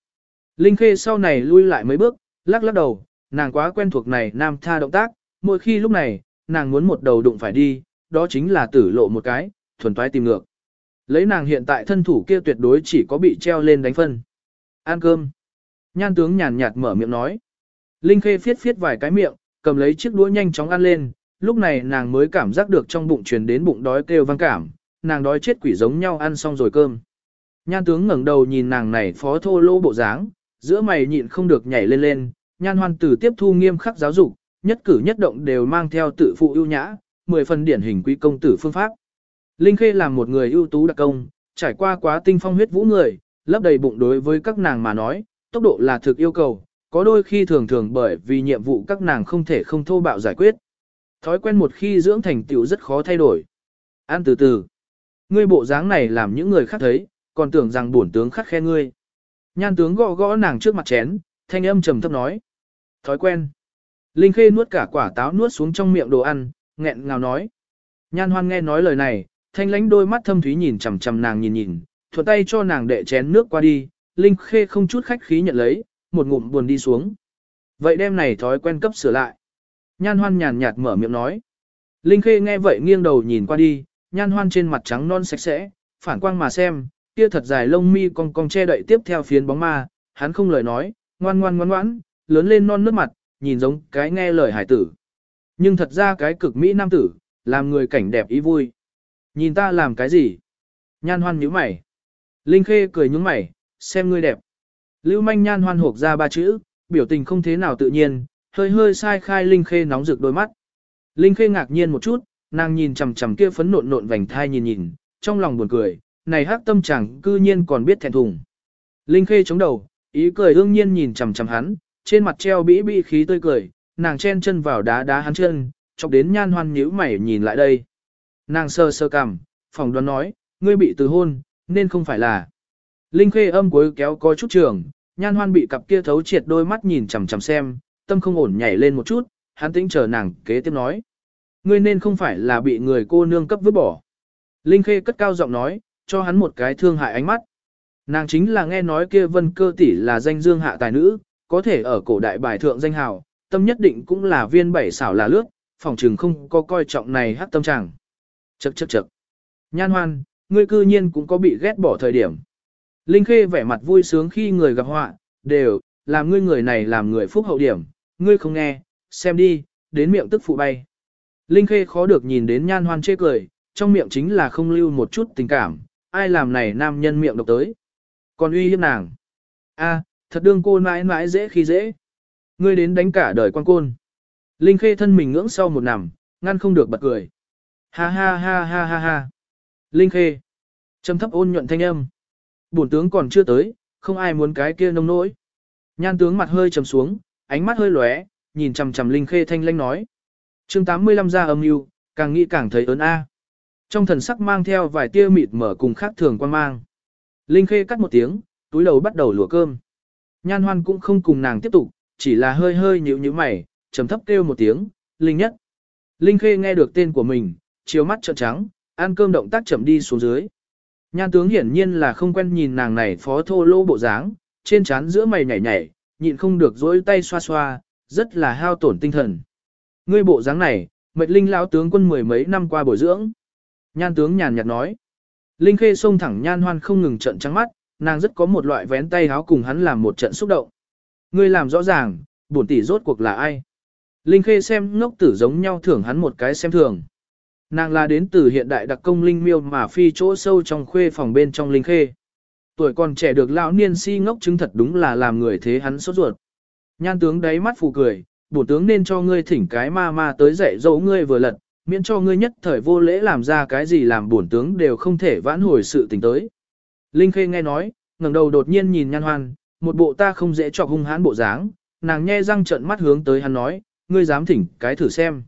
Linh Khê sau này lui lại mấy bước, lắc lắc đầu, nàng quá quen thuộc này nam tha động tác, mỗi khi lúc này, nàng muốn một đầu đụng phải đi, đó chính là tử lộ một cái, thuần toái tìm ngược. Lấy nàng hiện tại thân thủ kia tuyệt đối chỉ có bị treo lên đánh phân. Ăn cơm. Nhan tướng nhàn nhạt mở miệng nói. Linh Khê phiết phiết vài cái miệng, cầm lấy chiếc đũa nhanh chóng ăn lên, lúc này nàng mới cảm giác được trong bụng truyền đến bụng đói kêu vang cảm, nàng đói chết quỷ giống nhau ăn xong rồi cơm. Nhan tướng ngẩng đầu nhìn nàng này phó thô lô bộ dáng, giữa mày nhịn không được nhảy lên lên, nhan hoan tử tiếp thu nghiêm khắc giáo dục, nhất cử nhất động đều mang theo tự phụ ưu nhã, mười phần điển hình quý công tử phương pháp. Linh Khê là một người ưu tú đặc công, trải qua quá tinh phong huyết vũ người, lấp đầy bụng đối với các nàng mà nói, tốc độ là thực yêu cầu, có đôi khi thường thường bởi vì nhiệm vụ các nàng không thể không thô bạo giải quyết. Thói quen một khi dưỡng thành tiểu rất khó thay đổi. Ăn từ từ. Ngươi bộ dáng này làm những người khác thấy, còn tưởng rằng bổn tướng khắc khe ngươi. Nhan tướng gõ gõ nàng trước mặt chén, thanh âm trầm thấp nói. Thói quen. Linh Khê nuốt cả quả táo nuốt xuống trong miệng đồ ăn, nghẹn ngào nói. Nhan hoan nghe nói lời này, thanh lánh đôi mắt thâm thúy nhìn chằm chằm nàng nhìn nhìn, thuận tay cho nàng đệ chén nước qua đi, Linh Khê không chút khách khí nhận lấy, một ngụm buồn đi xuống. Vậy đêm này thói quen cấp sửa lại. Nhan hoan nhàn nhạt mở miệng nói. Linh Khê nghe vậy nghiêng đầu nhìn qua đi, nhan hoan trên mặt trắng non sạch sẽ, phản quang mà xem, kia thật dài lông mi cong cong che đậy tiếp theo phiến bóng ma, hắn không lời nói, ngoan ngoan ngoan ngoãn, lớn lên non nước mặt, nhìn giống cái nghe lời hải tử. Nhưng thật ra cái cực mỹ nam tử, làm người cảnh đẹp ý vui. Nhìn ta làm cái gì? Nhan hoan nhíu mày. Linh Khê cười nhướng mày, xem ngươi đẹp. Lưu manh nhan hoan hộp ra ba chữ, biểu tình không thế nào tự nhiên, hơi hơi sai khai Linh Khê nóng rực đôi mắt. Linh Khê ngạc nhiên một chút, nàng nhìn chằm chằm kia phấn nộn nộn vành thai nhìn nhìn, trong lòng buồn cười, này hắc tâm chẳng cư nhiên còn biết thẹn thùng. Linh Khê chống đầu, ý cười ương nhiên nhìn chằm chằm hắn, trên mặt treo bĩ bĩ khí tươi cười, nàng chen chân vào đá đá hắn chân, chọc đến nhan hoan nhíu mày nhìn lại đây. Nàng sơ sơ cằm, phòng đoán nói, ngươi bị từ hôn, nên không phải là. Linh Khê âm cuối kéo có chút trường, nhan hoan bị cặp kia thấu triệt đôi mắt nhìn chằm chằm xem, tâm không ổn nhảy lên một chút, hắn tĩnh chờ nàng kế tiếp nói. Ngươi nên không phải là bị người cô nương cấp vứt bỏ. Linh Khê cất cao giọng nói, cho hắn một cái thương hại ánh mắt. Nàng chính là nghe nói kia vân cơ tỷ là danh dương hạ tài nữ, có thể ở cổ đại bài thượng danh hào, tâm nhất định cũng là viên bảy xảo là lướt, phòng trường không có coi trọng này hát tâm trạng. Chậc chậc chậc. Nhan hoan, ngươi cư nhiên cũng có bị ghét bỏ thời điểm. Linh Khê vẻ mặt vui sướng khi người gặp họa, đều, làm ngươi người này làm người phúc hậu điểm, ngươi không nghe, xem đi, đến miệng tức phụ bay. Linh Khê khó được nhìn đến nhan hoan chê cười, trong miệng chính là không lưu một chút tình cảm, ai làm này nam nhân miệng độc tới. Còn uy hiếp nàng. a thật đương cô mãi mãi dễ khi dễ. Ngươi đến đánh cả đời quan côn. Linh Khê thân mình ngưỡng sau một nằm, ngăn không được bật cười. Ha ha ha ha ha ha. Linh Khê. Trầm thấp ôn nhuận thanh âm. Bổn tướng còn chưa tới, không ai muốn cái kia nông nỗi. Nhan tướng mặt hơi trầm xuống, ánh mắt hơi lóe, nhìn chằm chằm Linh Khê thanh lanh nói. Chương 85 ra âm mưu càng nghĩ càng thấy ớn a. Trong thần sắc mang theo vài tia mịt mở cùng khác thường quan mang. Linh Khê cắt một tiếng, túi đầu bắt đầu lùa cơm. Nhan Hoan cũng không cùng nàng tiếp tục, chỉ là hơi hơi nhíu nhíu mày, trầm thấp kêu một tiếng, Linh nhất. Linh Khê nghe được tên của mình, chiếu mắt trợn trắng, ăn cơm động tác chậm đi xuống dưới. Nhan tướng hiển nhiên là không quen nhìn nàng này phó thô lô bộ dáng, trên trán giữa mày nhảy nhảy, nhịn không được dối tay xoa xoa, rất là hao tổn tinh thần. Ngươi bộ dáng này, mệt linh lão tướng quân mười mấy năm qua bồi dưỡng. Nhan tướng nhàn nhạt nói. Linh khê xông thẳng nhan hoan không ngừng trận trắng mắt, nàng rất có một loại vén tay háo cùng hắn làm một trận xúc động. Ngươi làm rõ ràng, bổn tỷ rốt cuộc là ai? Linh khê xem ngốc tử giống nhau thưởng hắn một cái xem thường. Nàng là đến từ hiện đại đặc công linh miêu mà phi chỗ sâu trong khuê phòng bên trong linh khê. Tuổi còn trẻ được lão niên si ngốc chứng thật đúng là làm người thế hắn sốt ruột. Nhan tướng đáy mắt phù cười, bổn tướng nên cho ngươi thỉnh cái ma ma tới dạy dỗ ngươi vừa lật, miễn cho ngươi nhất thời vô lễ làm ra cái gì làm bổn tướng đều không thể vãn hồi sự tình tới. Linh Khê nghe nói, ngẩng đầu đột nhiên nhìn Nhan Hoan, một bộ ta không dễ chọc hung hãn bộ dáng, nàng nhe răng trợn mắt hướng tới hắn nói, ngươi dám thỉnh cái thử xem.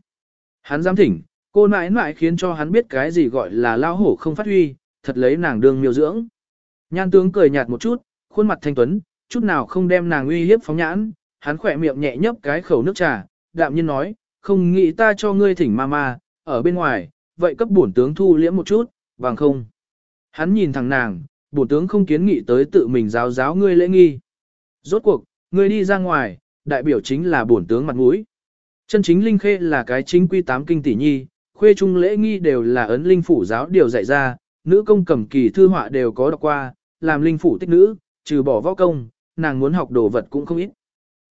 Hắn dám thỉnh, cô nãi nãi khiến cho hắn biết cái gì gọi là lao hổ không phát huy, thật lấy nàng đương miêu dưỡng. Nhan tướng cười nhạt một chút, khuôn mặt thanh tuấn, chút nào không đem nàng uy hiếp phóng nhãn, hắn khỏe miệng nhẹ nhấp cái khẩu nước trà, đạm nhiên nói, không nghĩ ta cho ngươi thỉnh ma ma, ở bên ngoài, vậy cấp bổn tướng thu liễm một chút, bằng không. Hắn nhìn thằng nàng, bổn tướng không kiến nghị tới tự mình giáo giáo ngươi lễ nghi. Rốt cuộc, ngươi đi ra ngoài, đại biểu chính là bổn tướng mặt mũi. Chân chính linh khê là cái chính quy tám kinh tỷ nhi, khuê trung lễ nghi đều là ấn linh phủ giáo điều dạy ra, nữ công cầm kỳ thư họa đều có đọc qua, làm linh phủ tích nữ, trừ bỏ võ công, nàng muốn học đồ vật cũng không ít.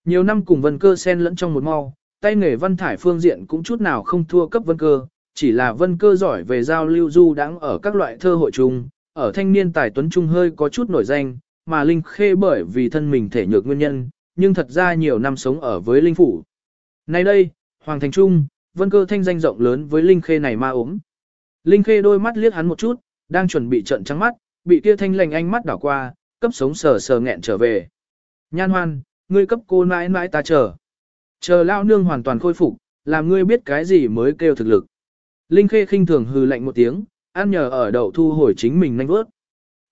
Nhiều năm cùng vân cơ xen lẫn trong một mau, tay nghề văn thải phương diện cũng chút nào không thua cấp vân cơ, chỉ là vân cơ giỏi về giao lưu du đãng ở các loại thơ hội chung, ở thanh niên tài tuấn trung hơi có chút nổi danh, mà Linh Khê bởi vì thân mình thể nhược nguyên nhân, nhưng thật ra nhiều năm sống ở với Linh Phủ. Nay đây, Hoàng Thành Trung, vân cơ thanh danh rộng lớn với Linh Khê này ma ốm. Linh Khê đôi mắt liếc hắn một chút, đang chuẩn bị trận trắng mắt, bị kia thanh lành ánh mắt đảo qua, cấp sống sờ sờ nghẹn trở về. Nhan hoan, ngươi cấp cô mãi mãi ta chờ. Chờ lao nương hoàn toàn khôi phục, làm ngươi biết cái gì mới kêu thực lực. Linh Khê khinh thường hừ lạnh một tiếng, ăn nhờ ở đậu thu hồi chính mình nhanh vớt.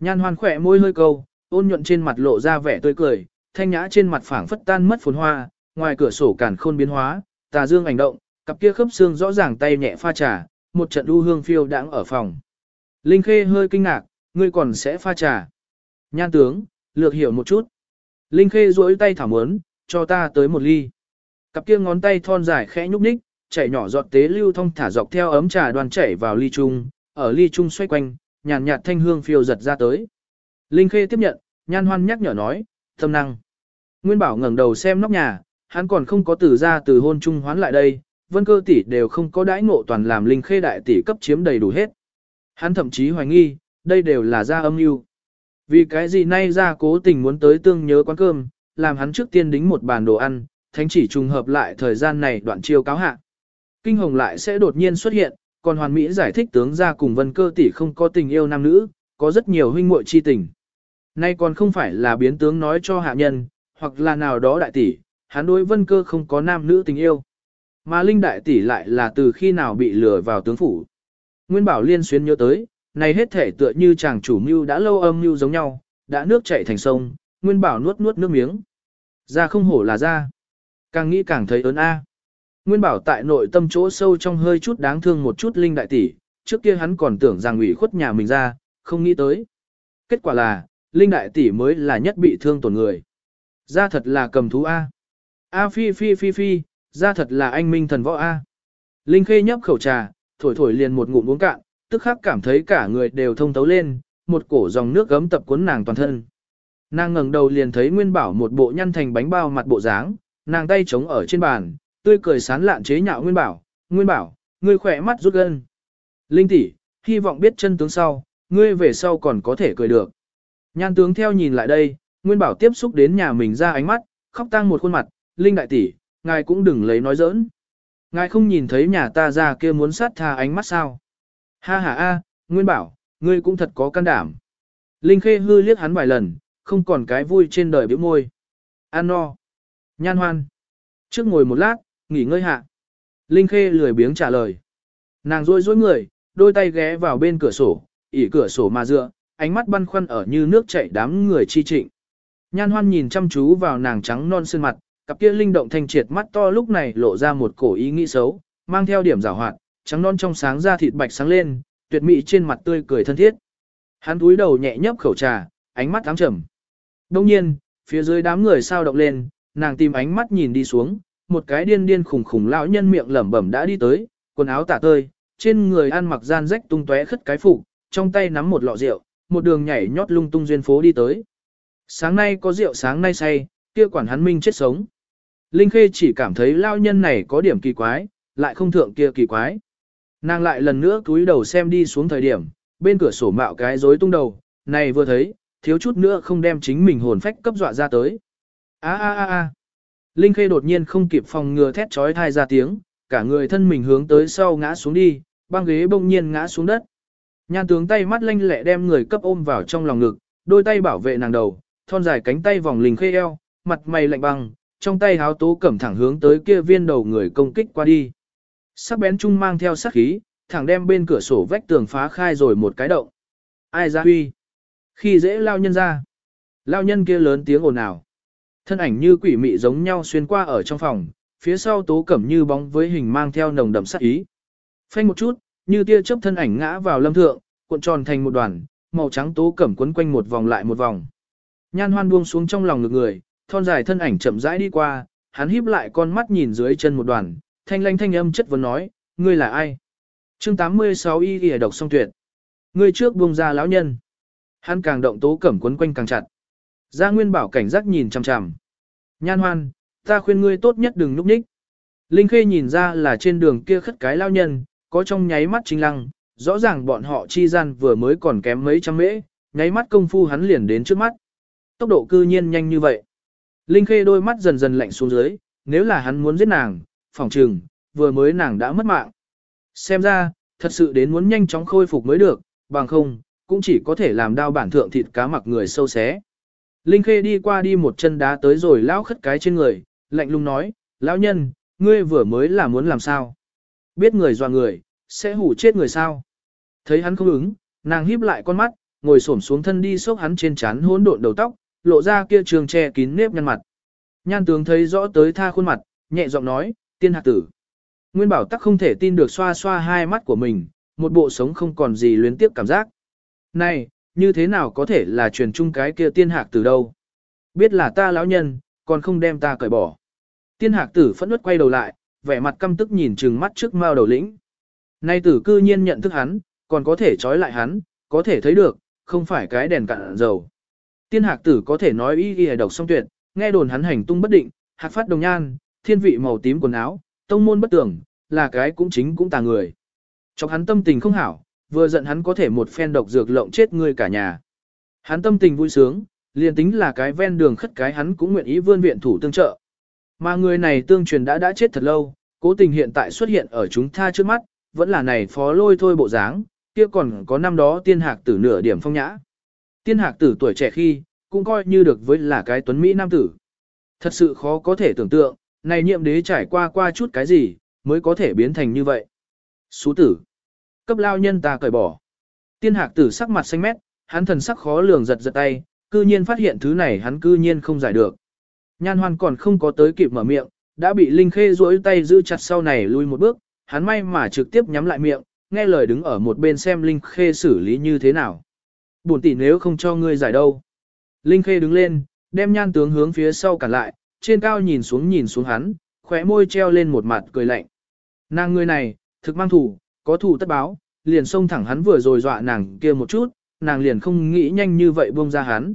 Nhan hoan khỏe môi hơi câu, ôn nhuận trên mặt lộ ra vẻ tươi cười, thanh nhã trên mặt phảng phất tan mất phồn hoa, ngoài cửa sổ cản khôn biến hóa, tà dương ảnh động, cặp kia khớp xương rõ ràng tay nhẹ pha trà, một trận u hương phiêu đãng ở phòng. Linh Khê hơi kinh ngạc, ngươi còn sẽ pha trà. Nhan tướng, lược hiểu một chút. Linh Khê duỗi tay thảo muốn cho ta tới một ly. Cặp kia ngón tay thon dài khẽ nhúc nhích, chảy nhỏ giọt tế lưu thông thả dọc theo ấm trà đoàn chảy vào ly chung, ở ly chung xoay quanh, nhàn nhạt thanh hương phiêu giật ra tới. Linh Khê tiếp nhận, nhan hoan nhắc nhở nói, tâm năng. Nguyên Bảo ngẩng đầu xem nóc nhà, hắn còn không có từ ra từ hôn chung hoán lại đây, vân cơ tỷ đều không có đãi ngộ toàn làm Linh Khê đại tỷ cấp chiếm đầy đủ hết. Hắn thậm chí hoài nghi, đây đều là gia âm mưu. Vì cái gì nay ra cố tình muốn tới tương nhớ quán cơm, làm hắn trước tiên đính một bàn đồ ăn, thánh chỉ trùng hợp lại thời gian này đoạn chiêu cáo hạ. Kinh hồng lại sẽ đột nhiên xuất hiện, còn hoàn mỹ giải thích tướng ra cùng vân cơ tỷ không có tình yêu nam nữ, có rất nhiều huynh muội chi tình. Nay còn không phải là biến tướng nói cho hạ nhân, hoặc là nào đó đại tỷ, hắn đối vân cơ không có nam nữ tình yêu. Mà linh đại tỷ lại là từ khi nào bị lừa vào tướng phủ. Nguyên bảo liên xuyên nhớ tới, này hết thể tựa như chàng chủ mưu đã lâu âm mưu giống nhau, đã nước chảy thành sông, Nguyên bảo nuốt nuốt nước miếng. Ra không hổ là ra. Càng nghĩ càng thấy ớn a. Nguyên bảo tại nội tâm chỗ sâu trong hơi chút đáng thương một chút linh đại tỷ, trước kia hắn còn tưởng rằng ủy khuất nhà mình ra, không nghĩ tới. Kết quả là, linh đại tỷ mới là nhất bị thương tổn người. Ra thật là cầm thú A. A phi phi phi phi, ra thật là anh minh thần võ A. Linh khê nhấp khẩu trà, thổi thổi liền một ngụm uống cạn, tức khắc cảm thấy cả người đều thông thấu lên, một cổ dòng nước gấm tập cuốn nàng toàn thân. Nàng ngẩng đầu liền thấy Nguyên Bảo một bộ nhăn thành bánh bao mặt bộ dáng, nàng tay chống ở trên bàn, tươi cười sán lạn chế nhạo Nguyên Bảo, "Nguyên Bảo, ngươi khỏe mắt rút gân." "Linh tỷ, hy vọng biết chân tướng sau, ngươi về sau còn có thể cười được." Nhan tướng theo nhìn lại đây, Nguyên Bảo tiếp xúc đến nhà mình ra ánh mắt, khóc tang một khuôn mặt, "Linh đại tỷ, ngài cũng đừng lấy nói giỡn. Ngài không nhìn thấy nhà ta ra kia muốn sát tha ánh mắt sao?" "Ha ha a, Nguyên Bảo, ngươi cũng thật có can đảm." Linh Khê hư liếc hắn vài lần, không còn cái vui trên đời biểu môi. An no. Nhan hoan. Trước ngồi một lát, nghỉ ngơi hạ. Linh Khê lười biếng trả lời. Nàng rôi rối người, đôi tay ghé vào bên cửa sổ, ỉ cửa sổ mà dựa, ánh mắt băn khoăn ở như nước chảy đám người chi trịnh. Nhan hoan nhìn chăm chú vào nàng trắng non sơn mặt, cặp kia linh động thanh triệt mắt to lúc này lộ ra một cổ ý nghĩ xấu, mang theo điểm rào hoạt, trắng non trong sáng da thịt bạch sáng lên, tuyệt mỹ trên mặt tươi cười thân thiết. Hắn túi đầu nhẹ nhấp khẩu trà, ánh mắt ám trầm. Đông nhiên, phía dưới đám người sao động lên, nàng tìm ánh mắt nhìn đi xuống, một cái điên điên khủng khủng lão nhân miệng lẩm bẩm đã đi tới, quần áo tả tơi, trên người ăn mặc gian rách tung tóe khất cái phục, trong tay nắm một lọ rượu, một đường nhảy nhót lung tung duyên phố đi tới. Sáng nay có rượu sáng nay say, kia quản hắn minh chết sống. Linh Khê chỉ cảm thấy lão nhân này có điểm kỳ quái, lại không thượng kia kỳ quái. Nàng lại lần nữa cúi đầu xem đi xuống thời điểm, bên cửa sổ mạo cái rối tung đầu, này vừa thấy, thiếu chút nữa không đem chính mình hồn phách cấp dọa ra tới. A a a a. Linh Khê đột nhiên không kịp phòng ngừa thét chói tai ra tiếng, cả người thân mình hướng tới sau ngã xuống đi, băng ghế bỗng nhiên ngã xuống đất. Nhan tướng tay mắt lanh lẹ đem người cấp ôm vào trong lòng ngực, đôi tay bảo vệ nàng đầu, thon dài cánh tay vòng Linh Khê eo, mặt mày lạnh băng, trong tay háo tố cẩm thẳng hướng tới kia viên đầu người công kích qua đi. Sắc bén trung mang theo sát khí, thẳng đem bên cửa sổ vách tường phá khai rồi một cái động. Ai ra huy? Khi dễ lao nhân ra, lao nhân kia lớn tiếng ồn ào. Thân ảnh như quỷ mị giống nhau xuyên qua ở trong phòng, phía sau tố cẩm như bóng với hình mang theo nồng đậm sát ý. Phanh một chút, như tia chớp thân ảnh ngã vào lâm thượng, cuộn tròn thành một đoàn, màu trắng tố cẩm quấn quanh một vòng lại một vòng. Nhan hoan buông xuống trong lòng ngực người, thon dài thân ảnh chậm rãi đi qua, hắn híp lại con mắt nhìn dưới chân một đoàn, thanh lanh thanh âm chất vấn nói, ngươi là ai? chương 86 y ghi độc song tuyệt. Ngươi trước buông ra lão nhân. Hắn càng động tố cẩm quấn quanh càng chặt. Gia Nguyên Bảo cảnh giác nhìn chằm chằm. Nhan hoan, ta khuyên ngươi tốt nhất đừng núp nhích. Linh Khê nhìn ra là trên đường kia khất cái lao nhân, có trong nháy mắt chính lăng, rõ ràng bọn họ chi gian vừa mới còn kém mấy trăm mễ, nháy mắt công phu hắn liền đến trước mắt. Tốc độ cư nhiên nhanh như vậy. Linh Khê đôi mắt dần dần lạnh xuống dưới, nếu là hắn muốn giết nàng, phỏng trừng, vừa mới nàng đã mất mạng. Xem ra, thật sự đến muốn nhanh chóng khôi phục mới được, bằng không, cũng chỉ có thể làm đao bản thượng thịt cá mặc người sâu xé. Linh Khê đi qua đi một chân đá tới rồi lão khất cái trên người, lạnh lùng nói, lão nhân, ngươi vừa mới là muốn làm sao? Biết người dọa người, sẽ hủ chết người sao? Thấy hắn không ứng, nàng híp lại con mắt, ngồi xổm xuống thân đi xốc hắn trên chán hỗn độn đầu tóc, lộ ra kia trường che kín nếp nhăn mặt. Nhan tướng thấy rõ tới tha khuôn mặt, nhẹ giọng nói, tiên hạc tử. Nguyên bảo tắc không thể tin được xoa xoa hai mắt của mình, một bộ sống không còn gì luyến tiếp cảm giác. Này, như thế nào có thể là truyền chung cái kia tiên hạc tử đâu? Biết là ta lão nhân, còn không đem ta cởi bỏ. Tiên hạc tử phẫn nứt quay đầu lại, vẻ mặt căm tức nhìn trừng mắt trước mao đầu lĩnh. Nay tử cư nhiên nhận thức hắn, còn có thể trói lại hắn, có thể thấy được, không phải cái đèn cạn dầu. Tiên hạc tử có thể nói y y độc song tuyệt, nghe đồn hắn hành tung bất định, hạc phát đồng nhan, thiên vị màu tím quần áo, tông môn bất tưởng, là cái cũng chính cũng tà người. Chọc hắn tâm tình không hảo, vừa giận hắn có thể một phen độc dược lộng chết người cả nhà. Hắn tâm tình vui sướng, liền tính là cái ven đường khất cái hắn cũng nguyện ý vươn viện thủ tương trợ. Mà người này tương truyền đã đã chết thật lâu, cố tình hiện tại xuất hiện ở chúng ta trước mắt, vẫn là này phó lôi thôi bộ dáng, kia còn có năm đó tiên hạc tử nửa điểm phong nhã. Tiên hạc tử tuổi trẻ khi, cũng coi như được với là cái tuấn Mỹ nam tử. Thật sự khó có thể tưởng tượng, này nhiệm đế trải qua qua chút cái gì, mới có thể biến thành như vậy. Xú tử. Cấp lao nhân ta cởi bỏ. Tiên hạc tử sắc mặt xanh mét, hắn thần sắc khó lường giật giật tay, cư nhiên phát hiện thứ này hắn cư nhiên không giải được. Nhan hoan còn không có tới kịp mở miệng, đã bị Linh Khê duỗi tay giữ chặt sau này lui một bước, hắn may mà trực tiếp nhắm lại miệng, nghe lời đứng ở một bên xem Linh Khê xử lý như thế nào. Buồn tỷ nếu không cho ngươi giải đâu. Linh Khê đứng lên, đem nhan tướng hướng phía sau cản lại, trên cao nhìn xuống nhìn xuống hắn, khóe môi treo lên một mặt cười lạnh. Nàng người này, thực mang thủ, có thủ tất báo, liền xông thẳng hắn vừa rồi dọa nàng kia một chút, nàng liền không nghĩ nhanh như vậy buông ra hắn.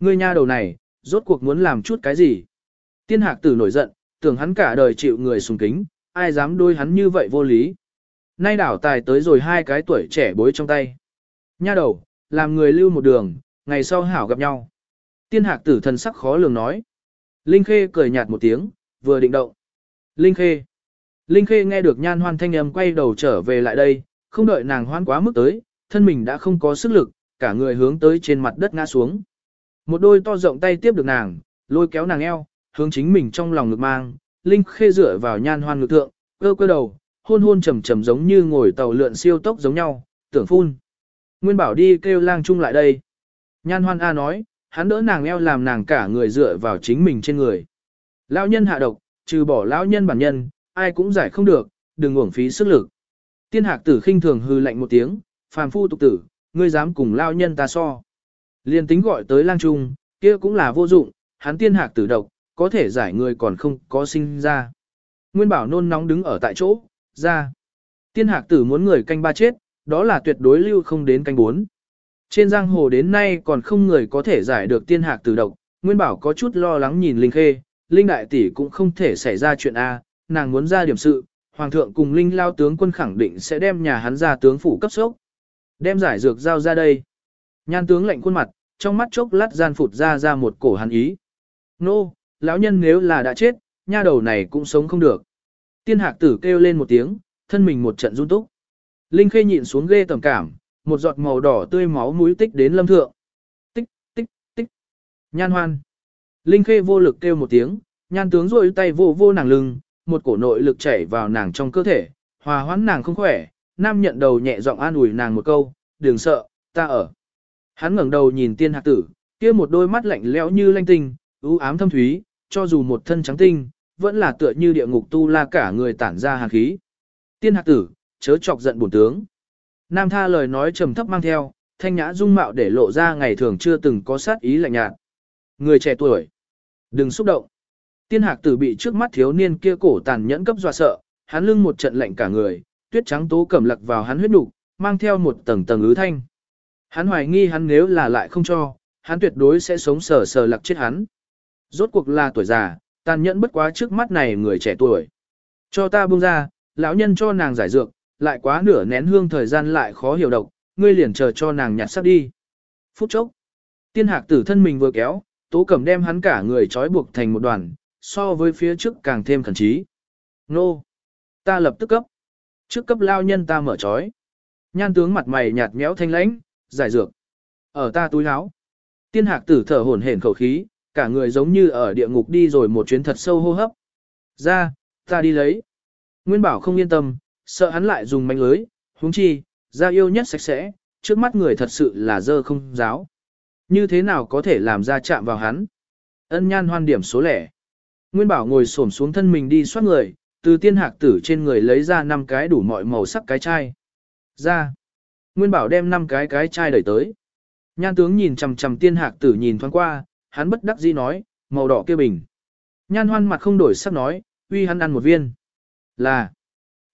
Ngươi nha đầu này, rốt cuộc muốn làm chút cái gì? Tiên hạc tử nổi giận, tưởng hắn cả đời chịu người sùng kính, ai dám đôi hắn như vậy vô lý. Nay đảo tài tới rồi hai cái tuổi trẻ bối trong tay. Nha đầu, làm người lưu một đường, ngày sau hảo gặp nhau. Tiên hạc tử thần sắc khó lường nói. Linh Khê cười nhạt một tiếng, vừa định động. Linh Khê. Linh Khê nghe được nhan hoan thanh âm quay đầu trở về lại đây, không đợi nàng hoan quá mức tới, thân mình đã không có sức lực, cả người hướng tới trên mặt đất ngã xuống. Một đôi to rộng tay tiếp được nàng, lôi kéo nàng eo, hướng chính mình trong lòng ngực mang, Linh Khê dựa vào nhan hoan ngực thượng, cơ cơ đầu, hôn hôn trầm trầm giống như ngồi tàu lượn siêu tốc giống nhau, tưởng phun. Nguyên bảo đi kêu lang chung lại đây. Nhan hoan A nói, hắn đỡ nàng eo làm nàng cả người dựa vào chính mình trên người. Lão nhân hạ độc, trừ bỏ lão nhân bản nhân, ai cũng giải không được, đừng uổng phí sức lực. Tiên hạc tử khinh thường hư lạnh một tiếng, phàm phu tục tử, ngươi dám cùng lão nhân ta so. Liên tính gọi tới lang trung, kia cũng là vô dụng, hắn tiên hạc tử độc, có thể giải người còn không có sinh ra. Nguyên bảo nôn nóng đứng ở tại chỗ, ra. Tiên hạc tử muốn người canh ba chết, đó là tuyệt đối lưu không đến canh bốn. Trên giang hồ đến nay còn không người có thể giải được tiên hạc tử độc, Nguyên bảo có chút lo lắng nhìn Linh Khê, Linh đại tỷ cũng không thể xảy ra chuyện A, nàng muốn ra điểm sự, Hoàng thượng cùng Linh lao tướng quân khẳng định sẽ đem nhà hắn ra tướng phủ cấp sốc. Đem giải dược giao ra đây. Nhan tướng lạnh khuôn mặt, trong mắt chốc lát gian phụt ra ra một cổ hắn ý. Nô, lão nhân nếu là đã chết, nha đầu này cũng sống không được. Tiên hạc tử kêu lên một tiếng, thân mình một trận run túc. Linh khê nhịn xuống ghê tầm cảm, một giọt màu đỏ tươi máu mũi tích đến lâm thượng. Tích, tích, tích. Nhan hoan. Linh khê vô lực kêu một tiếng, nhan tướng rôi tay vô vô nàng lưng, một cổ nội lực chảy vào nàng trong cơ thể, hòa hoãn nàng không khỏe, nam nhận đầu nhẹ giọng an ủi nàng một câu, đừng sợ, ta ở. Hắn ngẩng đầu nhìn tiên hạc tử, kia một đôi mắt lạnh lẽo như lanh tinh, u ám thâm thúy, cho dù một thân trắng tinh, vẫn là tựa như địa ngục tu la cả người tản ra hàn khí. Tiên hạc tử, chớ chọc giận bổn tướng. Nam tha lời nói trầm thấp mang theo, thanh nhã dung mạo để lộ ra ngày thường chưa từng có sát ý lạnh nhạt. Người trẻ tuổi, đừng xúc động. Tiên hạc tử bị trước mắt thiếu niên kia cổ tàn nhẫn cấp dọa sợ, hắn lưng một trận lạnh cả người, tuyết trắng tố cầm lặc vào hắn huyết nục, mang theo một tầng tầng ứ thanh. Hắn hoài nghi hắn nếu là lại không cho, hắn tuyệt đối sẽ sống sờ sờ lặc chết hắn. Rốt cuộc là tuổi già, tàn nhẫn bất quá trước mắt này người trẻ tuổi. Cho ta buông ra, lão nhân cho nàng giải dược, lại quá nửa nén hương thời gian lại khó hiểu độc, ngươi liền chờ cho nàng nhặt sắp đi. Phút chốc, tiên hạc tử thân mình vừa kéo, tố cẩm đem hắn cả người trói buộc thành một đoàn, so với phía trước càng thêm khẩn trí. Nô! Ta lập tức cấp. Trước cấp lao nhân ta mở trói. Nhan tướng mặt mày nhạt nhẽo thanh lãnh, giải dược. Ở ta túi áo. Tiên hạc tử thở hổn hển khẩu khí, cả người giống như ở địa ngục đi rồi một chuyến thật sâu hô hấp. Ra, ta đi lấy. Nguyên bảo không yên tâm, sợ hắn lại dùng manh lưới, huống chi, ra yêu nhất sạch sẽ, trước mắt người thật sự là dơ không giáo. Như thế nào có thể làm ra chạm vào hắn? Ân nhan hoan điểm số lẻ. Nguyên bảo ngồi xổm xuống thân mình đi soát người, từ tiên hạc tử trên người lấy ra năm cái đủ mọi màu sắc cái chai. Ra. Nguyên bảo đem năm cái cái chai đẩy tới. Nhan tướng nhìn chằm chằm tiên hạc tử nhìn thoáng qua, hắn bất đắc dĩ nói, màu đỏ kia bình. Nhan hoan mặt không đổi sắc nói, uy hắn ăn một viên. Là.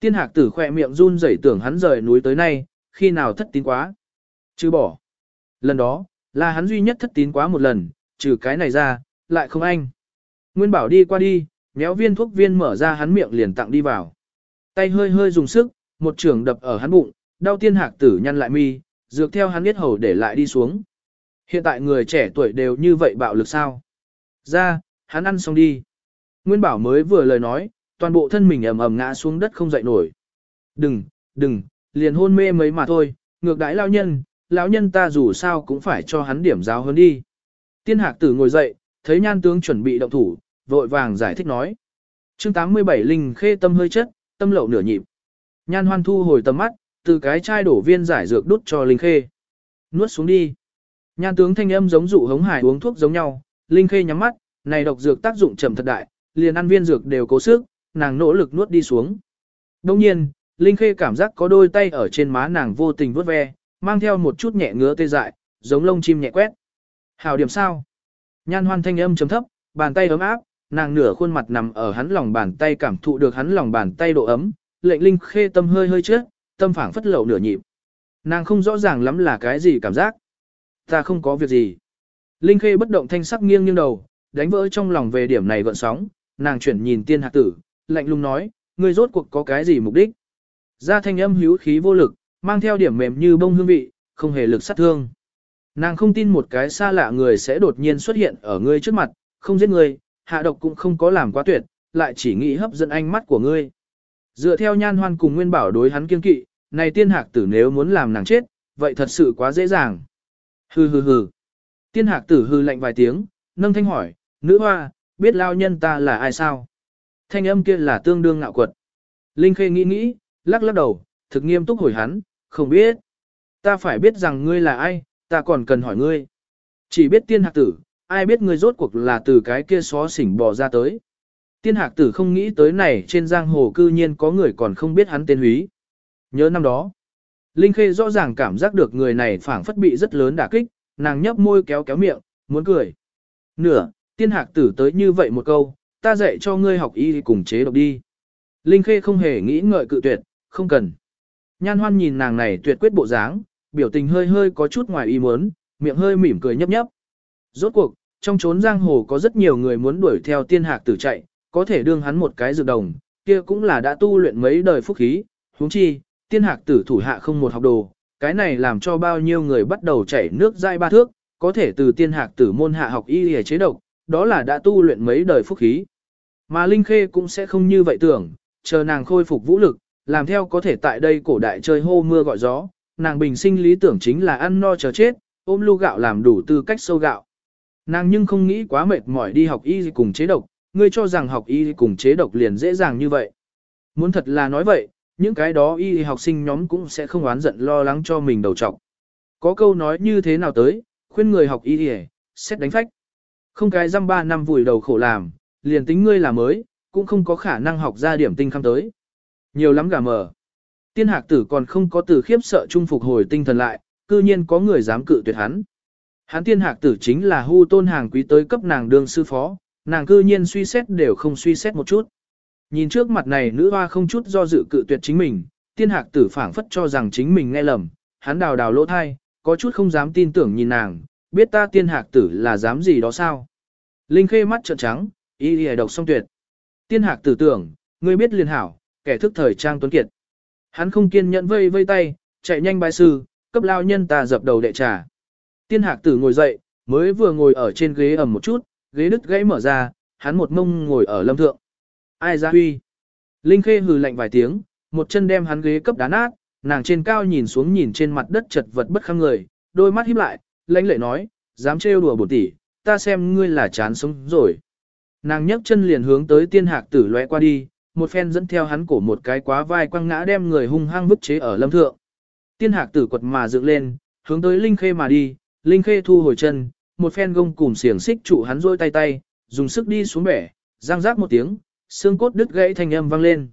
Tiên hạc tử khỏe miệng run rẩy tưởng hắn rời núi tới nay, khi nào thất tín quá. Chứ bỏ. Lần đó, là hắn duy nhất thất tín quá một lần, trừ cái này ra, lại không anh. Nguyên bảo đi qua đi, méo viên thuốc viên mở ra hắn miệng liền tặng đi vào. Tay hơi hơi dùng sức, một trường đập ở hắn bụng, đau tiên hạc tử nhăn lại mi, dược theo hắn biết hầu để lại đi xuống. Hiện tại người trẻ tuổi đều như vậy bạo lực sao? Ra, hắn ăn xong đi. Nguyên bảo mới vừa lời nói, toàn bộ thân mình ầm ầm ngã xuống đất không dậy nổi. Đừng, đừng, liền hôn mê mấy mà thôi, ngược đãi lao nhân, lão nhân ta dù sao cũng phải cho hắn điểm giáo hơn đi. Tiên hạc tử ngồi dậy, thấy nhan tướng chuẩn bị động thủ, vội vàng giải thích nói. chương 87 Linh khê tâm hơi chất, tâm lậu nửa nhịp. Nhan hoan thu hồi tầm mắt, từ cái chai đổ viên giải dược đút cho Linh khê. Nuốt xuống đi. Nhan tướng thanh âm giống dụ hống hải uống thuốc giống nhau, Linh khê nhắm mắt, này độc dược tác dụng chậm thật đại, liền ăn viên dược đều cố sức, nàng nỗ lực nuốt đi xuống. Đồng nhiên, Linh khê cảm giác có đôi tay ở trên má nàng vô tình vuốt ve, mang theo một chút nhẹ ngứa tê dại, giống lông chim nhẹ quét. Hảo điểm sao? Nhan hoan thanh âm chấm thấp, bàn tay ấm áp, nàng nửa khuôn mặt nằm ở hắn lòng bàn tay cảm thụ được hắn lòng bàn tay độ ấm, lệnh linh khê tâm hơi hơi trước, tâm phảng phất lậu nửa nhịp. Nàng không rõ ràng lắm là cái gì cảm giác. Ta không có việc gì. Linh khê bất động thanh sắc nghiêng nghiêng đầu, đánh vỡ trong lòng về điểm này gợn sóng, nàng chuyển nhìn tiên hạc tử, lạnh lùng nói, ngươi rốt cuộc có cái gì mục đích. Ra thanh âm hữu khí vô lực, mang theo điểm mềm như bông hương vị, không hề lực sát thương. Nàng không tin một cái xa lạ người sẽ đột nhiên xuất hiện ở ngươi trước mặt, không giết ngươi, hạ độc cũng không có làm quá tuyệt, lại chỉ nghĩ hấp dẫn ánh mắt của ngươi. Dựa theo nhan hoan cùng nguyên bảo đối hắn kiên kỵ, này tiên hạc tử nếu muốn làm nàng chết, vậy thật sự quá dễ dàng. Hừ hừ hừ. Tiên hạc tử hừ lạnh vài tiếng, nâng thanh hỏi, nữ hoa, biết lao nhân ta là ai sao? Thanh âm kia là tương đương ngạo quật. Linh khê nghĩ nghĩ, lắc lắc đầu, thực nghiêm túc hồi hắn, không biết. Ta phải biết rằng ngươi là ai, ta còn cần hỏi ngươi. Chỉ biết tiên hạc tử, ai biết ngươi rốt cuộc là từ cái kia xó xỉnh bò ra tới. Tiên hạc tử không nghĩ tới này trên giang hồ cư nhiên có người còn không biết hắn tên húy. Nhớ năm đó, Linh Khê rõ ràng cảm giác được người này phảng phất bị rất lớn đả kích, nàng nhấp môi kéo kéo miệng, muốn cười. Nửa, tiên hạc tử tới như vậy một câu, ta dạy cho ngươi học y cùng chế độc đi. Linh Khê không hề nghĩ ngợi cự tuyệt, không cần. Nhan hoan nhìn nàng này tuyệt quyết bộ dáng, biểu tình hơi hơi có chút ngoài ý muốn, miệng hơi mỉm cười nhấp nhấp. Rốt cuộc, trong chốn giang hồ có rất nhiều người muốn đuổi theo tiên hạc tử chạy, có thể đương hắn một cái dược đồng, kia cũng là đã tu luyện mấy đời phúc khí, huống chi, tiên hạc tử thủ hạ không một học đồ, cái này làm cho bao nhiêu người bắt đầu chảy nước dai ba thước, có thể từ tiên hạc tử môn hạ học y y chế độc, đó là đã tu luyện mấy đời phúc khí. Mà Linh Khê cũng sẽ không như vậy tưởng, chờ nàng khôi phục vũ lực, làm theo có thể tại đây cổ đại chơi hô mưa gọi gió, nàng bình sinh lý tưởng chính là ăn no chờ chết, ôm lu gạo làm đủ tư cách sâu gạo. Nàng nhưng không nghĩ quá mệt mỏi đi học y cùng chế độc, ngươi cho rằng học y cùng chế độc liền dễ dàng như vậy. Muốn thật là nói vậy, những cái đó y học sinh nhóm cũng sẽ không oán giận lo lắng cho mình đầu trọc. Có câu nói như thế nào tới, khuyên người học y xét đánh phách. Không cái dăm ba năm vùi đầu khổ làm, liền tính ngươi là mới, cũng không có khả năng học ra điểm tinh khăm tới. Nhiều lắm gà mờ. Tiên hạc tử còn không có từ khiếp sợ trung phục hồi tinh thần lại, cư nhiên có người dám cự tuyệt hắn. Hắn tiên hạc tử chính là hu tôn hàng quý tới cấp nàng đương sư phó, nàng cư nhiên suy xét đều không suy xét một chút. Nhìn trước mặt này nữ hoa không chút do dự cự tuyệt chính mình, tiên hạc tử phảng phất cho rằng chính mình nghe lầm, hắn đào đào lỗ thai, có chút không dám tin tưởng nhìn nàng, biết ta tiên hạc tử là dám gì đó sao. Linh khê mắt trợn trắng, y y độc song tuyệt. Tiên hạc tử tưởng, ngươi biết liền hảo, kẻ thức thời trang tuấn kiệt. Hắn không kiên nhẫn vây vây tay, chạy nhanh bài sư, cấp lao nhân ta dập đầu đệ trà. Tiên hạc tử ngồi dậy, mới vừa ngồi ở trên ghế ẩm một chút, ghế đứt gãy mở ra, hắn một mông ngồi ở lâm thượng. Ai ra huy? Linh khê hừ lạnh vài tiếng, một chân đem hắn ghế cấp đá nát, nàng trên cao nhìn xuống nhìn trên mặt đất chật vật bất kham người, đôi mắt híp lại, lãnh lệ nói, dám trêu đùa bổn tỷ, ta xem ngươi là chán sống rồi. Nàng nhấc chân liền hướng tới tiên hạc tử lóe qua đi, một phen dẫn theo hắn cổ một cái quá vai quăng ngã đem người hung hăng bức chế ở lâm thượng. Tiên hạc tử quật mà dựng lên, hướng tới Linh Khê mà đi, Linh Khê thu hồi chân, một phen gông cùng xiềng xích trụ hắn rôi tay tay, dùng sức đi xuống bẻ, răng rác một tiếng, xương cốt đứt gãy thành âm vang lên.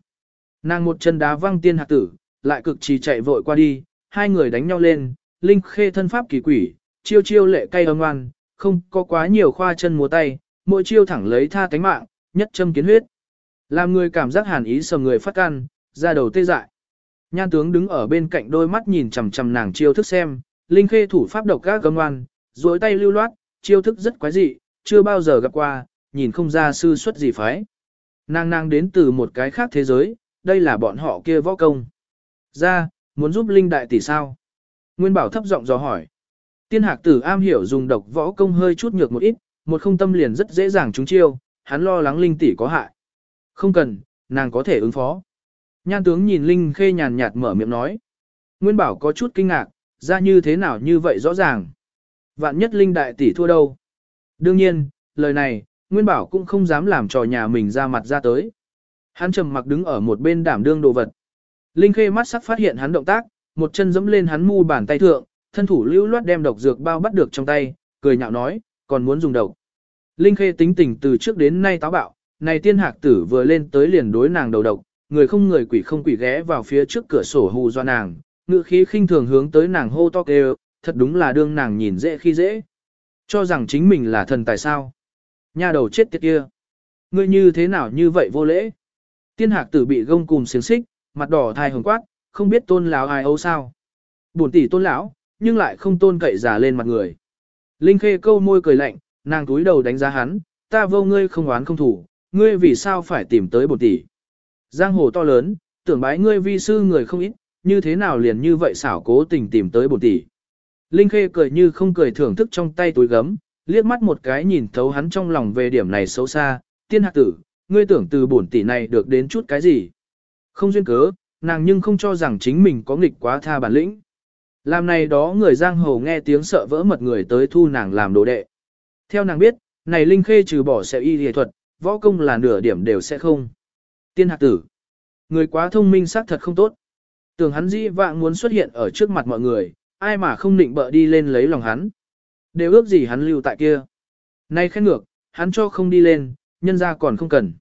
Nàng một chân đá văng tiên hạc tử, lại cực trì chạy vội qua đi, hai người đánh nhau lên, Linh Khê thân pháp kỳ quỷ, chiêu chiêu lệ cay âm ngoan, không có quá nhiều khoa chân múa tay, mỗi chiêu thẳng lấy tha tánh mạng, nhất châm kiến huyết. Làm người cảm giác hàn ý sầm người phát can, ra đầu tê dại. Nhan tướng đứng ở bên cạnh đôi mắt nhìn chằm chằm nàng chiêu thức xem, Linh Khê thủ pháp độc các gầm ngoan, duỗi tay lưu loát, chiêu thức rất quái dị, chưa bao giờ gặp qua, nhìn không ra sư xuất gì phái. Nàng nàng đến từ một cái khác thế giới, đây là bọn họ kia võ công. Ra, muốn giúp Linh đại tỷ sao? Nguyên Bảo thấp giọng dò hỏi. Tiên hạc tử am hiểu dùng độc võ công hơi chút nhược một ít, một không tâm liền rất dễ dàng trúng chiêu, hắn lo lắng Linh tỷ có hại. Không cần, nàng có thể ứng phó. Nhan tướng nhìn Linh khê nhàn nhạt mở miệng nói. Nguyên Bảo có chút kinh ngạc, ra như thế nào như vậy rõ ràng. Vạn nhất Linh đại tỷ thua đâu. Đương nhiên, lời này, Nguyên Bảo cũng không dám làm trò nhà mình ra mặt ra tới. Hắn trầm mặc đứng ở một bên đảm đương đồ vật. Linh Khê mắt sắc phát hiện hắn động tác, một chân dẫm lên hắn mu bàn tay thượng, thân thủ lưu loát đem độc dược bao bắt được trong tay, cười nhạo nói, còn muốn dùng độc. Linh Khê tính tình từ trước đến nay táo bạo, này tiên hạc tử vừa lên tới liền đối nàng đầu độc, người không người quỷ không quỷ ghé vào phía trước cửa sổ hù do nàng, ngựa khí khinh thường hướng tới nàng hô to kêu, thật đúng là đương nàng nhìn dễ khi dễ. Cho rằng chính mình là thần tài sao. Nhà đầu chết tiệt kia. Ngươi như thế nào như vậy vô lễ. Tiên hạc tử bị gông cùng xiềng xích, mặt đỏ thai hồng quát, không biết tôn lão ai âu sao. Bổn tỷ tôn lão, nhưng lại không tôn cậy giả lên mặt người. Linh khê câu môi cười lạnh, nàng túi đầu đánh giá hắn, ta vô ngươi không oán không thủ, ngươi vì sao phải tìm tới bổn tỷ. Giang hồ to lớn, tưởng bái ngươi vi sư người không ít, như thế nào liền như vậy xảo cố tình tìm tới bổn tỷ. Linh khê cười như không cười thưởng thức trong tay túi gấm, liếc mắt một cái nhìn thấu hắn trong lòng về điểm này xấu xa, tiên hạc tử, ngươi tưởng từ bổn tỷ này được đến chút cái gì. Không duyên cớ, nàng nhưng không cho rằng chính mình có nghịch quá tha bản lĩnh. Làm này đó người giang hồ nghe tiếng sợ vỡ mật người tới thu nàng làm đồ đệ. Theo nàng biết, này Linh Khê trừ bỏ sẽ y y thuật, võ công là nửa điểm đều sẽ không. Tiên hạc tử. Người quá thông minh xác thật không tốt. Tưởng hắn dĩ vạng muốn xuất hiện ở trước mặt mọi người, ai mà không định bợ đi lên lấy lòng hắn. Đều ước gì hắn lưu tại kia. Nay khen ngược, hắn cho không đi lên, nhân ra còn không cần.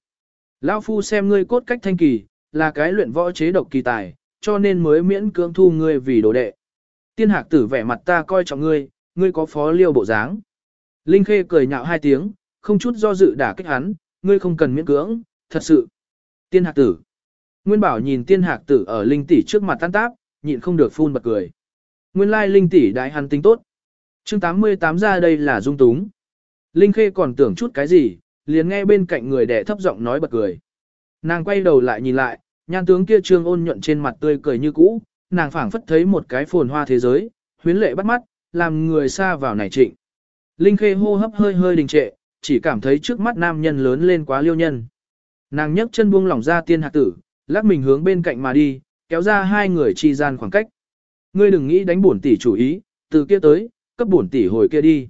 Lão phu xem ngươi cốt cách thanh kỳ, là cái luyện võ chế độc kỳ tài, cho nên mới miễn cưỡng thu ngươi vì đồ đệ. Tiên hạc tử vẻ mặt ta coi trọng ngươi, ngươi có phó liêu bộ dáng. Linh khê cười nhạo hai tiếng, không chút do dự đả kích hắn, ngươi không cần miễn cưỡng, thật sự. Tiên hạc tử. Nguyên bảo nhìn tiên hạc tử ở linh tỷ trước mặt tan táp, nhịn không được phun bật cười. Nguyên lai linh tỷ đại hắn tính tốt. chương 88 ra đây là dung túng. Linh khê còn tưởng chút cái gì, liền nghe bên cạnh người đẻ thấp giọng nói bật cười. Nàng quay đầu lại nhìn lại, nhan tướng kia trương ôn nhuận trên mặt tươi cười như cũ, nàng phảng phất thấy một cái phồn hoa thế giới, huyến lệ bắt mắt, làm người xa vào nảy trịnh. Linh khê hô hấp hơi hơi đình trệ, chỉ cảm thấy trước mắt nam nhân lớn lên quá liêu nhân. Nàng nhấc chân buông lỏng ra tiên hạc tử, lắc mình hướng bên cạnh mà đi, kéo ra hai người chi gian khoảng cách. Ngươi đừng nghĩ đánh bổn tỷ chủ ý, từ kia tới, cấp bổn tỷ hồi kia đi.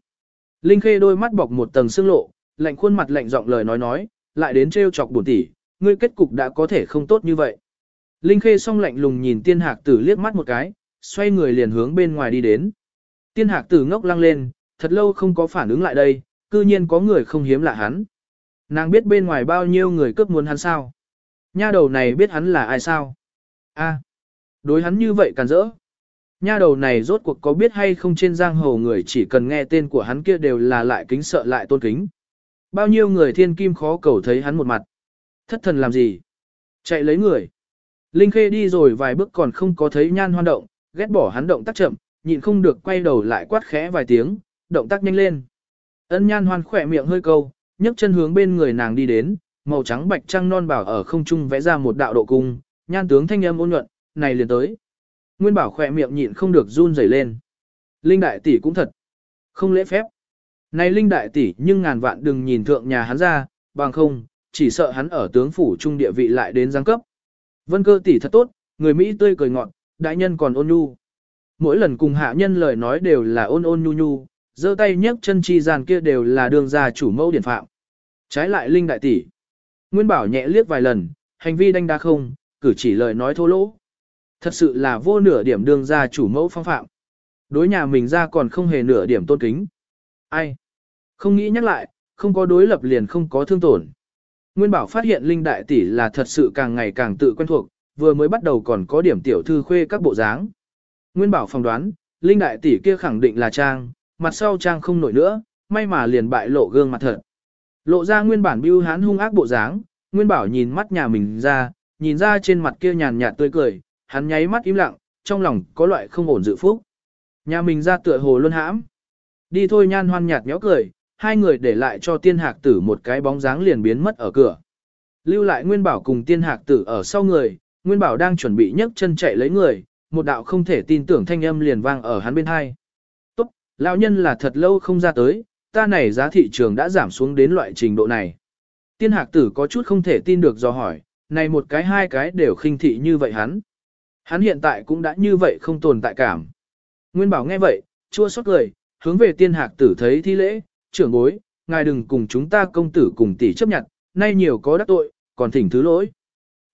Linh khê đôi mắt bọc một tầng sương lộ, lạnh khuôn mặt lạnh giọng lời nói nói, lại đến treo chọc bổn tỷ, ngươi kết cục đã có thể không tốt như vậy. Linh Khê song lạnh lùng nhìn tiên hạc tử liếc mắt một cái, xoay người liền hướng bên ngoài đi đến. Tiên hạc tử ngốc lăng lên, thật lâu không có phản ứng lại đây, cư nhiên có người không hiếm lạ hắn. Nàng biết bên ngoài bao nhiêu người cướp muốn hắn sao. Nha đầu này biết hắn là ai sao. a đối hắn như vậy càn rỡ. Nha đầu này rốt cuộc có biết hay không trên giang hồ người chỉ cần nghe tên của hắn kia đều là lại kính sợ lại tôn kính. Bao nhiêu người thiên kim khó cầu thấy hắn một mặt. Thất thần làm gì? Chạy lấy người. Linh Khê đi rồi vài bước còn không có thấy nhan hoan động, ghét bỏ hắn động tác chậm, nhịn không được quay đầu lại quát khẽ vài tiếng, động tác nhanh lên. Ân nhan hoan khỏe miệng hơi câu, nhấc chân hướng bên người nàng đi đến, màu trắng bạch trăng non bảo ở không trung vẽ ra một đạo độ cung, nhan tướng thanh âm ôn nhuận, này liền tới. Nguyên bảo khỏe miệng nhịn không được run rẩy lên. Linh đại tỷ cũng thật, không lễ phép. Này linh đại tỷ nhưng ngàn vạn đừng nhìn thượng nhà hắn ra, bằng không, chỉ sợ hắn ở tướng phủ trung địa vị lại đến giáng cấp. Vân cơ tỷ thật tốt, người Mỹ tươi cười ngọn đại nhân còn ôn nhu. Mỗi lần cùng hạ nhân lời nói đều là ôn ôn nhu nhu, giơ tay nhấc chân chi gian kia đều là đường gia chủ mẫu điển phạm. Trái lại linh đại tỷ. Nguyên bảo nhẹ liếc vài lần, hành vi đanh đa không, cử chỉ lời nói thô lỗ. Thật sự là vô nửa điểm đường gia chủ mẫu phong phạm. Đối nhà mình ra còn không hề nửa điểm tôn kính. Ai? Không nghĩ nhắc lại, không có đối lập liền không có thương tổn. Nguyên Bảo phát hiện Linh Đại Tỷ là thật sự càng ngày càng tự quen thuộc, vừa mới bắt đầu còn có điểm tiểu thư khuê các bộ dáng. Nguyên Bảo phỏng đoán, Linh Đại Tỷ kia khẳng định là Trang, mặt sau Trang không nổi nữa, may mà liền bại lộ gương mặt thật. Lộ ra nguyên bản bưu hán hung ác bộ dáng, Nguyên Bảo nhìn mắt nhà mình ra, nhìn ra trên mặt kia nhàn nhạt tươi cười, hắn nháy mắt im lặng, trong lòng có loại không ổn dự phúc. Nhà mình ra tựa hồ luôn hãm. Đi thôi nhan hoan nhạt nhó cười, hai người để lại cho tiên hạc tử một cái bóng dáng liền biến mất ở cửa. Lưu lại Nguyên Bảo cùng tiên hạc tử ở sau người, Nguyên Bảo đang chuẩn bị nhấc chân chạy lấy người, một đạo không thể tin tưởng thanh âm liền vang ở hắn bên hai. Tốt, lão nhân là thật lâu không ra tới, ta này giá thị trường đã giảm xuống đến loại trình độ này. Tiên hạc tử có chút không thể tin được do hỏi, này một cái hai cái đều khinh thị như vậy hắn. Hắn hiện tại cũng đã như vậy không tồn tại cảm. Nguyên bảo nghe vậy, chua xót cười, hướng về tiên hạc tử thấy thi lễ, trưởng bối, ngài đừng cùng chúng ta công tử cùng tỷ chấp nhận, nay nhiều có đắc tội, còn thỉnh thứ lỗi.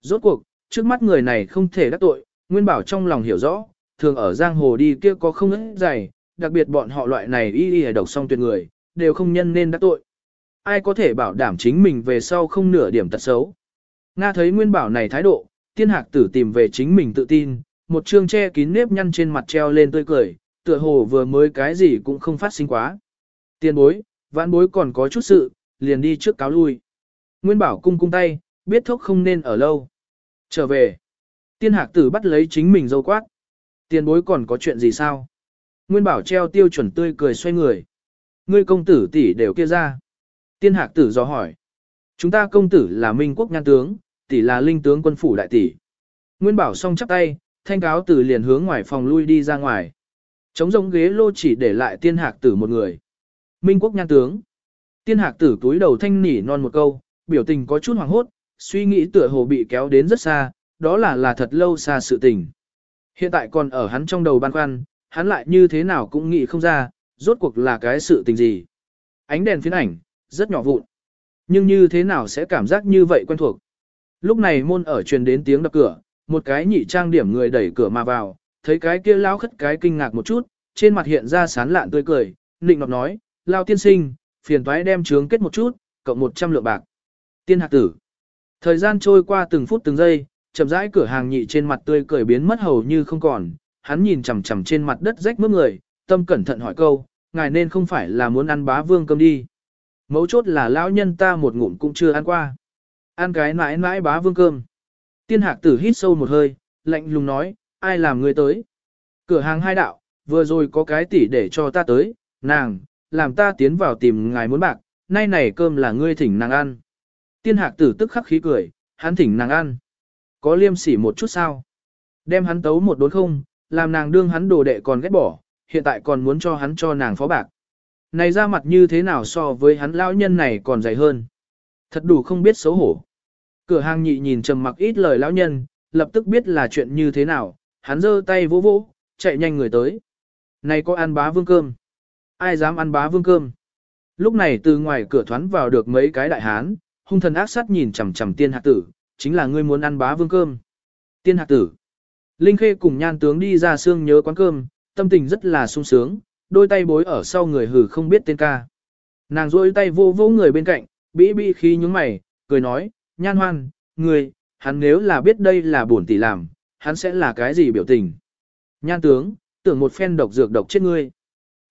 Rốt cuộc, trước mắt người này không thể đắc tội, Nguyên bảo trong lòng hiểu rõ, thường ở giang hồ đi kia có không ít dày, đặc biệt bọn họ loại này y y độc song tuyệt người, đều không nhân nên đắc tội. Ai có thể bảo đảm chính mình về sau không nửa điểm tật xấu. Nga thấy Nguyên bảo này thái độ, tiên hạc tử tìm về chính mình tự tin, một chương che kín nếp nhăn trên mặt treo lên tươi cười, tựa hồ vừa mới cái gì cũng không phát sinh quá. Tiên bối, vãn bối còn có chút sự, liền đi trước cáo lui. Nguyên bảo cung cung tay, biết thốc không nên ở lâu. Trở về. Tiên hạc tử bắt lấy chính mình dâu quát. Tiền bối còn có chuyện gì sao? Nguyên bảo treo tiêu chuẩn tươi cười xoay người. Ngươi công tử tỷ đều kia ra. Tiên hạc tử do hỏi. Chúng ta công tử là minh quốc nhan tướng, tỷ là linh tướng quân phủ đại tỷ. Nguyên bảo song chắp tay, thanh cáo tử liền hướng ngoài phòng lui đi ra ngoài. Trống rỗng ghế lô chỉ để lại tiên hạc tử một người. Minh quốc nhan tướng. Tiên hạc tử túi đầu thanh nỉ non một câu, biểu tình có chút hoàng hốt, suy nghĩ tựa hồ bị kéo đến rất xa, đó là là thật lâu xa sự tình. Hiện tại còn ở hắn trong đầu băn khoăn, hắn lại như thế nào cũng nghĩ không ra, rốt cuộc là cái sự tình gì. Ánh đèn phiến ảnh, rất nhỏ vụn. Nhưng như thế nào sẽ cảm giác như vậy quen thuộc. Lúc này môn ở truyền đến tiếng đập cửa, một cái nhị trang điểm người đẩy cửa mà vào, thấy cái kia lão khất cái kinh ngạc một chút, trên mặt hiện ra sán lạn tươi cười, nịnh nọt nói, lao tiên sinh, phiền toái đem trướng kết một chút, cộng 100 lượng bạc. Tiên hạc tử. Thời gian trôi qua từng phút từng giây, chậm rãi cửa hàng nhị trên mặt tươi cười biến mất hầu như không còn, hắn nhìn chằm chằm trên mặt đất rách mướp người, tâm cẩn thận hỏi câu, ngài nên không phải là muốn ăn bá vương cơm đi. Mấu chốt là lão nhân ta một ngụm cũng chưa ăn qua. Ăn cái mãi mãi bá vương cơm. Tiên hạc tử hít sâu một hơi, lạnh lùng nói, ai làm người tới. Cửa hàng hai đạo, vừa rồi có cái tỷ để cho ta tới, nàng, làm ta tiến vào tìm ngài muốn bạc, nay này cơm là ngươi thỉnh nàng ăn. Tiên hạc tử tức khắc khí cười, hắn thỉnh nàng ăn. Có liêm sỉ một chút sao? Đem hắn tấu một đốn không, làm nàng đương hắn đồ đệ còn ghét bỏ, hiện tại còn muốn cho hắn cho nàng phó bạc. Này ra mặt như thế nào so với hắn lão nhân này còn dày hơn. Thật đủ không biết xấu hổ. Cửa hàng nhị nhìn trầm mặc ít lời lão nhân, lập tức biết là chuyện như thế nào, hắn giơ tay vỗ vỗ, chạy nhanh người tới. Này có ăn bá vương cơm? Ai dám ăn bá vương cơm? Lúc này từ ngoài cửa thoán vào được mấy cái đại hán, hung thần ác sát nhìn chằm chằm tiên hạc tử, chính là ngươi muốn ăn bá vương cơm. Tiên hạc tử. Linh Khê cùng nhan tướng đi ra xương nhớ quán cơm, tâm tình rất là sung sướng, đôi tay bối ở sau người hử không biết tên ca. Nàng rôi tay vô vô người bên cạnh, bĩ bĩ khí nhúng mày, cười nói, nhan hoan, người, hắn nếu là biết đây là bổn tỷ làm, hắn sẽ là cái gì biểu tình. Nhan tướng, tưởng một phen độc dược độc chết ngươi.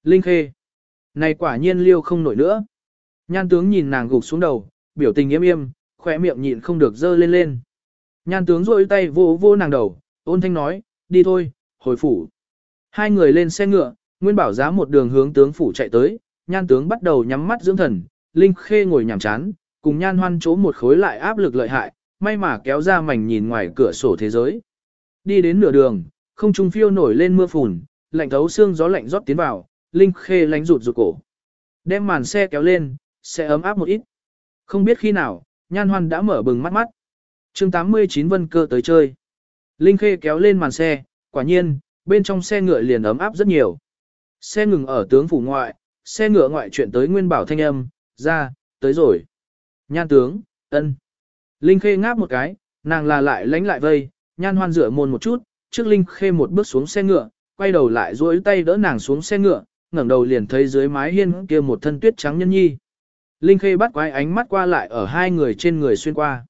Linh khê, này quả nhiên liêu không nổi nữa. Nhan tướng nhìn nàng gục xuống đầu, biểu tình yếm yêm, khỏe miệng nhịn không được dơ lên lên. Nhan tướng rôi tay vô vô nàng đầu, ôn thanh nói, đi thôi, hồi phủ. Hai người lên xe ngựa, Nguyên bảo giá một đường hướng tướng phủ chạy tới, nhan tướng bắt đầu nhắm mắt dưỡng thần, Linh Khê ngồi nhảm chán, cùng nhan hoan chỗ một khối lại áp lực lợi hại, may mà kéo ra mảnh nhìn ngoài cửa sổ thế giới. Đi đến nửa đường, không trung phiêu nổi lên mưa phùn, lạnh thấu xương gió lạnh rót tiến vào, Linh Khê lánh rụt rụt cổ. Đem màn xe kéo lên, sẽ ấm áp một ít. Không biết khi nào, nhan hoan đã mở bừng mắt mắt. chương 89 vân cơ tới chơi. Linh Khê kéo lên màn xe, quả nhiên, bên trong xe ngựa liền ấm áp rất nhiều. Xe ngừng ở tướng phủ ngoại, xe ngựa ngoại chuyện tới nguyên bảo thanh âm, ra, tới rồi. Nhan tướng, ân. Linh khê ngáp một cái, nàng là lại lánh lại vây, nhan hoan rửa môn một chút, trước Linh Khê một bước xuống xe ngựa, quay đầu lại duỗi tay đỡ nàng xuống xe ngựa, ngẩng đầu liền thấy dưới mái hiên kia một thân tuyết trắng nhân nhi. Linh Khê bắt quái ánh mắt qua lại ở hai người trên người xuyên qua.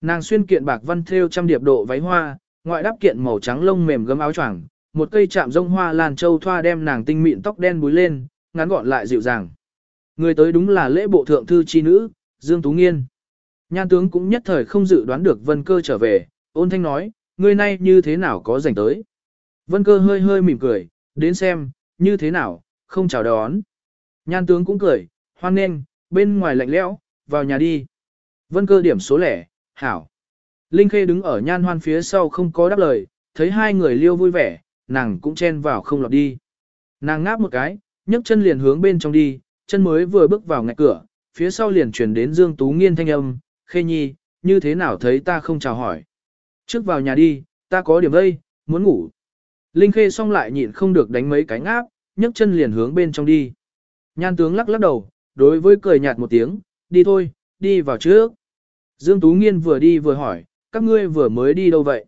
Nàng xuyên kiện bạc văn thêu trăm điệp độ váy hoa, ngoại đắp kiện màu trắng lông mềm gấm áo choàng, một cây chạm rông hoa lan châu thoa đem nàng tinh mịn tóc đen búi lên, ngắn gọn lại dịu dàng. Người tới đúng là lễ bộ thượng thư chi nữ, Dương Tú Nghiên. Nhan tướng cũng nhất thời không dự đoán được Vân Cơ trở về, ôn thanh nói, người nay như thế nào có rảnh tới. Vân Cơ hơi hơi mỉm cười, đến xem, như thế nào, không chào đón. Nhan tướng cũng cười, hoan nghênh, bên ngoài lạnh lẽo, vào nhà đi. Vân Cơ điểm số lẻ, hảo. Linh Khê đứng ở nhan hoan phía sau không có đáp lời, thấy hai người liêu vui vẻ, nàng cũng chen vào không lọt đi. Nàng ngáp một cái, nhấc chân liền hướng bên trong đi, chân mới vừa bước vào ngạch cửa, phía sau liền truyền đến Dương Tú Nghiên thanh âm, Khê Nhi, như thế nào thấy ta không chào hỏi. Trước vào nhà đi, ta có điểm đây, muốn ngủ. Linh Khê xong lại nhịn không được đánh mấy cái ngáp, nhấc chân liền hướng bên trong đi. Nhan tướng lắc lắc đầu, đối với cười nhạt một tiếng, đi thôi, đi vào trước. Dương Tú Nghiên vừa đi vừa hỏi, các ngươi vừa mới đi đâu vậy?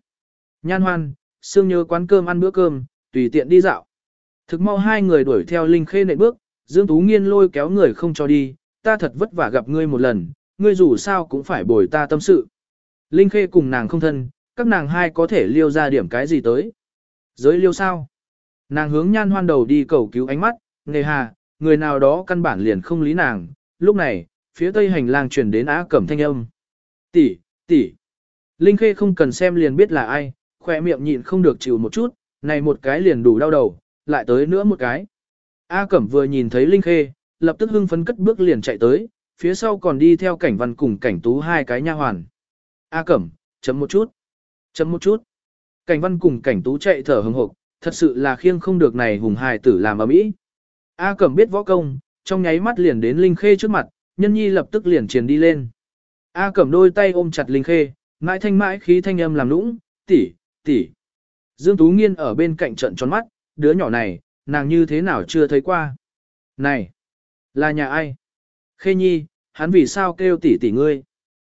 Nhan hoan, Sương nhớ quán cơm ăn bữa cơm, tùy tiện đi dạo. Thực mau hai người đuổi theo Linh Khê nệ bước, Dương Tú Nghiên lôi kéo người không cho đi, ta thật vất vả gặp ngươi một lần, ngươi dù sao cũng phải bồi ta tâm sự. Linh Khê cùng nàng không thân, các nàng hai có thể liêu ra điểm cái gì tới. Giới liêu sao? Nàng hướng nhan hoan đầu đi cầu cứu ánh mắt, nghề hà, người nào đó căn bản liền không lý nàng. Lúc này, phía tây hành lang truyền đến á cẩm thanh âm. Tỷ, tỷ. Linh Khê không cần xem liền biết là ai, khỏe miệng nhịn không được chịu một chút, này một cái liền đủ đau đầu, lại tới nữa một cái. A Cẩm vừa nhìn thấy Linh Khê, lập tức hưng phấn cất bước liền chạy tới, phía sau còn đi theo cảnh văn cùng cảnh tú hai cái nha hoàn. A Cẩm, chấm một chút, chấm một chút. Cảnh văn cùng cảnh tú chạy thở hừng hực thật sự là khiêng không được này hùng hài tử làm ở mỹ. A Cẩm biết võ công, trong nháy mắt liền đến Linh Khê trước mặt, nhân nhi lập tức liền truyền đi lên. A Cẩm đôi tay ôm chặt Linh Khê, mãi thanh mãi khí thanh âm làm lũng tỷ, tỷ. Dương Tú Nghiên ở bên cạnh trận tròn mắt, đứa nhỏ này, nàng như thế nào chưa thấy qua. Này, là nhà ai? Khê Nhi, hắn vì sao kêu tỷ tỷ ngươi?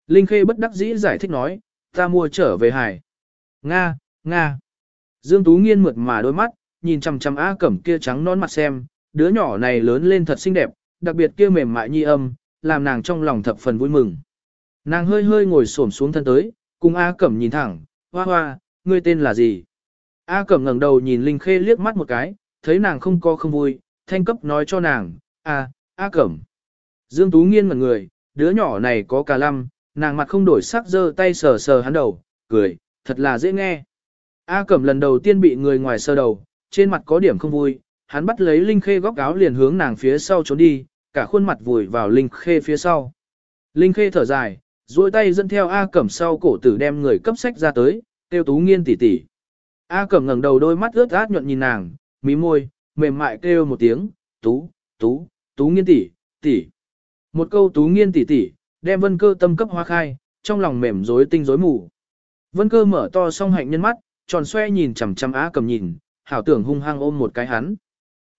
Linh Khê bất đắc dĩ giải thích nói, ta mua trở về hải. Nga, Nga. Dương Tú Nghiên mượt mà đôi mắt, nhìn chằm chằm A Cẩm kia trắng non mặt xem, đứa nhỏ này lớn lên thật xinh đẹp, đặc biệt kia mềm mại nhi âm, làm nàng trong lòng thập phần vui mừng. Nàng hơi hơi ngồi xổm xuống thân tới, cùng A Cẩm nhìn thẳng, hoa hoa, ngươi tên là gì? A Cẩm ngẩng đầu nhìn Linh Khê liếc mắt một cái, thấy nàng không có không vui, thanh cấp nói cho nàng, A, A Cẩm. Dương Tú nghiên mặt người, đứa nhỏ này có cả lăm, nàng mặt không đổi sắc giơ tay sờ sờ hắn đầu, cười, thật là dễ nghe. A Cẩm lần đầu tiên bị người ngoài sơ đầu, trên mặt có điểm không vui, hắn bắt lấy Linh Khê góc áo liền hướng nàng phía sau trốn đi, cả khuôn mặt vùi vào Linh Khê phía sau. Linh Khê thở dài, duỗi tay dẫn theo A Cẩm sau cổ tử đem người cấp sách ra tới, tiêu tú nghiên tỉ tỉ. A Cẩm ngẩng đầu đôi mắt ướt át nhuận nhìn nàng, mí môi, mềm mại kêu một tiếng, tú, tú, tú nghiên tỉ, tỉ. Một câu tú nghiên tỉ tỉ, đem vân cơ tâm cấp hoa khai, trong lòng mềm rối tinh rối mù. Vân cơ mở to song hạnh nhân mắt, tròn xoe nhìn chằm chằm Á Cẩm nhìn, hảo tưởng hung hăng ôm một cái hắn.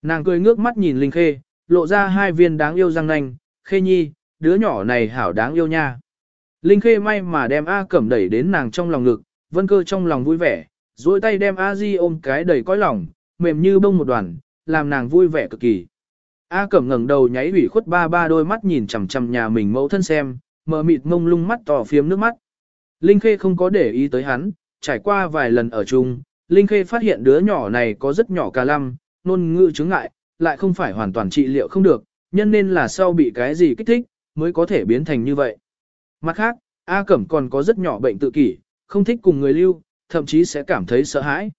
Nàng cười ngước mắt nhìn Linh Khê, lộ ra hai viên đáng yêu răng nanh, Khê Nhi, đứa nhỏ này hảo đáng yêu nha. Linh Khê may mà đem A Cẩm đẩy đến nàng trong lòng ngực, vân cơ trong lòng vui vẻ, duỗi tay đem A Di ôm cái đầy cõi lòng, mềm như bông một đoàn, làm nàng vui vẻ cực kỳ. A Cẩm ngẩng đầu nháy ủy khuất ba ba đôi mắt nhìn chằm chằm nhà mình mẫu thân xem, mờ mịt mông lung mắt tỏ phiếm nước mắt. Linh Khê không có để ý tới hắn, trải qua vài lần ở chung, Linh Khê phát hiện đứa nhỏ này có rất nhỏ cà lăm, nôn ngữ chứng ngại, lại không phải hoàn toàn trị liệu không được, nhân nên là sau bị cái gì kích thích, mới có thể biến thành như vậy. Mặt khác, A Cẩm còn có rất nhỏ bệnh tự kỷ, không thích cùng người lưu, thậm chí sẽ cảm thấy sợ hãi.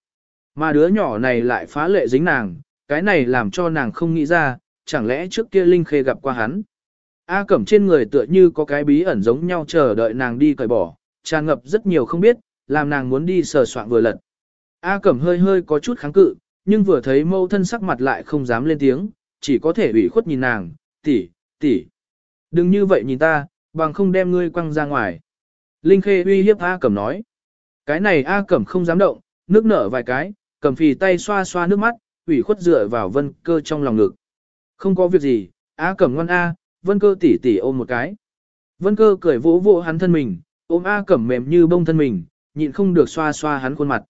Mà đứa nhỏ này lại phá lệ dính nàng, cái này làm cho nàng không nghĩ ra, chẳng lẽ trước kia Linh Khê gặp qua hắn. A Cẩm trên người tựa như có cái bí ẩn giống nhau chờ đợi nàng đi cởi bỏ, tràn ngập rất nhiều không biết, làm nàng muốn đi sờ soạn vừa lật. A Cẩm hơi hơi có chút kháng cự, nhưng vừa thấy mâu thân sắc mặt lại không dám lên tiếng, chỉ có thể ủy khuất nhìn nàng, tỷ, tỷ. Đừng như vậy nhìn ta, bằng không đem ngươi quăng ra ngoài. Linh Khê uy hiếp A Cẩm nói. Cái này A Cẩm không dám động, nước nở vài cái, cầm phì tay xoa xoa nước mắt, ủy khuất dựa vào vân cơ trong lòng ngực. Không có việc gì, A Cẩm ngoan A, vân cơ tỉ tỉ ôm một cái. Vân cơ cười vỗ vỗ hắn thân mình, ôm A Cẩm mềm như bông thân mình, nhịn không được xoa xoa hắn khuôn mặt.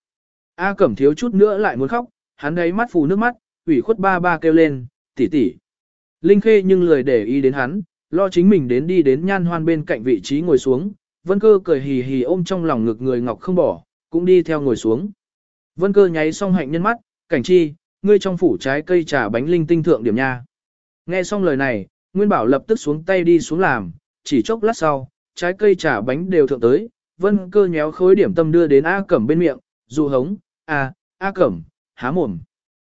A Cẩm thiếu chút nữa lại muốn khóc, hắn đấy mắt phù nước mắt, ủy khuất ba ba kêu lên, tỷ tỷ. Linh Khê nhưng lười để ý đến hắn, lo chính mình đến đi đến nhan hoan bên cạnh vị trí ngồi xuống, Vân Cơ cười hì hì ôm trong lòng ngực người ngọc không bỏ, cũng đi theo ngồi xuống. Vân Cơ nháy xong hạnh nhân mắt, cảnh chi, ngươi trong phủ trái cây trà bánh linh tinh thượng điểm nha. Nghe xong lời này, Nguyên Bảo lập tức xuống tay đi xuống làm, chỉ chốc lát sau, trái cây trà bánh đều thượng tới, Vân Cơ nhéo khối điểm tâm đưa đến A Cẩm bên miệng, dụ hống, A, A Cẩm, há mồm.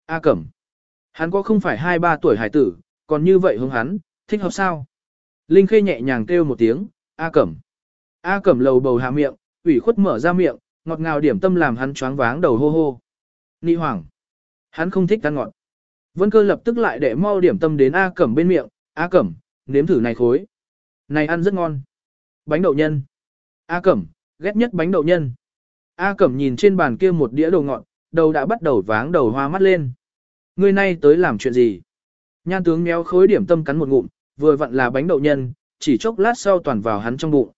A Cẩm. Hắn có không phải hai ba tuổi hải tử, còn như vậy hướng hắn, thích hợp sao? Linh Khê nhẹ nhàng kêu một tiếng, A Cẩm. A Cẩm lầu bầu hạ miệng, ủy khuất mở ra miệng, ngọt ngào điểm tâm làm hắn choáng váng đầu hô hô. Nị hoàng Hắn không thích ăn ngọt. Vân cơ lập tức lại để mau điểm tâm đến A Cẩm bên miệng, A Cẩm, nếm thử này khối. Này ăn rất ngon. Bánh đậu nhân. A Cẩm, ghét nhất bánh đậu nhân. A Cẩm nhìn trên bàn kia một đĩa đồ ngọt, đầu đã bắt đầu váng đầu hoa mắt lên. Người nay tới làm chuyện gì? Nhan tướng méo khối điểm tâm cắn một ngụm, vừa vặn là bánh đậu nhân, chỉ chốc lát sau toàn vào hắn trong bụng.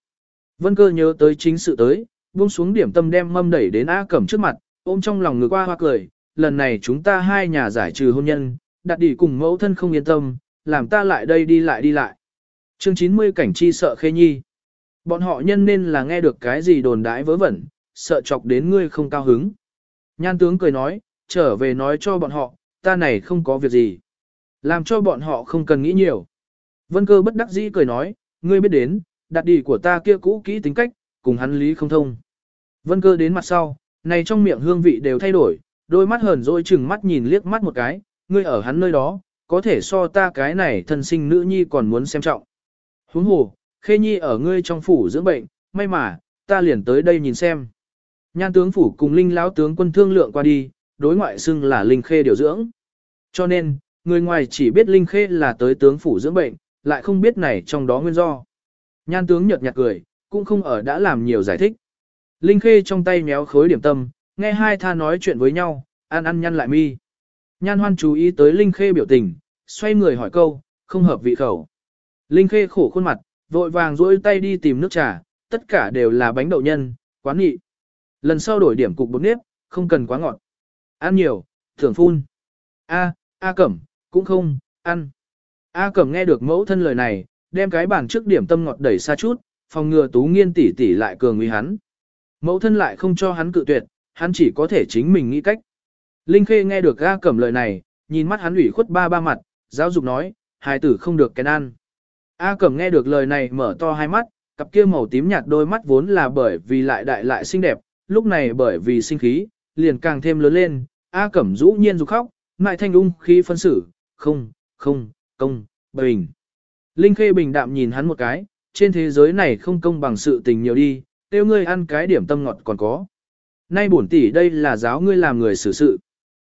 Vân cơ nhớ tới chính sự tới, buông xuống điểm tâm đem mâm đẩy đến A Cẩm trước mặt, ôm trong lòng ngực qua hoa cười, lần này chúng ta hai nhà giải trừ hôn nhân, đặt đi cùng mẫu thân không yên tâm, làm ta lại đây đi lại đi lại. Chương 90 cảnh chi sợ khê nhi. Bọn họ nhân nên là nghe được cái gì đồn đãi vớ vẩn, sợ chọc đến ngươi không cao hứng. Nhan tướng cười nói, trở về nói cho bọn họ, ta này không có việc gì. Làm cho bọn họ không cần nghĩ nhiều. Vân cơ bất đắc dĩ cười nói, ngươi biết đến, đặt đi của ta kia cũ kỹ tính cách, cùng hắn lý không thông. Vân cơ đến mặt sau, này trong miệng hương vị đều thay đổi, đôi mắt hờn dỗi chừng mắt nhìn liếc mắt một cái, ngươi ở hắn nơi đó, có thể so ta cái này thân sinh nữ nhi còn muốn xem trọng. Huống hồ, khê nhi ở ngươi trong phủ dưỡng bệnh, may mà, ta liền tới đây nhìn xem. Nhan tướng phủ cùng linh lão tướng quân thương lượng qua đi, đối ngoại xưng là linh khê điều dưỡng. Cho nên, người ngoài chỉ biết linh khê là tới tướng phủ dưỡng bệnh, lại không biết này trong đó nguyên do. Nhan tướng nhợt nhạt cười, cũng không ở đã làm nhiều giải thích. Linh khê trong tay méo khối điểm tâm, nghe hai tha nói chuyện với nhau, ăn ăn nhăn lại mi. Nhan hoan chú ý tới Linh khê biểu tình, xoay người hỏi câu, không hợp vị khẩu. Linh khê khổ khuôn mặt, vội vàng duỗi tay đi tìm nước trà, tất cả đều là bánh đậu nhân, quán nghị. Lần sau đổi điểm cục bột nếp, không cần quá ngọt. Ăn nhiều, thưởng phun. A, A Cẩm, cũng không, ăn. A Cẩm nghe được mẫu thân lời này, đem cái bàn trước điểm tâm ngọt đẩy xa chút, phòng ngừa tú nghiên tỷ tỷ lại cường uy hắn. Mẫu thân lại không cho hắn cự tuyệt, hắn chỉ có thể chính mình nghĩ cách. Linh Khê nghe được A Cẩm lời này, nhìn mắt hắn ủy khuất ba ba mặt, giáo dục nói, hài tử không được cái ăn. A Cẩm nghe được lời này mở to hai mắt, cặp kia màu tím nhạt đôi mắt vốn là bởi vì lại đại lại xinh đẹp, lúc này bởi vì sinh khí, liền càng thêm lớn lên, A Cẩm rũ nhiên rục khóc, ngại thanh ung khí phân xử, không, không, công, bình. Linh Khê bình đạm nhìn hắn một cái, trên thế giới này không công bằng sự tình nhiều đi, tiêu ngươi ăn cái điểm tâm ngọt còn có. Nay bổn tỷ đây là giáo ngươi làm người xử sự.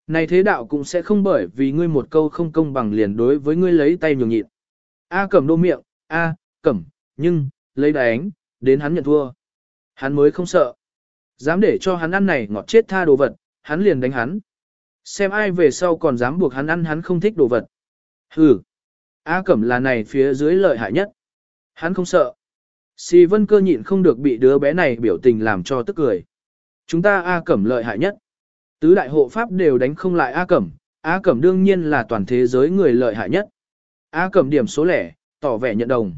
Này thế đạo cũng sẽ không bởi vì ngươi một câu không công bằng liền đối với ngươi lấy tay nhường nhịn. A cẩm đô miệng, A, cẩm, nhưng, lấy đánh, đến hắn nhận thua. Hắn mới không sợ. Dám để cho hắn ăn này ngọt chết tha đồ vật, hắn liền đánh hắn. Xem ai về sau còn dám buộc hắn ăn hắn không thích đồ vật. Hừ. A Cẩm là này phía dưới lợi hại nhất. Hắn không sợ. Si Vân Cơ nhịn không được bị đứa bé này biểu tình làm cho tức cười. Chúng ta A Cẩm lợi hại nhất. Tứ đại hộ pháp đều đánh không lại A Cẩm, A Cẩm đương nhiên là toàn thế giới người lợi hại nhất. A cầm điểm số lẻ, tỏ vẻ nhận đồng.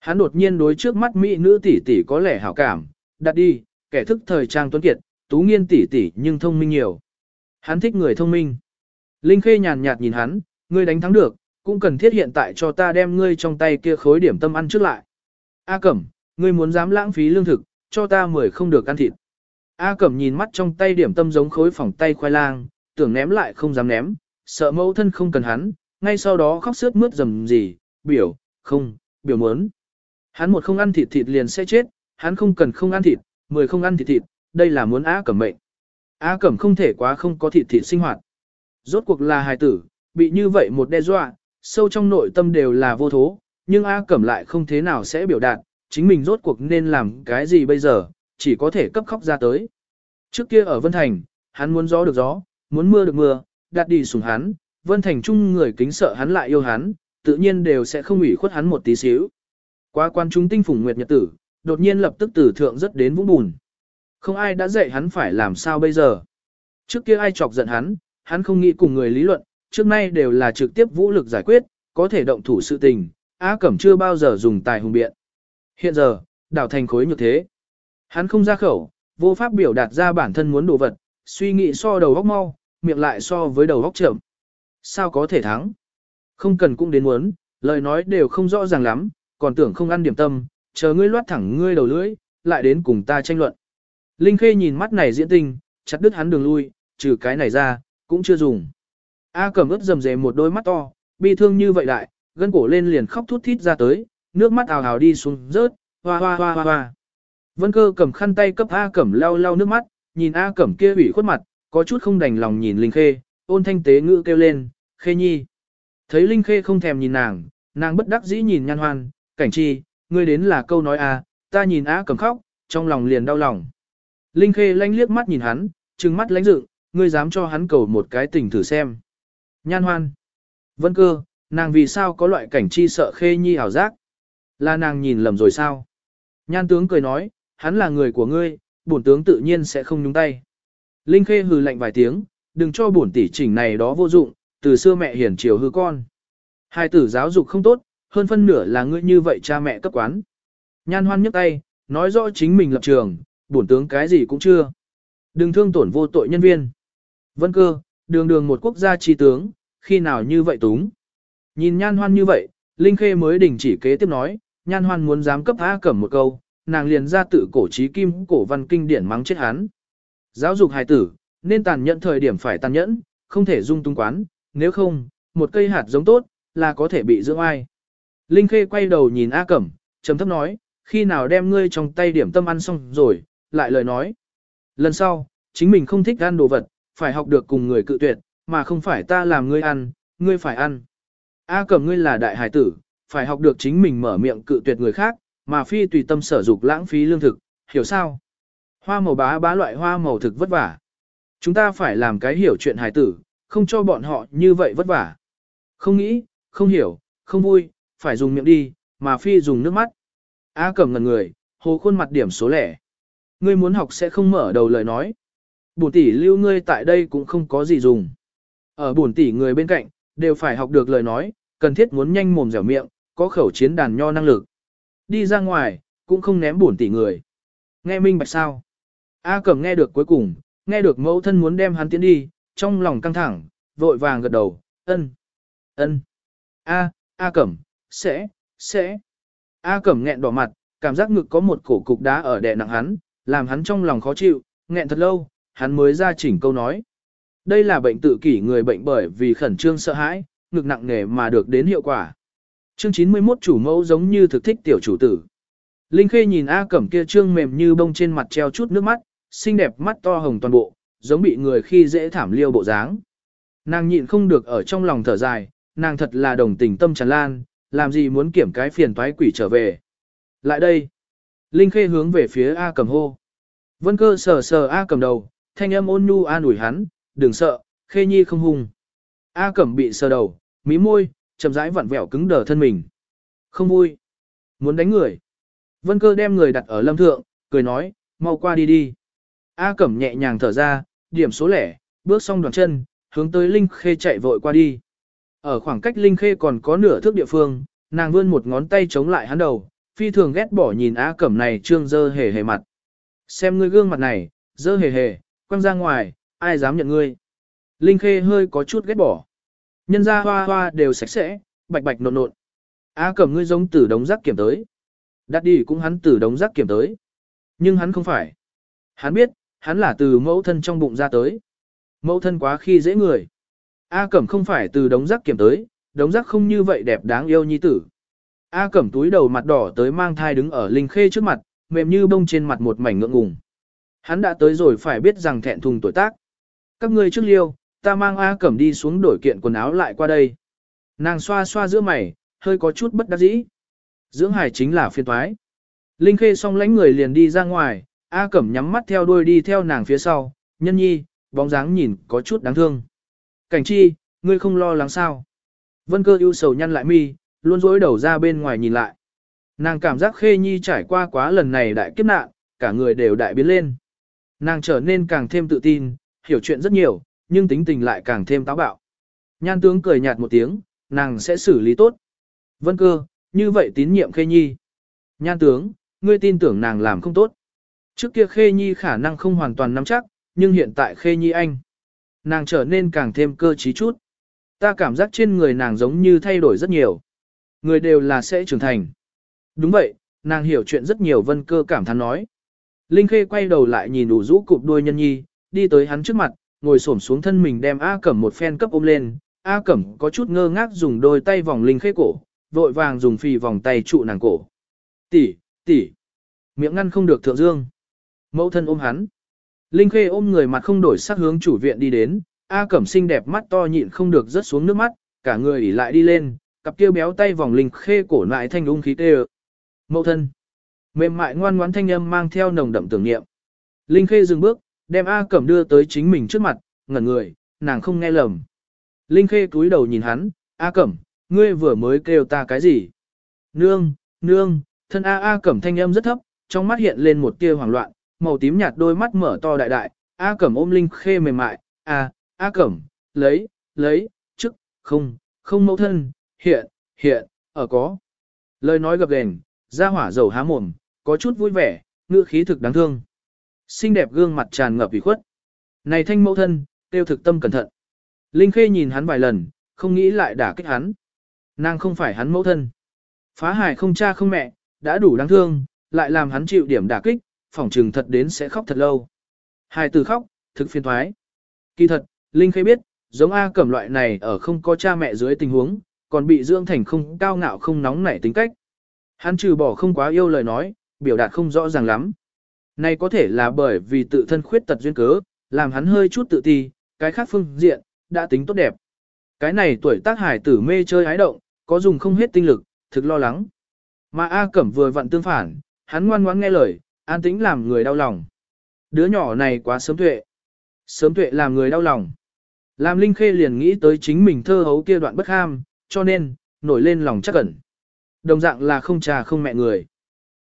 Hắn đột nhiên đối trước mắt mỹ nữ tỷ tỷ có lẽ hảo cảm, đặt đi, kẻ thức thời trang tuấn kiệt, tú nghiên tỷ tỷ nhưng thông minh nhiều. Hắn thích người thông minh. Linh Khê nhàn nhạt nhìn hắn, ngươi đánh thắng được, cũng cần thiết hiện tại cho ta đem ngươi trong tay kia khối điểm tâm ăn trước lại. A Cẩm, ngươi muốn dám lãng phí lương thực, cho ta mười không được ăn thịt. A Cẩm nhìn mắt trong tay điểm tâm giống khối phỏng tay khoai lang, tưởng ném lại không dám ném, sợ mẫu thân không cần hắn, ngay sau đó khóc sướt mướt dầm gì, biểu, không, biểu muốn. Hắn một không ăn thịt thịt liền sẽ chết, hắn không cần không ăn thịt, mười không ăn thịt thịt, đây là muốn A Cẩm mệnh. A Cẩm không thể quá không có thịt thịt sinh hoạt. Rốt cuộc là hài tử, bị như vậy một đe dọa, sâu trong nội tâm đều là vô thố, nhưng A Cẩm lại không thế nào sẽ biểu đạt, chính mình rốt cuộc nên làm cái gì bây giờ, chỉ có thể cấp khóc ra tới. Trước kia ở Vân Thành, hắn muốn gió được gió, muốn mưa được mưa, đạt đi sủng hắn, Vân Thành Trung người kính sợ hắn lại yêu hắn, tự nhiên đều sẽ không ủy khuất hắn một tí xíu. Qua quan trung tinh phủng nguyệt nhật tử, đột nhiên lập tức tử thượng rất đến vũng bùn. Không ai đã dạy hắn phải làm sao bây giờ. Trước kia ai chọc giận hắn, hắn không nghĩ cùng người lý luận, trước nay đều là trực tiếp vũ lực giải quyết, có thể động thủ sự tình, Á Cẩm chưa bao giờ dùng tài hùng biện. Hiện giờ, đảo thành khối như thế. Hắn không ra khẩu, vô pháp biểu đạt ra bản thân muốn đồ vật, suy nghĩ so đầu góc mau, miệng lại so với đầu góc chậm. Sao có thể thắng? Không cần cũng đến muốn, lời nói đều không rõ ràng lắm, còn tưởng không ăn điểm tâm, chờ ngươi loát thẳng ngươi đầu lưỡi, lại đến cùng ta tranh luận. Linh Khê nhìn mắt này diễn tình, chặt đứt hắn đường lui, trừ cái này ra, cũng chưa dùng. A cầm ướt dầm dề một đôi mắt to, bi thương như vậy đại, gân cổ lên liền khóc thút thít ra tới, nước mắt ào ào đi xuống rớt, hoa hoa hoa hoa hoa. Vân cơ cầm khăn tay cấp A cẩm lau lau nước mắt, nhìn A cẩm kia ủy khuất mặt, có chút không đành lòng nhìn Linh Khê, ôn thanh tế ngữ kêu lên, Khê nhi. Thấy Linh Khê không thèm nhìn nàng, nàng bất đắc dĩ nhìn nhan hoan, cảnh chi, ngươi đến là câu nói A, ta nhìn á cẩm khóc, trong lòng liền đau lòng. Linh Khê lanh liếc mắt nhìn hắn, trừng mắt lánh dựng, ngươi dám cho hắn cầu một cái tình thử xem. Nhan hoan. Vân cơ, nàng vì sao có loại cảnh chi sợ Khê nhi ảo giác? Là nàng nhìn lầm rồi sao? Nhan tướng cười nói, hắn là người của ngươi, bổn tướng tự nhiên sẽ không nhúng tay. Linh Khê hừ lạnh vài tiếng, đừng cho bổn tỷ chỉnh này đó vô dụng, từ xưa mẹ hiển chiều hư con. Hai tử giáo dục không tốt, hơn phân nửa là ngươi như vậy cha mẹ cấp quán. Nhan hoan nhấc tay, nói rõ chính mình lập trường, bổn tướng cái gì cũng chưa. Đừng thương tổn vô tội nhân viên. Vân cơ, đường đường một quốc gia tri tướng, khi nào như vậy túng. Nhìn nhan hoan như vậy, Linh Khê mới đình chỉ kế tiếp nói, nhan hoan muốn dám cấp A cẩm một câu, nàng liền ra tự cổ trí kim cổ văn kinh điển mắng chết hắn. Giáo dục hài tử, nên tàn nhẫn thời điểm phải tàn nhẫn, không thể dung tung quán, nếu không, một cây hạt giống tốt, là có thể bị dưỡng ai. Linh Khê quay đầu nhìn A Cẩm, trầm thấp nói, khi nào đem ngươi trong tay điểm tâm ăn xong rồi, lại lời nói. Lần sau, chính mình không thích ăn đồ vật, phải học được cùng người cự tuyệt, mà không phải ta làm ngươi ăn, ngươi phải ăn. A Cẩm ngươi là đại hải tử, phải học được chính mình mở miệng cự tuyệt người khác, mà phi tùy tâm sở dục lãng phí lương thực, hiểu sao? Hoa màu bá bá loại hoa màu thực vất vả. Chúng ta phải làm cái hiểu chuyện hài tử, không cho bọn họ như vậy vất vả. Không nghĩ, không hiểu, không vui, phải dùng miệng đi, mà phi dùng nước mắt. A cẩm ngần người, hồ khuôn mặt điểm số lẻ. Ngươi muốn học sẽ không mở đầu lời nói. Bổn tỷ lưu ngươi tại đây cũng không có gì dùng. Ở bổn tỷ người bên cạnh, đều phải học được lời nói, cần thiết muốn nhanh mồm dẻo miệng, có khẩu chiến đàn nho năng lực. Đi ra ngoài, cũng không ném bổn tỷ người. Nghe minh bạch sao? A Cẩm nghe được cuối cùng, nghe được mẫu thân muốn đem hắn tiến đi, trong lòng căng thẳng, vội vàng gật đầu, ân, ân. A, A Cẩm, sẽ, sẽ. A Cẩm nghẹn đỏ mặt, cảm giác ngực có một cổ cục đá ở đè nặng hắn, làm hắn trong lòng khó chịu, nghẹn thật lâu, hắn mới ra chỉnh câu nói. Đây là bệnh tự kỷ người bệnh bởi vì khẩn trương sợ hãi, ngực nặng nề mà được đến hiệu quả. Chương 91 chủ mẫu giống như thực thích tiểu chủ tử. Linh Khê nhìn A Cẩm kia trương mềm như bông trên mặt treo chút nước mắt, xinh đẹp mắt to hồng toàn bộ, giống bị người khi dễ thảm liêu bộ dáng. Nàng nhịn không được ở trong lòng thở dài, nàng thật là đồng tình tâm tràn lan, làm gì muốn kiểm cái phiền toái quỷ trở về. Lại đây. Linh Khê hướng về phía A cầm hô. Vân cơ sờ sờ A cầm đầu, thanh âm ôn nhu an ủi hắn, đừng sợ, Khê Nhi không hung. A Cẩm bị sờ đầu, mí môi, chậm rãi vặn vẹo cứng đờ thân mình. Không vui. Muốn đánh người. Vân cơ đem người đặt ở lâm thượng, cười nói, mau qua đi đi. A Cẩm nhẹ nhàng thở ra, điểm số lẻ, bước xong đoàn chân, hướng tới Linh Khê chạy vội qua đi. Ở khoảng cách Linh Khê còn có nửa thước địa phương, nàng vươn một ngón tay chống lại hắn đầu, phi thường ghét bỏ nhìn A Cẩm này trương dơ hề hề mặt. Xem ngươi gương mặt này, dơ hề hề, quăng ra ngoài, ai dám nhận ngươi. Linh Khê hơi có chút ghét bỏ. Nhân ra hoa hoa đều sạch sẽ, bạch bạch nộn nộn. A Cẩm ngươi giống tử đống rác kiểm tới. đặt đi cũng hắn tử đống rác kiểm tới. Nhưng hắn không phải. Hắn biết, hắn là từ mẫu thân trong bụng ra tới. Mẫu thân quá khi dễ người. A Cẩm không phải từ đống rác kiểm tới, đống rác không như vậy đẹp đáng yêu nhi tử. A Cẩm túi đầu mặt đỏ tới mang thai đứng ở Linh Khê trước mặt, mềm như bông trên mặt một mảnh ngượng ngùng. Hắn đã tới rồi phải biết rằng thẹn thùng tuổi tác. Các ngươi trước liêu, ta mang A Cẩm đi xuống đổi kiện quần áo lại qua đây. Nàng xoa xoa giữa mày, hơi có chút bất đắc dĩ. Dưỡng hải chính là phiên toái. Linh Khê song lãnh người liền đi ra ngoài, A Cẩm nhắm mắt theo đuôi đi theo nàng phía sau, nhân nhi, bóng dáng nhìn có chút đáng thương. Cảnh chi, ngươi không lo lắng sao? Vân cơ ưu sầu nhăn lại mi, luôn dối đầu ra bên ngoài nhìn lại. Nàng cảm giác khê nhi trải qua quá lần này đại kiếp nạn, cả người đều đại biến lên. Nàng trở nên càng thêm tự tin, hiểu chuyện rất nhiều, nhưng tính tình lại càng thêm táo bạo. Nhan tướng cười nhạt một tiếng, nàng sẽ xử lý tốt. Vân cơ, như vậy tín nhiệm khê nhi. Nhan tướng, ngươi tin tưởng nàng làm không tốt. Trước kia khê nhi khả năng không hoàn toàn nắm chắc, nhưng hiện tại khê nhi anh. Nàng trở nên càng thêm cơ trí chút. Ta cảm giác trên người nàng giống như thay đổi rất nhiều. Người đều là sẽ trưởng thành. Đúng vậy, nàng hiểu chuyện rất nhiều vân cơ cảm thán nói. Linh Khê quay đầu lại nhìn đủ rũ cụp đuôi nhân nhi, đi tới hắn trước mặt, ngồi xổm xuống thân mình đem A Cẩm một phen cấp ôm lên. A Cẩm có chút ngơ ngác dùng đôi tay vòng Linh Khê cổ, vội vàng dùng phì vòng tay trụ nàng cổ. Tỷ, tỷ, miệng ngăn không được thượng dương. Mẫu thân ôm hắn. Linh Khê ôm người mặt không đổi sắc hướng chủ viện đi đến, A Cẩm xinh đẹp mắt to nhịn không được rớt xuống nước mắt, cả người ỉ lại đi lên, cặp kia béo tay vòng Linh Khê cổ lại thanh ung khí tê Mẫu thân. Mềm mại ngoan ngoãn thanh âm mang theo nồng đậm tưởng niệm. Linh Khê dừng bước, đem A Cẩm đưa tới chính mình trước mặt, ngẩn người, nàng không nghe lầm. Linh Khê cúi đầu nhìn hắn, A Cẩm, ngươi vừa mới kêu ta cái gì? Nương, nương, thân A A Cẩm thanh âm rất thấp, trong mắt hiện lên một tia hoảng loạn, màu tím nhạt đôi mắt mở to đại đại, A Cẩm ôm Linh Khê mềm mại, A, A Cẩm, lấy, lấy, chức, không, không mẫu thân, hiện, hiện, ở có. Lời nói gập ghềnh, ra hỏa dầu há mồm, có chút vui vẻ, ngữ khí thực đáng thương. Xinh đẹp gương mặt tràn ngập ủy khuất. Này thanh mẫu thân, tiêu thực tâm cẩn thận. Linh Khê nhìn hắn vài lần, không nghĩ lại đả kích hắn. Nàng không phải hắn mẫu thân. Phá hài không cha không mẹ, đã đủ đáng thương, lại làm hắn chịu điểm đả kích, phỏng trừng thật đến sẽ khóc thật lâu. Hai từ khóc, thực phiền thoái. Kỳ thật, Linh Khê biết, giống A Cẩm loại này ở không có cha mẹ dưới tình huống, còn bị dưỡng thành không cao ngạo không nóng nảy tính cách. Hắn trừ bỏ không quá yêu lời nói, biểu đạt không rõ ràng lắm. Này có thể là bởi vì tự thân khuyết tật duyên cớ, làm hắn hơi chút tự ti, cái khác phương diện, đã tính tốt đẹp. Cái này tuổi tác hải tử mê chơi hái động, có dùng không hết tinh lực, thực lo lắng. Mà A Cẩm vừa vặn tương phản, hắn ngoan ngoãn nghe lời, an tĩnh làm người đau lòng. Đứa nhỏ này quá sớm tuệ. Sớm tuệ làm người đau lòng. Làm Linh Khê liền nghĩ tới chính mình thơ hấu kia đoạn bất ham, cho nên, nổi lên lòng chắc ẩn. Đồng dạng là không trà không mẹ người.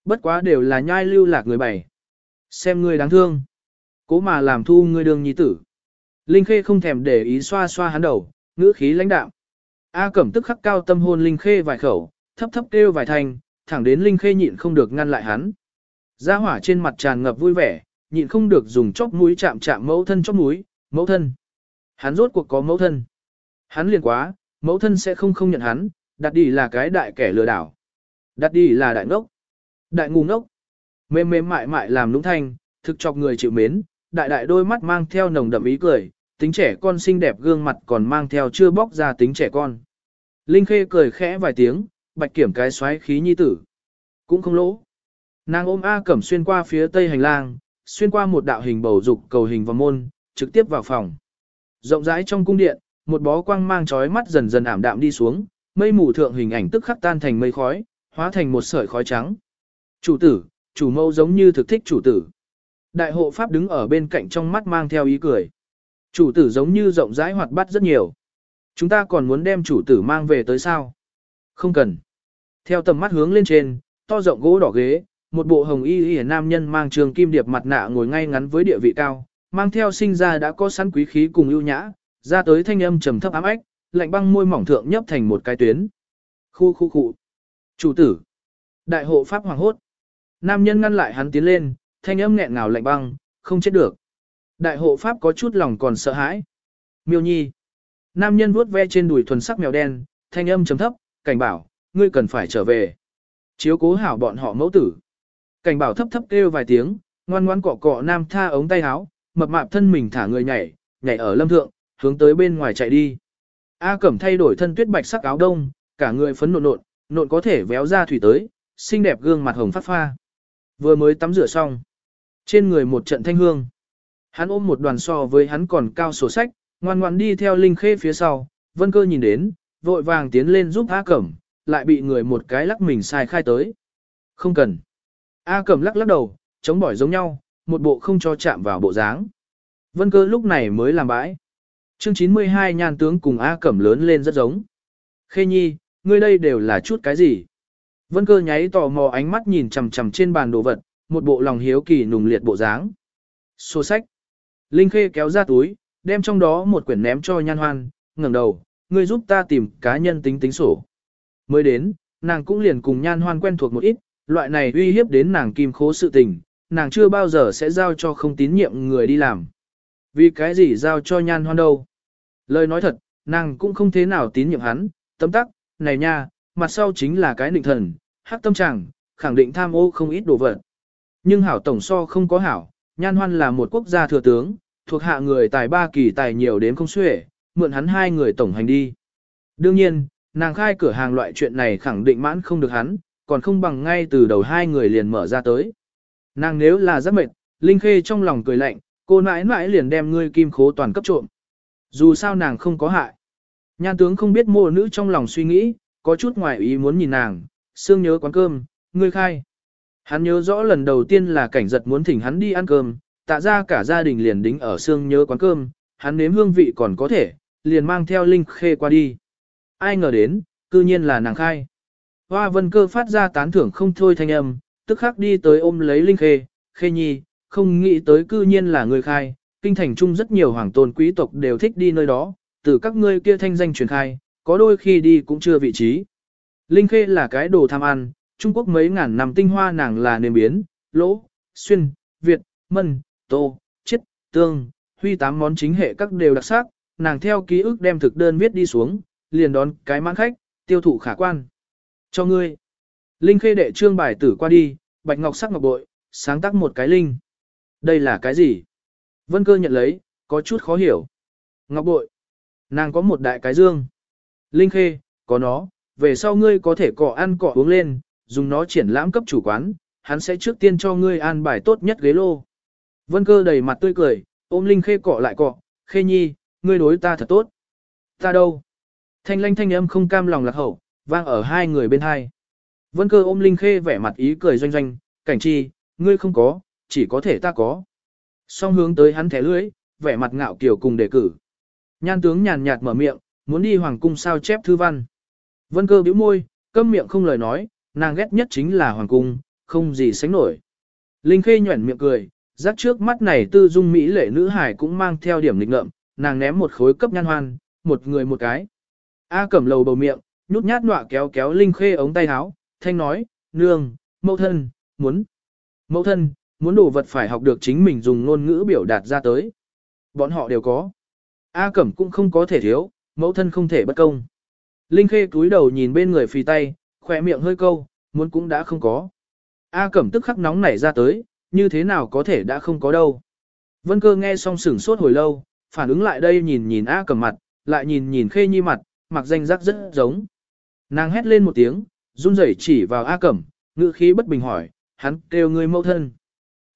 Bất quá đều là nhai lưu lạc người bày. Xem ngươi đáng thương. Cố mà làm thu ngươi đường nhi tử. Linh Khê không thèm để ý xoa xoa hắn đầu, ngữ khí lãnh đạm. A Cẩm tức khắc cao tâm hôn Linh Khê vài khẩu, thấp thấp kêu vài thành, thẳng đến Linh Khê nhịn không được ngăn lại hắn. Gia hỏa trên mặt tràn ngập vui vẻ, nhịn không được dùng chóp mũi chạm chạm mẫu thân chóp mũi, mẫu thân. Hắn rốt cuộc có mẫu thân. Hắn liền quá, mẫu thân sẽ không không nhận hắn, đặt đi là cái đại kẻ lừa đảo. Đặt đi là đại ngốc. Đại ngu ngốc. Mềm mềm mại mại làm lũng thanh, thực chọc người chịu mến, đại đại đôi mắt mang theo nồng đậm ý cười, tính trẻ con xinh đẹp gương mặt còn mang theo chưa bóc ra tính trẻ con. Linh Khê cười khẽ vài tiếng, bạch kiểm cái xoáy khí nhi tử. Cũng không lỗ. Nàng ôm A Cẩm xuyên qua phía tây hành lang, xuyên qua một đạo hình bầu dục cầu hình và môn, trực tiếp vào phòng. Rộng rãi trong cung điện, một bó quang mang chói mắt dần dần ảm đạm đi xuống, mây mù thượng hình ảnh tức khắc tan thành mây khói, hóa thành một sợi khói trắng. Chủ tử, chủ mâu giống như thực thích chủ tử. Đại hộ pháp đứng ở bên cạnh trong mắt mang theo ý cười. Chủ tử giống như rộng rãi hoạt bát rất nhiều. Chúng ta còn muốn đem chủ tử mang về tới sao? Không cần. Theo tầm mắt hướng lên trên, to rộng gỗ đỏ ghế, một bộ hồng y y nam nhân mang trường kim điệp mặt nạ ngồi ngay ngắn với địa vị cao, mang theo sinh ra đã có sẵn quý khí cùng ưu nhã, ra tới thanh âm trầm thấp ám ách, lạnh băng môi mỏng thượng nhấp thành một cái tuyến. Khu khu khu. Chủ tử. Đại hộ pháp hoàng hốt. Nam nhân ngăn lại hắn tiến lên, thanh âm nghẹn ngào lạnh băng, không chết được. Đại hộ pháp có chút lòng còn sợ hãi. Miêu nhi. Nam nhân vuốt ve trên đùi thuần sắc mèo đen, thanh âm trầm thấp, cảnh bảo, ngươi cần phải trở về. Chiếu cố hảo bọn họ mẫu tử. Cảnh bảo thấp thấp kêu vài tiếng, ngoan ngoan cọ cọ nam tha ống tay áo, mập mạp thân mình thả người nhảy, nhảy ở lâm thượng, hướng tới bên ngoài chạy đi. A Cẩm thay đổi thân tuyết bạch sắc áo đông, cả người phấn nộn nộn, nộn có thể véo ra thủy tới, xinh đẹp gương mặt hồng phát pha. Vừa mới tắm rửa xong, trên người một trận thanh hương. Hắn ôm một đoàn so với hắn còn cao sổ sách, ngoan ngoan đi theo Linh Khê phía sau, Vân Cơ nhìn đến, vội vàng tiến lên giúp A Cẩm, lại bị người một cái lắc mình sai khai tới. Không cần. A Cẩm lắc lắc đầu, chống bỏi giống nhau, một bộ không cho chạm vào bộ dáng. Vân Cơ lúc này mới làm bãi. Chương 92 nhan tướng cùng A Cẩm lớn lên rất giống. Khê Nhi, ngươi đây đều là chút cái gì? Vân cơ nháy tò mò ánh mắt nhìn chằm chằm trên bàn đồ vật, một bộ lòng hiếu kỳ nùng liệt bộ dáng. Sổ sách. Linh Khê kéo ra túi, đem trong đó một quyển ném cho nhan hoan, ngẩng đầu, ngươi giúp ta tìm cá nhân tính tính sổ. Mới đến, nàng cũng liền cùng nhan hoan quen thuộc một ít, loại này uy hiếp đến nàng kim khố sự tình, nàng chưa bao giờ sẽ giao cho không tín nhiệm người đi làm. Vì cái gì giao cho nhan hoan đâu? Lời nói thật, nàng cũng không thế nào tín nhiệm hắn, tấm tắc, này nha, mặt sau chính là cái định thần, hắc tâm trạng, khẳng định tham ô không ít đồ vật. Nhưng hảo tổng so không có hảo, nhan hoan là một quốc gia thừa tướng, thuộc hạ người tài ba kỳ tài nhiều đến không xuể, mượn hắn hai người tổng hành đi. Đương nhiên, nàng khai cửa hàng loại chuyện này khẳng định mãn không được hắn, còn không bằng ngay từ đầu hai người liền mở ra tới. Nàng nếu là rất mệt, Linh Khê trong lòng cười lạnh, cô nãi nãi liền đem ngươi kim khố toàn cấp trộm. Dù sao nàng không có hại. Nhan tướng không biết mô nữ trong lòng suy nghĩ, có chút ngoài ý muốn nhìn nàng, xương nhớ quán cơm, ngươi khai. Hắn nhớ rõ lần đầu tiên là cảnh giật muốn thỉnh hắn đi ăn cơm, tạ ra cả gia đình liền đính ở xương nhớ quán cơm, hắn nếm hương vị còn có thể, liền mang theo Linh Khê qua đi. Ai ngờ đến, cư nhiên là nàng khai. Hoa vân cơ phát ra tán thưởng không thôi thanh âm, tức khắc đi tới ôm lấy Linh Khê, Khê Nhi, không nghĩ tới cư nhiên là người khai, kinh thành Trung rất nhiều hoàng tôn quý tộc đều thích đi nơi đó, từ các ngươi kia thanh danh truyền khai, có đôi khi đi cũng chưa vị trí. Linh Khê là cái đồ tham ăn, Trung Quốc mấy ngàn năm tinh hoa nàng là nền biến, lỗ, xuyên, Việt, mân, tô, chiết, tương, huy tám món chính hệ các đều đặc sắc, nàng theo ký ức đem thực đơn viết đi xuống, liền đón cái mãn khách, tiêu thụ khả quan. Cho ngươi. Linh khê đệ trương bài tử qua đi, bạch ngọc sắc ngọc bội, sáng tác một cái linh. Đây là cái gì? Vân cơ nhận lấy, có chút khó hiểu. Ngọc bội. Nàng có một đại cái dương. Linh khê, có nó, về sau ngươi có thể cọ ăn cọ uống lên, dùng nó triển lãm cấp chủ quán, hắn sẽ trước tiên cho ngươi an bài tốt nhất ghế lô. Vân cơ đầy mặt tươi cười, ôm Linh khê cọ lại cọ, khê nhi, ngươi đối ta thật tốt. Ta đâu? Thanh lanh thanh âm không cam lòng lạc hậu, vang ở hai người bên hai. Vân cơ ôm Linh Khê vẻ mặt ý cười doanh doanh, cảnh chi, ngươi không có, chỉ có thể ta có. Song hướng tới hắn thẻ lưỡi, vẻ mặt ngạo kiều cùng đề cử. Nhan tướng nhàn nhạt mở miệng, muốn đi hoàng cung sao chép thư văn. Vân cơ bĩu môi, câm miệng không lời nói, nàng ghét nhất chính là hoàng cung, không gì sánh nổi. Linh Khê nhuẩn miệng cười, rắc trước mắt này tư dung mỹ lệ nữ hải cũng mang theo điểm lịch ngợm, nàng ném một khối cấp nhan hoan, một người một cái. A cẩm lầu bầu miệng, nhút nhát nọa kéo kéo Linh Khê ống tay áo, thanh nói, nương, mẫu thân, muốn. Mẫu thân, muốn đồ vật phải học được chính mình dùng ngôn ngữ biểu đạt ra tới. Bọn họ đều có. A Cẩm cũng không có thể thiếu, mẫu thân không thể bất công. Linh Khê cúi đầu nhìn bên người phì tay, khỏe miệng hơi câu, muốn cũng đã không có. A Cẩm tức khắc nóng nảy ra tới, như thế nào có thể đã không có đâu. Vân cơ nghe xong sửng sốt hồi lâu, phản ứng lại đây nhìn nhìn A Cẩm mặt, lại nhìn nhìn Khê Nhi mặt, mặc danh rắc rất giống. Nàng hét lên một tiếng, run rẩy chỉ vào A Cẩm, ngữ khí bất bình hỏi, hắn kêu ngươi mẫu thân.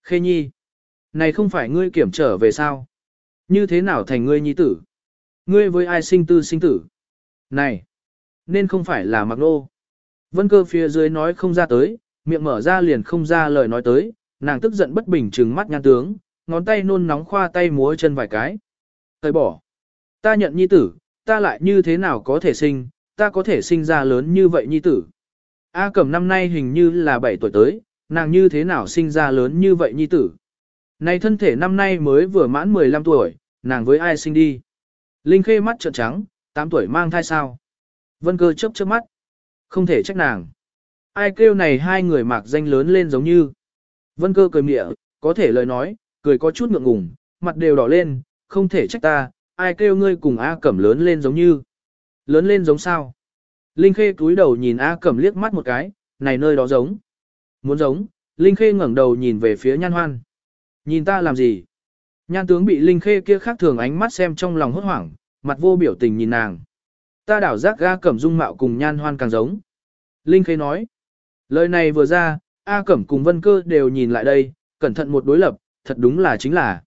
Khê Nhi, này không phải ngươi kiểm trở về sao? Như thế nào thành ngươi nhi tử? Ngươi với ai sinh tư sinh tử? Này, nên không phải là mặc nô. Vân cơ phía dưới nói không ra tới, miệng mở ra liền không ra lời nói tới, nàng tức giận bất bình trừng mắt nhan tướng, ngón tay nôn nóng khoa tay múa chân vài cái. Thời bỏ. Ta nhận nhi tử, ta lại như thế nào có thể sinh, ta có thể sinh ra lớn như vậy nhi tử. A Cẩm năm nay hình như là 7 tuổi tới, nàng như thế nào sinh ra lớn như vậy nhi tử. Này thân thể năm nay mới vừa mãn 15 tuổi, nàng với ai sinh đi. Linh khê mắt trợn trắng, 8 tuổi mang thai sao. Vân cơ chớp chớp mắt. Không thể trách nàng. Ai kêu này hai người mạc danh lớn lên giống như. Vân cơ cười mịa, có thể lời nói, cười có chút ngượng ngùng, mặt đều đỏ lên, không thể trách ta, ai kêu ngươi cùng A Cẩm lớn lên giống như. Lớn lên giống sao? Linh Khê cúi đầu nhìn A Cẩm liếc mắt một cái, này nơi đó giống. Muốn giống, Linh Khê ngẩng đầu nhìn về phía Nhan Hoan. Nhìn ta làm gì? Nhan tướng bị Linh Khê kia khác thường ánh mắt xem trong lòng hốt hoảng, mặt vô biểu tình nhìn nàng. Ta đảo giác A Cẩm dung mạo cùng Nhan Hoan càng giống. Linh Khê nói. Lời này vừa ra, A Cẩm cùng Vân Cơ đều nhìn lại đây, cẩn thận một đối lập, thật đúng là chính là.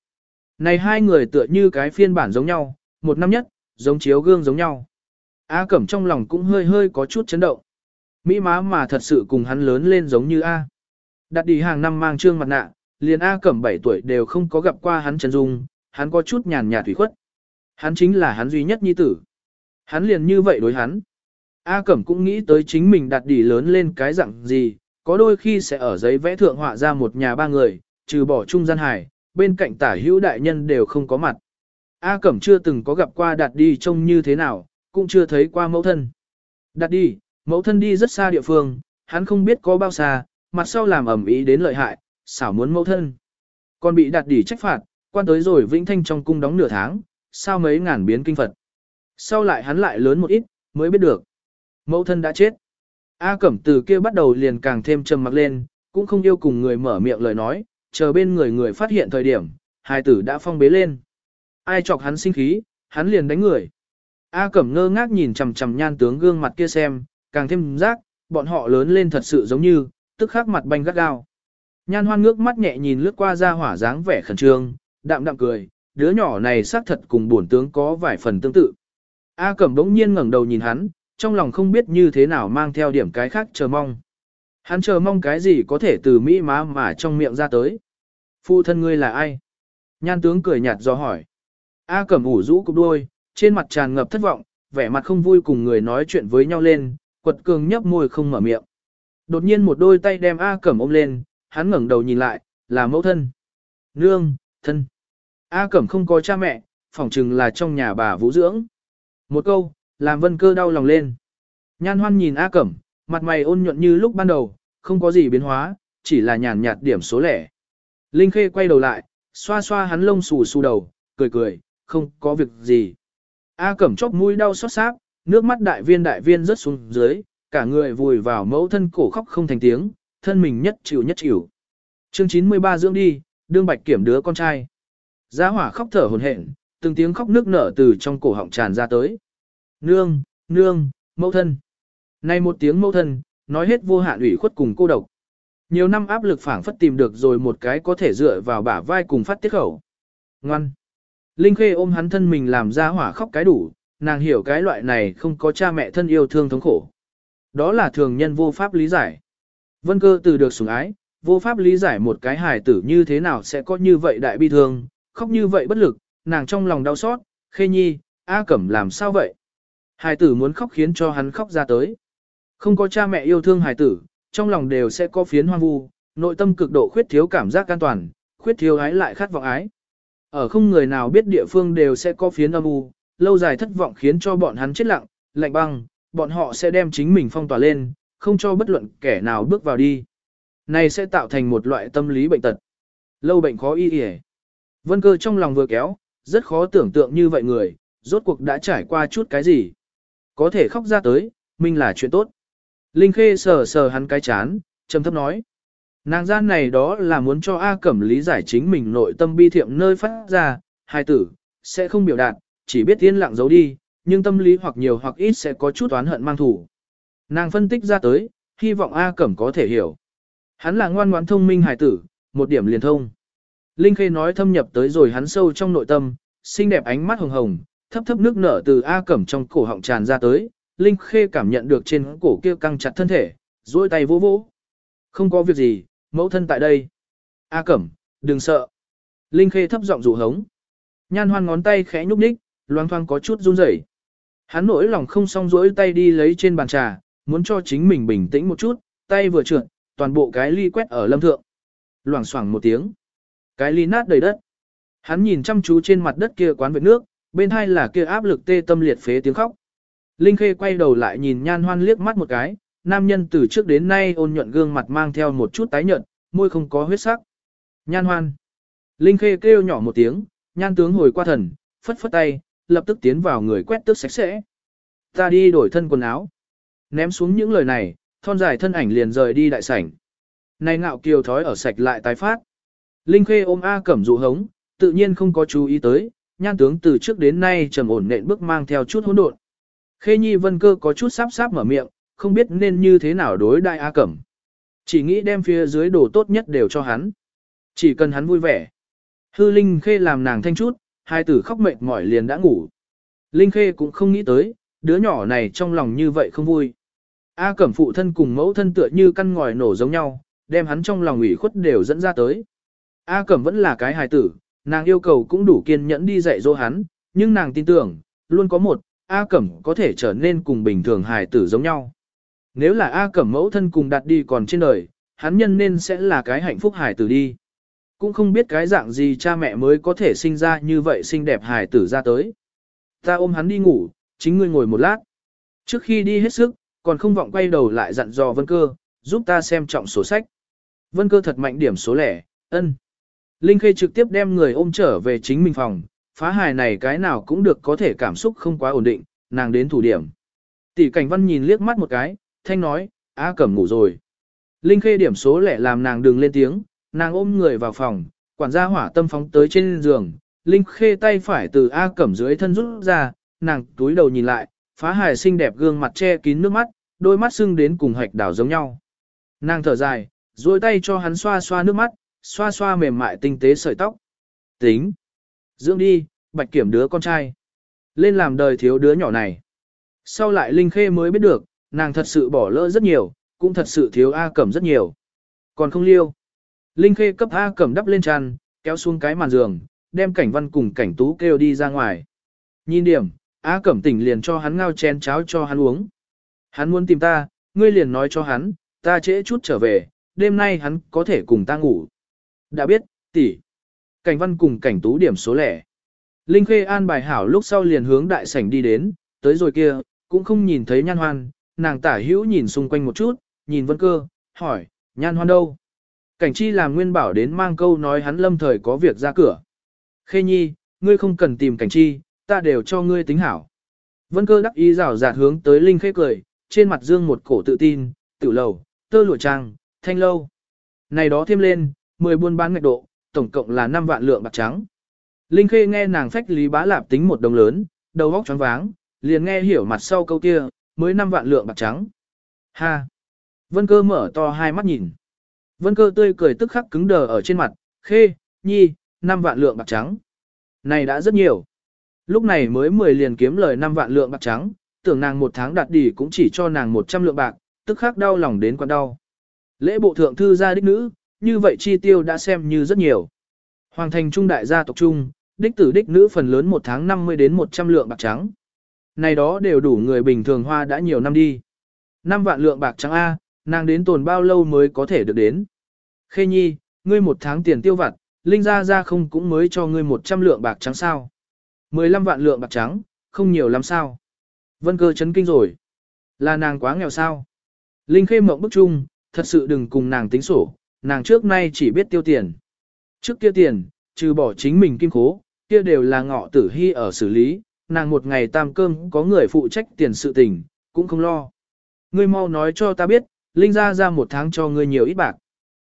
Này hai người tựa như cái phiên bản giống nhau, một năm nhất, giống chiếu gương giống nhau. A Cẩm trong lòng cũng hơi hơi có chút chấn động. Mỹ má mà thật sự cùng hắn lớn lên giống như A. Đặt đi hàng năm mang trương mặt nạ, liền A Cẩm 7 tuổi đều không có gặp qua hắn chân dung, hắn có chút nhàn nhạt thủy khuất. Hắn chính là hắn duy nhất nhi tử. Hắn liền như vậy đối hắn. A Cẩm cũng nghĩ tới chính mình đặt đi lớn lên cái dạng gì, có đôi khi sẽ ở giấy vẽ thượng họa ra một nhà ba người, trừ bỏ trung gian hải, bên cạnh tả hữu đại nhân đều không có mặt. A Cẩm chưa từng có gặp qua đặt đi trông như thế nào, cũng chưa thấy qua mẫu thân. đặt đi, mẫu thân đi rất xa địa phương, hắn không biết có bao xa, mặt sau làm ẩm ý đến lợi hại, xảo muốn mẫu thân. Còn bị đặt đỉ trách phạt, quan tới rồi vĩnh thanh trong cung đóng nửa tháng, sao mấy ngàn biến kinh Phật. Sau lại hắn lại lớn một ít, mới biết được. Mẫu thân đã chết. A Cẩm từ kia bắt đầu liền càng thêm trầm mặc lên, cũng không yêu cùng người mở miệng lời nói, chờ bên người người phát hiện thời điểm, hài tử đã phong bế lên. Ai chọc hắn sinh khí, hắn liền đánh người. A Cẩm ngơ ngác nhìn chằm chằm nhan tướng gương mặt kia xem, càng thêm giác, bọn họ lớn lên thật sự giống như, tức khắc mặt banh gắt gao. Nhan hoan ngước mắt nhẹ nhìn lướt qua ra hỏa dáng vẻ khẩn trương, đạm đạm cười, đứa nhỏ này xác thật cùng bổn tướng có vài phần tương tự. A Cẩm đống nhiên ngẩng đầu nhìn hắn, trong lòng không biết như thế nào mang theo điểm cái khác chờ mong. Hắn chờ mong cái gì có thể từ mỹ má mà trong miệng ra tới. Phụ thân ngươi là ai? Nhan tướng cười nhạt do hỏi. A Cẩm ủ rũ cục đôi, trên mặt tràn ngập thất vọng, vẻ mặt không vui cùng người nói chuyện với nhau lên, quật cường nhấp môi không mở miệng. Đột nhiên một đôi tay đem A Cẩm ôm lên, hắn ngẩng đầu nhìn lại, là mẫu thân. Nương, thân. A Cẩm không có cha mẹ, phỏng chừng là trong nhà bà vũ dưỡng. Một câu, làm vân cơ đau lòng lên. Nhan hoan nhìn A Cẩm, mặt mày ôn nhuận như lúc ban đầu, không có gì biến hóa, chỉ là nhàn nhạt điểm số lẻ. Linh Khê quay đầu lại, xoa xoa hắn lông xù xù đầu, cười cười, không có việc gì. A Cẩm chốc mũi đau xót xác, nước mắt đại viên đại viên rớt xuống dưới, cả người vùi vào mẫu thân cổ khóc không thành tiếng, thân mình nhất chịu nhất chịu. Chương 93 dưỡng đi, đương bạch kiểm đứa con trai. Giá hỏa khóc thở hồn hển, từng tiếng khóc nước nở từ trong cổ họng tràn ra tới. Nương, nương, mẫu thân. nay một tiếng mẫu thân, nói hết vô hạn ủy khuất cùng cô độc. Nhiều năm áp lực phảng phất tìm được rồi một cái có thể dựa vào bả vai cùng phát tiết khẩu. Ngoan. Linh Khê ôm hắn thân mình làm ra hỏa khóc cái đủ, nàng hiểu cái loại này không có cha mẹ thân yêu thương thống khổ. Đó là thường nhân vô pháp lý giải. Vân cơ từ được sủng ái, vô pháp lý giải một cái hài tử như thế nào sẽ có như vậy đại bi thương, khóc như vậy bất lực, nàng trong lòng đau xót, khê nhi, A Cẩm làm sao vậy? Hài tử muốn khóc khiến cho hắn khóc ra tới. Không có cha mẹ yêu thương hài tử, trong lòng đều sẽ có phiến hoang vu, nội tâm cực độ khuyết thiếu cảm giác an toàn, khuyết thiếu ái lại khát vọng ái. Ở không người nào biết địa phương đều sẽ có phiến âm u, lâu dài thất vọng khiến cho bọn hắn chết lặng, lạnh băng, bọn họ sẽ đem chính mình phong tỏa lên, không cho bất luận kẻ nào bước vào đi. Này sẽ tạo thành một loại tâm lý bệnh tật. Lâu bệnh khó y y Vân cơ trong lòng vừa kéo, rất khó tưởng tượng như vậy người, rốt cuộc đã trải qua chút cái gì. Có thể khóc ra tới, mình là chuyện tốt. Linh Khê sờ sờ hắn cái chán, trầm thấp nói. Nàng gian này đó là muốn cho A Cẩm lý giải chính mình nội tâm bi thiệm nơi phát ra, hai tử, sẽ không biểu đạt, chỉ biết yên lặng giấu đi, nhưng tâm lý hoặc nhiều hoặc ít sẽ có chút oán hận mang thủ. Nàng phân tích ra tới, hy vọng A Cẩm có thể hiểu. Hắn là ngoan ngoãn thông minh hài tử, một điểm liền thông. Linh Khê nói thâm nhập tới rồi hắn sâu trong nội tâm, xinh đẹp ánh mắt hồng hồng, thấp thấp nước nở từ A Cẩm trong cổ họng tràn ra tới, Linh Khê cảm nhận được trên cổ kia căng chặt thân thể, duỗi tay vỗ vỗ. Không có việc gì, mẫu thân tại đây. A Cẩm, đừng sợ. Linh Khê thấp giọng dụ hống. Nhan hoan ngón tay khẽ nhúc nhích, loang thoang có chút run rẩy. Hắn nỗi lòng không xong rỗi tay đi lấy trên bàn trà, muốn cho chính mình bình tĩnh một chút, tay vừa trượt, toàn bộ cái ly quét ở lâm thượng. Loảng xoảng một tiếng. Cái ly nát đầy đất. Hắn nhìn chăm chú trên mặt đất kia quán vệt nước, bên hai là kia áp lực tê tâm liệt phế tiếng khóc. Linh Khê quay đầu lại nhìn nhan hoan liếc mắt một cái, nam nhân từ trước đến nay ôn nhuận gương mặt mang theo một chút tái nhợt, môi không có huyết sắc. Nhan hoan. Linh Khê kêu nhỏ một tiếng, nhan tướng hồi qua thần, phất phất tay, lập tức tiến vào người quét tước sạch sẽ. Ta đi đổi thân quần áo. Ném xuống những lời này, thon dài thân ảnh liền rời đi đại sảnh. Này ngạo kiều thói ở sạch lại tái phát. Linh Khê ôm A Cẩm dụ hống, tự nhiên không có chú ý tới, nhan tướng từ trước đến nay trầm ổn nện bước mang theo chút hỗn độn. Khê Nhi Vân Cơ có chút sáp sáp mở miệng, không biết nên như thế nào đối đại A Cẩm. Chỉ nghĩ đem phía dưới đồ tốt nhất đều cho hắn. Chỉ cần hắn vui vẻ. Hư Linh Khê làm nàng thanh chút, hai tử khóc mệt mỏi liền đã ngủ. Linh Khê cũng không nghĩ tới, đứa nhỏ này trong lòng như vậy không vui. A Cẩm phụ thân cùng mẫu thân tựa như căn ngòi nổ giống nhau, đem hắn trong lòng ủy khuất đều dẫn ra tới. A Cẩm vẫn là cái hài tử, nàng yêu cầu cũng đủ kiên nhẫn đi dạy dỗ hắn, nhưng nàng tin tưởng, luôn có một, A Cẩm có thể trở nên cùng bình thường hài tử giống nhau. Nếu là A Cẩm mẫu thân cùng đặt đi còn trên đời, hắn nhân nên sẽ là cái hạnh phúc hài tử đi. cũng không biết cái dạng gì cha mẹ mới có thể sinh ra như vậy xinh đẹp hài tử ra tới. Ta ôm hắn đi ngủ, chính ngươi ngồi một lát. Trước khi đi hết sức, còn không vọng quay đầu lại dặn dò Vân Cơ, giúp ta xem trọng sổ sách. Vân Cơ thật mạnh điểm số lẻ, ân. Linh Khê trực tiếp đem người ôm trở về chính mình phòng, phá hài này cái nào cũng được có thể cảm xúc không quá ổn định, nàng đến thủ điểm. Tỷ cảnh văn nhìn liếc mắt một cái, thanh nói, A cẩm ngủ rồi. Linh Khê điểm số lẻ làm nàng đừng lên tiếng, nàng ôm người vào phòng, quản gia hỏa tâm phóng tới trên giường. Linh Khê tay phải từ A cẩm dưới thân rút ra, nàng túi đầu nhìn lại, phá hài xinh đẹp gương mặt che kín nước mắt, đôi mắt sưng đến cùng hạch đảo giống nhau. Nàng thở dài, duỗi tay cho hắn xoa xoa nước mắt, xoa xoa mềm mại tinh tế sợi tóc. Tính. Dưỡng đi, bạch kiểm đứa con trai. Lên làm đời thiếu đứa nhỏ này. Sau lại Linh Khê mới biết được, nàng thật sự bỏ lỡ rất nhiều, cũng thật sự thiếu A Cẩm rất nhiều. Còn không liêu. Linh Khê cấp A Cẩm đắp lên tràn, kéo xuống cái màn giường, đem cảnh văn cùng cảnh tú kêu đi ra ngoài. Nhìn điểm, A Cẩm tỉnh liền cho hắn ngao chén cháo cho hắn uống. Hắn muốn tìm ta, ngươi liền nói cho hắn, ta trễ chút trở về, đêm nay hắn có thể cùng ta ngủ. Đã biết, tỷ. Cảnh văn cùng cảnh tú điểm số lẻ. Linh Khê an bài hảo lúc sau liền hướng đại sảnh đi đến, tới rồi kia, cũng không nhìn thấy nhan hoan, nàng tả hữu nhìn xung quanh một chút, nhìn vân cơ, hỏi, nhan hoan đâu? Cảnh chi làm nguyên bảo đến mang câu nói hắn lâm thời có việc ra cửa. Khê nhi, ngươi không cần tìm cảnh chi, ta đều cho ngươi tính hảo. Vân cơ đắc ý rào rạt hướng tới Linh Khê cười, trên mặt dương một cổ tự tin, tiểu lầu, tơ lụa trang, thanh lâu. Này đó thêm lên, 10 buôn bán ngạch độ, tổng cộng là 5 vạn lượng bạc trắng. Linh Khê nghe nàng phách lý bá lạp tính một đồng lớn, đầu óc choáng váng, liền nghe hiểu mặt sau câu kia, mới 5 vạn lượng bạc trắng. Ha! Vân cơ mở to hai mắt nhìn. Vân cơ tươi cười tức khắc cứng đờ ở trên mặt, khê, nhi, 5 vạn lượng bạc trắng. Này đã rất nhiều. Lúc này mới 10 liền kiếm lời 5 vạn lượng bạc trắng, tưởng nàng một tháng đạt đỉ cũng chỉ cho nàng 100 lượng bạc, tức khắc đau lòng đến quan đau. Lễ bộ thượng thư gia đích nữ, như vậy chi tiêu đã xem như rất nhiều. Hoàng thành trung đại gia tộc trung, đích tử đích nữ phần lớn một tháng 50 đến 100 lượng bạc trắng. Này đó đều đủ người bình thường hoa đã nhiều năm đi. năm vạn lượng bạc trắng A, nàng đến tồn bao lâu mới có thể được đến. Khê nhi, ngươi một tháng tiền tiêu vặt, Linh Gia Gia không cũng mới cho ngươi 100 lượng bạc trắng sao. 15 vạn lượng bạc trắng, không nhiều lắm sao. Vân cơ chấn kinh rồi. Là nàng quá nghèo sao. Linh khê mộng bức chung, thật sự đừng cùng nàng tính sổ, nàng trước nay chỉ biết tiêu tiền. Trước kia tiền, trừ bỏ chính mình kim khố, kia đều là ngọ tử hy ở xử lý, nàng một ngày tam cơm có người phụ trách tiền sự tình, cũng không lo. Ngươi mau nói cho ta biết, Linh ra ra một tháng cho ngươi nhiều ít bạc.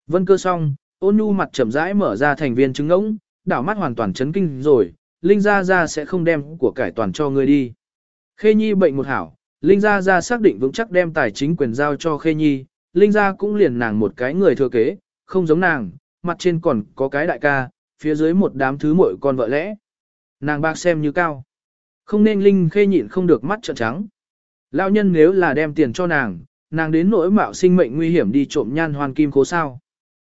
Vân cơ xong, ôn nhu mặt chậm rãi mở ra thành viên trứng ngỗng, đảo mắt hoàn toàn chấn kinh rồi, Linh ra ra sẽ không đem của cải toàn cho ngươi đi. Khê Nhi bệnh một hảo, Linh Gia Gia xác định vững chắc đem tài chính quyền giao cho Khê Nhi, Linh Gia cũng liền nàng một cái người thừa kế, không giống nàng, mặt trên còn có cái đại ca, phía dưới một đám thứ muội con vợ lẽ. Nàng bạc xem như cao. Không nên Linh Khê nhịn không được mắt trợn trắng. Lão nhân nếu là đem tiền cho nàng, nàng đến nỗi mạo sinh mệnh nguy hiểm đi trộm nhan hoàn kim cố sao.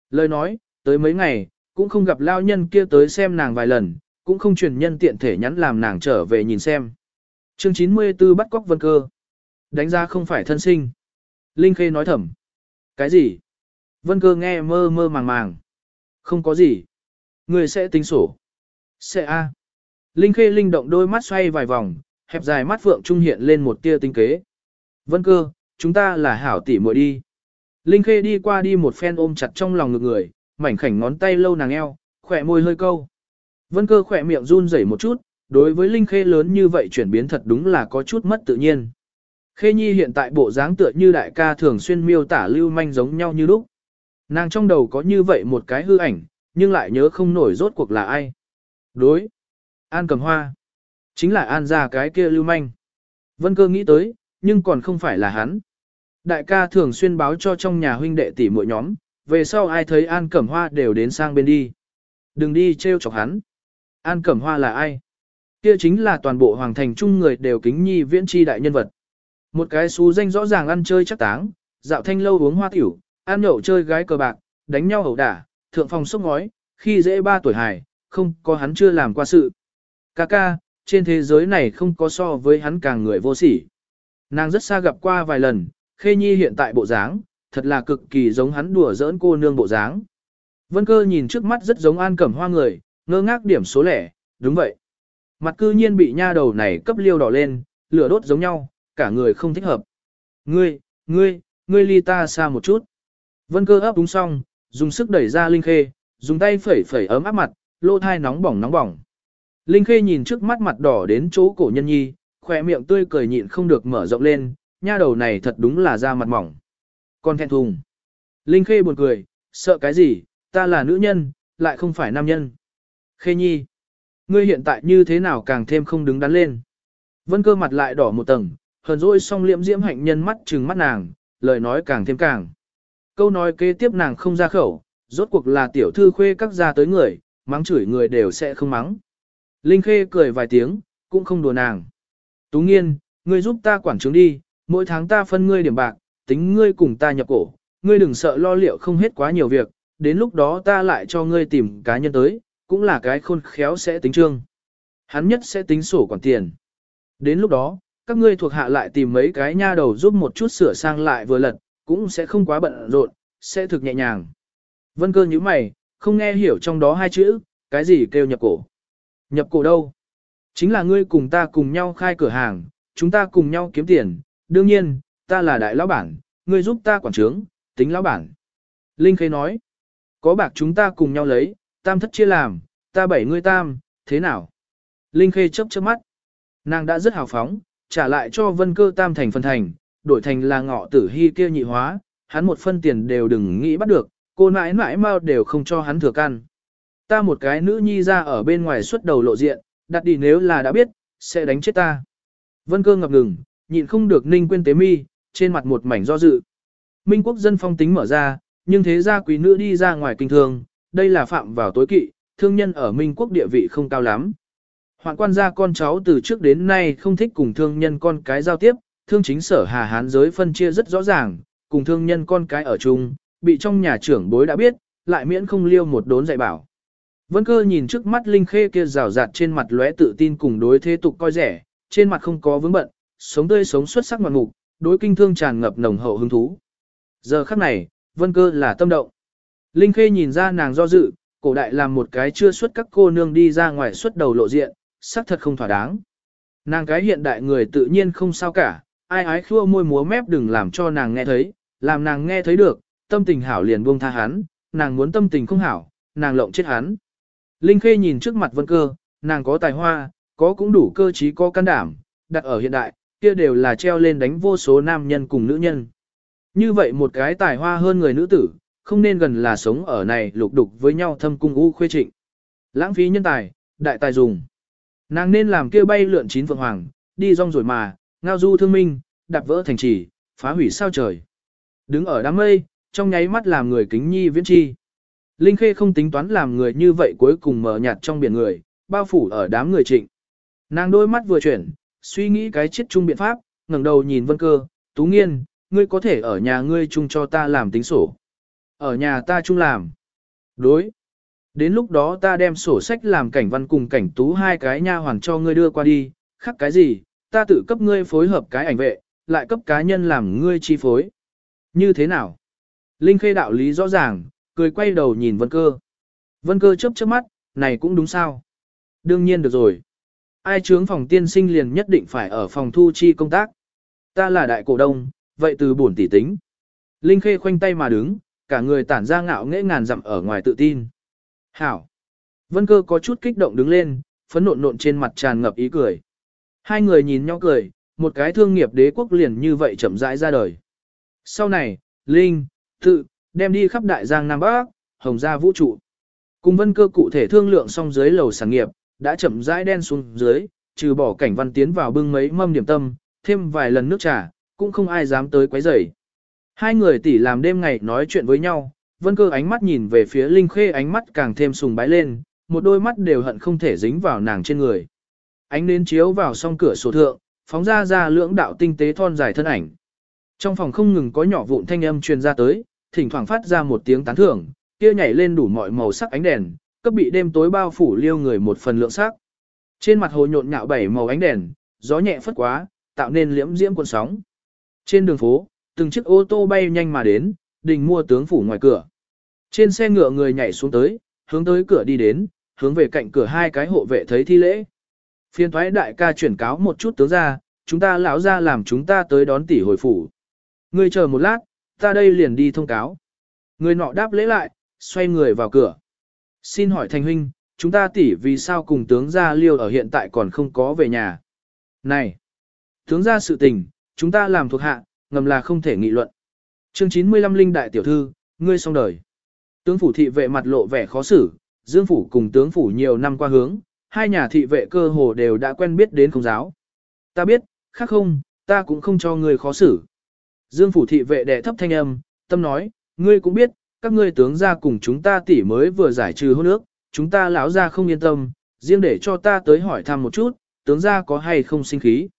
Lời nói, tới mấy ngày, cũng không gặp lão nhân kia tới xem nàng vài lần, cũng không truyền nhân tiện thể nhắn làm nàng trở về nhìn xem. Chương 94 bắt cóc vân cơ. Đánh ra không phải thân sinh. Linh Khê nói thầm. Cái gì? Vân cơ nghe mơ mơ màng màng. Không có gì. Người sẽ tính sổ. Sẽ A. Linh Khê linh động đôi mắt xoay vài vòng, hẹp dài mắt phượng trung hiện lên một tia tinh kế. Vân cơ, chúng ta là hảo tỷ muội đi. Linh Khê đi qua đi một phen ôm chặt trong lòng ngực người, mảnh khảnh ngón tay lâu nàng eo, khỏe môi hơi câu. Vân cơ khỏe miệng run rẩy một chút, đối với Linh Khê lớn như vậy chuyển biến thật đúng là có chút mất tự nhiên. Khê Nhi hiện tại bộ dáng tựa như đại ca thường xuyên miêu tả lưu manh giống nhau như lúc. Nàng trong đầu có như vậy một cái hư ảnh, nhưng lại nhớ không nổi rốt cuộc là ai. Đối. An cầm hoa. Chính là An ra cái kia lưu manh. Vân cơ nghĩ tới, nhưng còn không phải là hắn. Đại ca thường xuyên báo cho trong nhà huynh đệ tỷ muội nhóm, về sau ai thấy An Cẩm Hoa đều đến sang bên đi. Đừng đi trêu chọc hắn. An Cẩm Hoa là ai? Kia chính là toàn bộ hoàng thành chung người đều kính nhi viễn chi đại nhân vật. Một cái xú danh rõ ràng ăn chơi chắc táng, dạo thanh lâu uống hoa tiểu, ăn nhậu chơi gái cờ bạc, đánh nhau ẩu đả, thượng phòng sốc ngói, khi dễ ba tuổi hài, không có hắn chưa làm qua sự. Ca ca, trên thế giới này không có so với hắn càng người vô sỉ. Nàng rất xa gặp qua vài lần, khê nhi hiện tại bộ dáng, thật là cực kỳ giống hắn đùa giỡn cô nương bộ dáng. Vân cơ nhìn trước mắt rất giống an cẩm hoa người, ngơ ngác điểm số lẻ, đúng vậy. Mặt cư nhiên bị nha đầu này cấp liêu đỏ lên, lửa đốt giống nhau, cả người không thích hợp. Ngươi, ngươi, ngươi ly ta xa một chút. Vân cơ ấp đúng xong, dùng sức đẩy ra Linh Khê, dùng tay phẩy phẩy ấm áp mặt, lô thai nóng bỏng nóng bỏng. Linh Khê nhìn trước mắt mặt đỏ đến chỗ cổ nhân nhi, khỏe miệng tươi cười nhịn không được mở rộng lên, nha đầu này thật đúng là da mặt mỏng. Con thẹn thùng. Linh Khê buồn cười, sợ cái gì, ta là nữ nhân, lại không phải nam nhân. Khê nhi, ngươi hiện tại như thế nào càng thêm không đứng đắn lên. Vân cơ mặt lại đỏ một tầng, hờn dỗi song liễm diễm hạnh nhân mắt trừng mắt nàng, lời nói càng thêm càng. Câu nói kế tiếp nàng không ra khẩu, rốt cuộc là tiểu thư khuê các gia tới người, mắng chửi người đều sẽ không mắng. Linh Khê cười vài tiếng, cũng không đùa nàng. Tú nghiên, ngươi giúp ta quản trướng đi, mỗi tháng ta phân ngươi điểm bạc, tính ngươi cùng ta nhập cổ, ngươi đừng sợ lo liệu không hết quá nhiều việc, đến lúc đó ta lại cho ngươi tìm cá nhân tới, cũng là cái khôn khéo sẽ tính trương. Hắn nhất sẽ tính sổ quản tiền. Đến lúc đó, các ngươi thuộc hạ lại tìm mấy cái nha đầu giúp một chút sửa sang lại vừa lật, cũng sẽ không quá bận rộn, sẽ thực nhẹ nhàng. Vân cơ như mày, không nghe hiểu trong đó hai chữ, cái gì kêu nhập cổ. Nhập cổ đâu? Chính là ngươi cùng ta cùng nhau khai cửa hàng, chúng ta cùng nhau kiếm tiền, đương nhiên, ta là đại lão bản, ngươi giúp ta quản trướng, tính lão bản. Linh Khê nói, có bạc chúng ta cùng nhau lấy, tam thất chia làm, ta bảy ngươi tam, thế nào? Linh Khê chớp chớp mắt. Nàng đã rất hào phóng, trả lại cho vân cơ tam thành phân thành, đổi thành là ngọ tử hy kia nhị hóa, hắn một phân tiền đều đừng nghĩ bắt được, cô nãi nãi mau đều không cho hắn thừa căn. Ta một cái nữ nhi ra ở bên ngoài suốt đầu lộ diện, đặt đi nếu là đã biết, sẽ đánh chết ta. Vân cơ ngập ngừng, nhịn không được ninh quên tế mi, trên mặt một mảnh do dự. Minh quốc dân phong tính mở ra, nhưng thế gia quý nữ đi ra ngoài kinh thương, đây là phạm vào tối kỵ, thương nhân ở Minh quốc địa vị không cao lắm. Hoạn quan gia con cháu từ trước đến nay không thích cùng thương nhân con cái giao tiếp, thương chính sở hà hán giới phân chia rất rõ ràng, cùng thương nhân con cái ở chung, bị trong nhà trưởng bối đã biết, lại miễn không liêu một đốn dạy bảo. Vân cơ nhìn trước mắt Linh Khê kia rào rạt trên mặt lóe tự tin cùng đối thế tục coi rẻ, trên mặt không có vướng bận, sống tươi sống xuất sắc ngoạn mục, đối kinh thương tràn ngập nồng hậu hứng thú. Giờ khắc này, Vân cơ là tâm động. Linh Khê nhìn ra nàng do dự, cổ đại làm một cái chưa xuất các cô nương đi ra ngoài xuất đầu lộ diện, xác thật không thỏa đáng. Nàng cái hiện đại người tự nhiên không sao cả, ai ái khua môi múa mép đừng làm cho nàng nghe thấy, làm nàng nghe thấy được, tâm tình hảo liền buông tha hắn, nàng muốn tâm tình không hảo, nàng lộng chết hắn. Linh Khê nhìn trước mặt vân cơ, nàng có tài hoa, có cũng đủ cơ trí có can đảm, đặt ở hiện đại, kia đều là treo lên đánh vô số nam nhân cùng nữ nhân. Như vậy một cái tài hoa hơn người nữ tử, không nên gần là sống ở này lục đục với nhau thâm cung u khuê trịnh. Lãng phí nhân tài, đại tài dùng. Nàng nên làm kia bay lượn chín phượng hoàng, đi rong rồi mà, ngao du thương minh, đạp vỡ thành trì, phá hủy sao trời. Đứng ở đám mây, trong nháy mắt làm người kính nhi viễn chi. Linh Khê không tính toán làm người như vậy cuối cùng mở nhạt trong biển người, bao phủ ở đám người trịnh. Nàng đôi mắt vừa chuyển, suy nghĩ cái chết chung biện pháp, ngẩng đầu nhìn vân cơ, tú nghiên, ngươi có thể ở nhà ngươi chung cho ta làm tính sổ. Ở nhà ta chung làm. Đối. Đến lúc đó ta đem sổ sách làm cảnh văn cùng cảnh tú hai cái nha hoàn cho ngươi đưa qua đi, khắc cái gì, ta tự cấp ngươi phối hợp cái ảnh vệ, lại cấp cá nhân làm ngươi chi phối. Như thế nào? Linh khê đạo lý rõ ràng, cười quay đầu nhìn vân cơ. Vân cơ chớp chớp mắt, này cũng đúng sao? Đương nhiên được rồi. Ai chướng phòng tiên sinh liền nhất định phải ở phòng thu chi công tác. Ta là đại cổ đông, vậy từ bổn tỷ tính. Linh khê khoanh tay mà đứng, cả người tản ra ngạo nghễ ngàn dặm ở ngoài tự tin. Hảo. Vân cơ có chút kích động đứng lên, phấn nộn nộn trên mặt tràn ngập ý cười. Hai người nhìn nhau cười, một cái thương nghiệp đế quốc liền như vậy chậm rãi ra đời. Sau này, Linh, tự, đem đi khắp đại giang Nam Bắc, hồng gia vũ trụ. Cùng vân cơ cụ thể thương lượng xong dưới lầu sản nghiệp, đã chậm rãi đen xuống dưới, trừ bỏ cảnh văn tiến vào bưng mấy mâm điểm tâm, thêm vài lần nước trà, cũng không ai dám tới quấy rầy. Hai người tỉ làm đêm ngày nói chuyện với nhau, vân cơ ánh mắt nhìn về phía Linh Khê ánh mắt càng thêm sùng bái lên, một đôi mắt đều hận không thể dính vào nàng trên người. Ánh nến chiếu vào song cửa sổ thượng, phóng ra ra lưỡng đạo tinh tế thon dài thân ảnh. Trong phòng không ngừng có nhỏ vụn thanh âm truyền ra tới, thỉnh thoảng phát ra một tiếng tán thưởng, kia nhảy lên đủ mọi màu sắc ánh đèn, cấp bị đêm tối bao phủ liêu người một phần lượng sắc. Trên mặt hồ nhộn nhạo bảy màu ánh đèn, gió nhẹ phất quá, tạo nên liễm diễm cuộn sóng. Trên đường phố, từng chiếc ô tô bay nhanh mà đến, đình mua tướng phủ ngoài cửa. Trên xe ngựa người nhảy xuống tới, hướng tới cửa đi đến, hướng về cạnh cửa hai cái hộ vệ thấy thi lễ. Phiên thoái đại ca chuyển cáo một chút tướng ra, chúng ta lão ra làm chúng ta tới đón tỷ hồi phủ. Ngươi chờ một lát, ta đây liền đi thông cáo. Người nọ đáp lễ lại, xoay người vào cửa. Xin hỏi thành huynh, chúng ta tỷ vì sao cùng tướng gia liêu ở hiện tại còn không có về nhà. Này, tướng gia sự tình, chúng ta làm thuộc hạ, ngầm là không thể nghị luận. Chương 95 Linh Đại Tiểu Thư, ngươi xong đời. Tướng phủ thị vệ mặt lộ vẻ khó xử, Dương phủ cùng tướng phủ nhiều năm qua hướng, hai nhà thị vệ cơ hồ đều đã quen biết đến không giáo. Ta biết, khác không, ta cũng không cho ngươi khó xử. Dương phủ thị vệ đệ thấp thanh âm, tâm nói, ngươi cũng biết, các ngươi tướng gia cùng chúng ta tỷ mới vừa giải trừ hôn ước, chúng ta lão gia không yên tâm, riêng để cho ta tới hỏi thăm một chút, tướng gia có hay không sinh khí.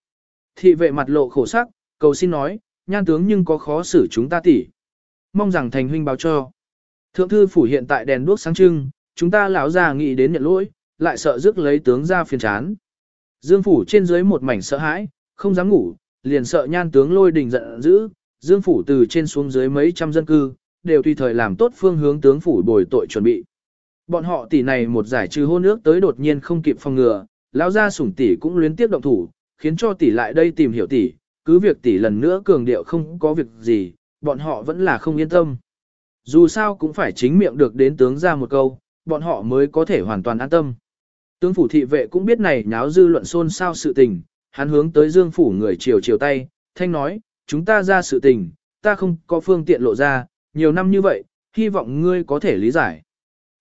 Thị vệ mặt lộ khổ sắc, cầu xin nói, nhan tướng nhưng có khó xử chúng ta tỷ. Mong rằng thành huynh báo cho. Thượng thư phủ hiện tại đèn đuốc sáng trưng, chúng ta lão già nghĩ đến nhận lỗi, lại sợ rước lấy tướng ra phiền chán. Dương phủ trên dưới một mảnh sợ hãi, không dám ngủ, liền sợ nhan tướng lôi đình giận dữ. Dương phủ từ trên xuống dưới mấy trăm dân cư, đều tùy thời làm tốt phương hướng tướng phủ bồi tội chuẩn bị. Bọn họ tỷ này một giải trừ hôn ước tới đột nhiên không kịp phòng ngừa, lão gia sủng tỷ cũng luyến tiếp động thủ, khiến cho tỷ lại đây tìm hiểu tỷ, cứ việc tỷ lần nữa cường điệu không có việc gì, bọn họ vẫn là không yên tâm. Dù sao cũng phải chính miệng được đến tướng ra một câu, bọn họ mới có thể hoàn toàn an tâm. Tướng phủ thị vệ cũng biết này nháo dư luận xôn xao sự tình, hắn hướng tới dương phủ người chiều chiều tay, thanh nói, chúng ta ra sự tình, ta không có phương tiện lộ ra, nhiều năm như vậy, hy vọng ngươi có thể lý giải.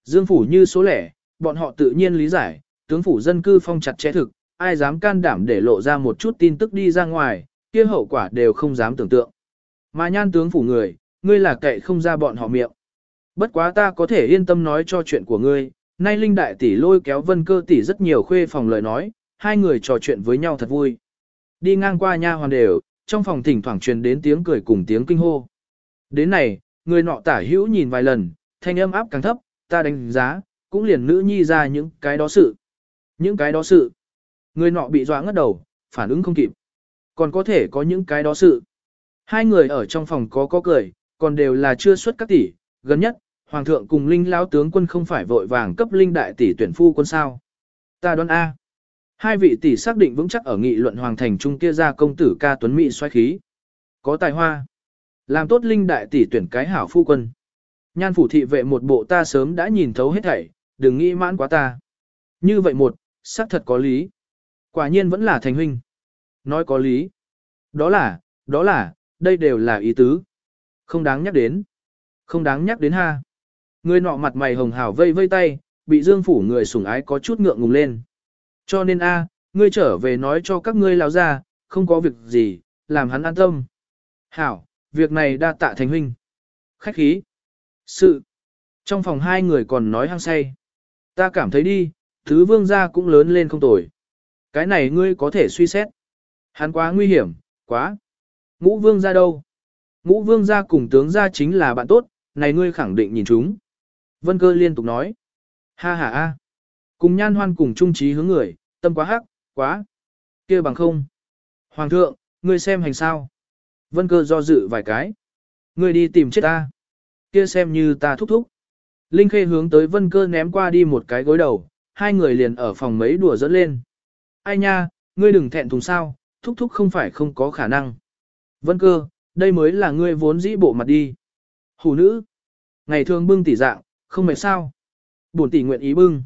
Dương phủ như số lẻ, bọn họ tự nhiên lý giải, tướng phủ dân cư phong chặt chẽ thực, ai dám can đảm để lộ ra một chút tin tức đi ra ngoài, kia hậu quả đều không dám tưởng tượng. Mà nhan tướng phủ người, ngươi là kệ không ra bọn họ miệng. Bất quá ta có thể yên tâm nói cho chuyện của ngươi, nay linh đại tỷ lôi kéo vân cơ tỷ rất nhiều khuê phòng lời nói, hai người trò chuyện với nhau thật vui. Đi ngang qua nha hoàn đều, trong phòng thỉnh thoảng truyền đến tiếng cười cùng tiếng kinh hô. Đến này, người nọ tả hữu nhìn vài lần, thanh âm áp càng thấp, ta đánh giá, cũng liền nữ nhi ra những cái đó sự. Những cái đó sự. Người nọ bị dọa ngất đầu, phản ứng không kịp. Còn có thể có những cái đó sự. Hai người ở trong phòng có có cười, còn đều là chưa xuất các tỷ, gần nhất, Hoàng thượng cùng Linh lão tướng quân không phải vội vàng cấp Linh đại tỷ tuyển phu quân sao. Ta đoán A. Hai vị tỷ xác định vững chắc ở nghị luận Hoàng thành trung kia ra công tử ca tuấn mỹ xoay khí. Có tài hoa. Làm tốt Linh đại tỷ tuyển cái hảo phu quân. Nhan phủ thị vệ một bộ ta sớm đã nhìn thấu hết thảy, đừng nghĩ mãn quá ta. Như vậy một, xác thật có lý. Quả nhiên vẫn là thành huynh. Nói có lý. Đó là, đó là, đây đều là ý tứ. Không đáng nhắc đến. Không đáng nhắc đến ha. Người nọ mặt mày hồng hào vây vây tay, bị dương phủ người sủng ái có chút ngượng ngùng lên. Cho nên a, ngươi trở về nói cho các ngươi lão ra, không có việc gì, làm hắn an tâm. Hảo, việc này đa tạ thành huynh. Khách khí. Sự. Trong phòng hai người còn nói hăng say. Ta cảm thấy đi, thứ vương gia cũng lớn lên không tồi. Cái này ngươi có thể suy xét. Hắn quá nguy hiểm, quá. Ngũ vương gia đâu? Ngũ vương gia cùng tướng gia chính là bạn tốt, này ngươi khẳng định nhìn chúng. Vân cơ liên tục nói. Ha ha a. Cùng nhan hoan cùng trung trí hướng người, tâm quá hắc, quá. kia bằng không. Hoàng thượng, ngươi xem hành sao. Vân cơ do dự vài cái. Ngươi đi tìm chết ta. kia xem như ta thúc thúc. Linh khê hướng tới vân cơ ném qua đi một cái gối đầu, hai người liền ở phòng mấy đùa dẫn lên. Ai nha, ngươi đừng thẹn thùng sao, thúc thúc không phải không có khả năng. Vân cơ, đây mới là ngươi vốn dĩ bộ mặt đi. Hủ nữ, ngày thường bưng tỉ dạng, không mệt sao. buồn tỷ nguyện ý bưng.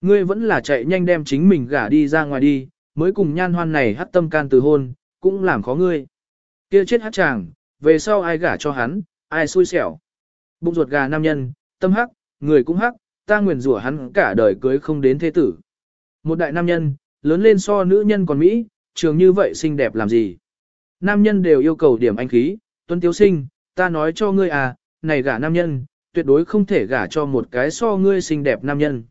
Ngươi vẫn là chạy nhanh đem chính mình gả đi ra ngoài đi, mới cùng nhan hoan này hát tâm can từ hôn, cũng làm khó ngươi. Kia chết hát chàng, về sau ai gả cho hắn, ai xui xẻo. Bụng ruột gà nam nhân, tâm hắc, người cũng hắc, ta nguyền rủa hắn cả đời cưới không đến thế tử. Một đại nam nhân, lớn lên so nữ nhân còn Mỹ, trường như vậy xinh đẹp làm gì. Nam nhân đều yêu cầu điểm anh khí, tuân tiếu sinh, ta nói cho ngươi à, này gả nam nhân, tuyệt đối không thể gả cho một cái so ngươi xinh đẹp nam nhân.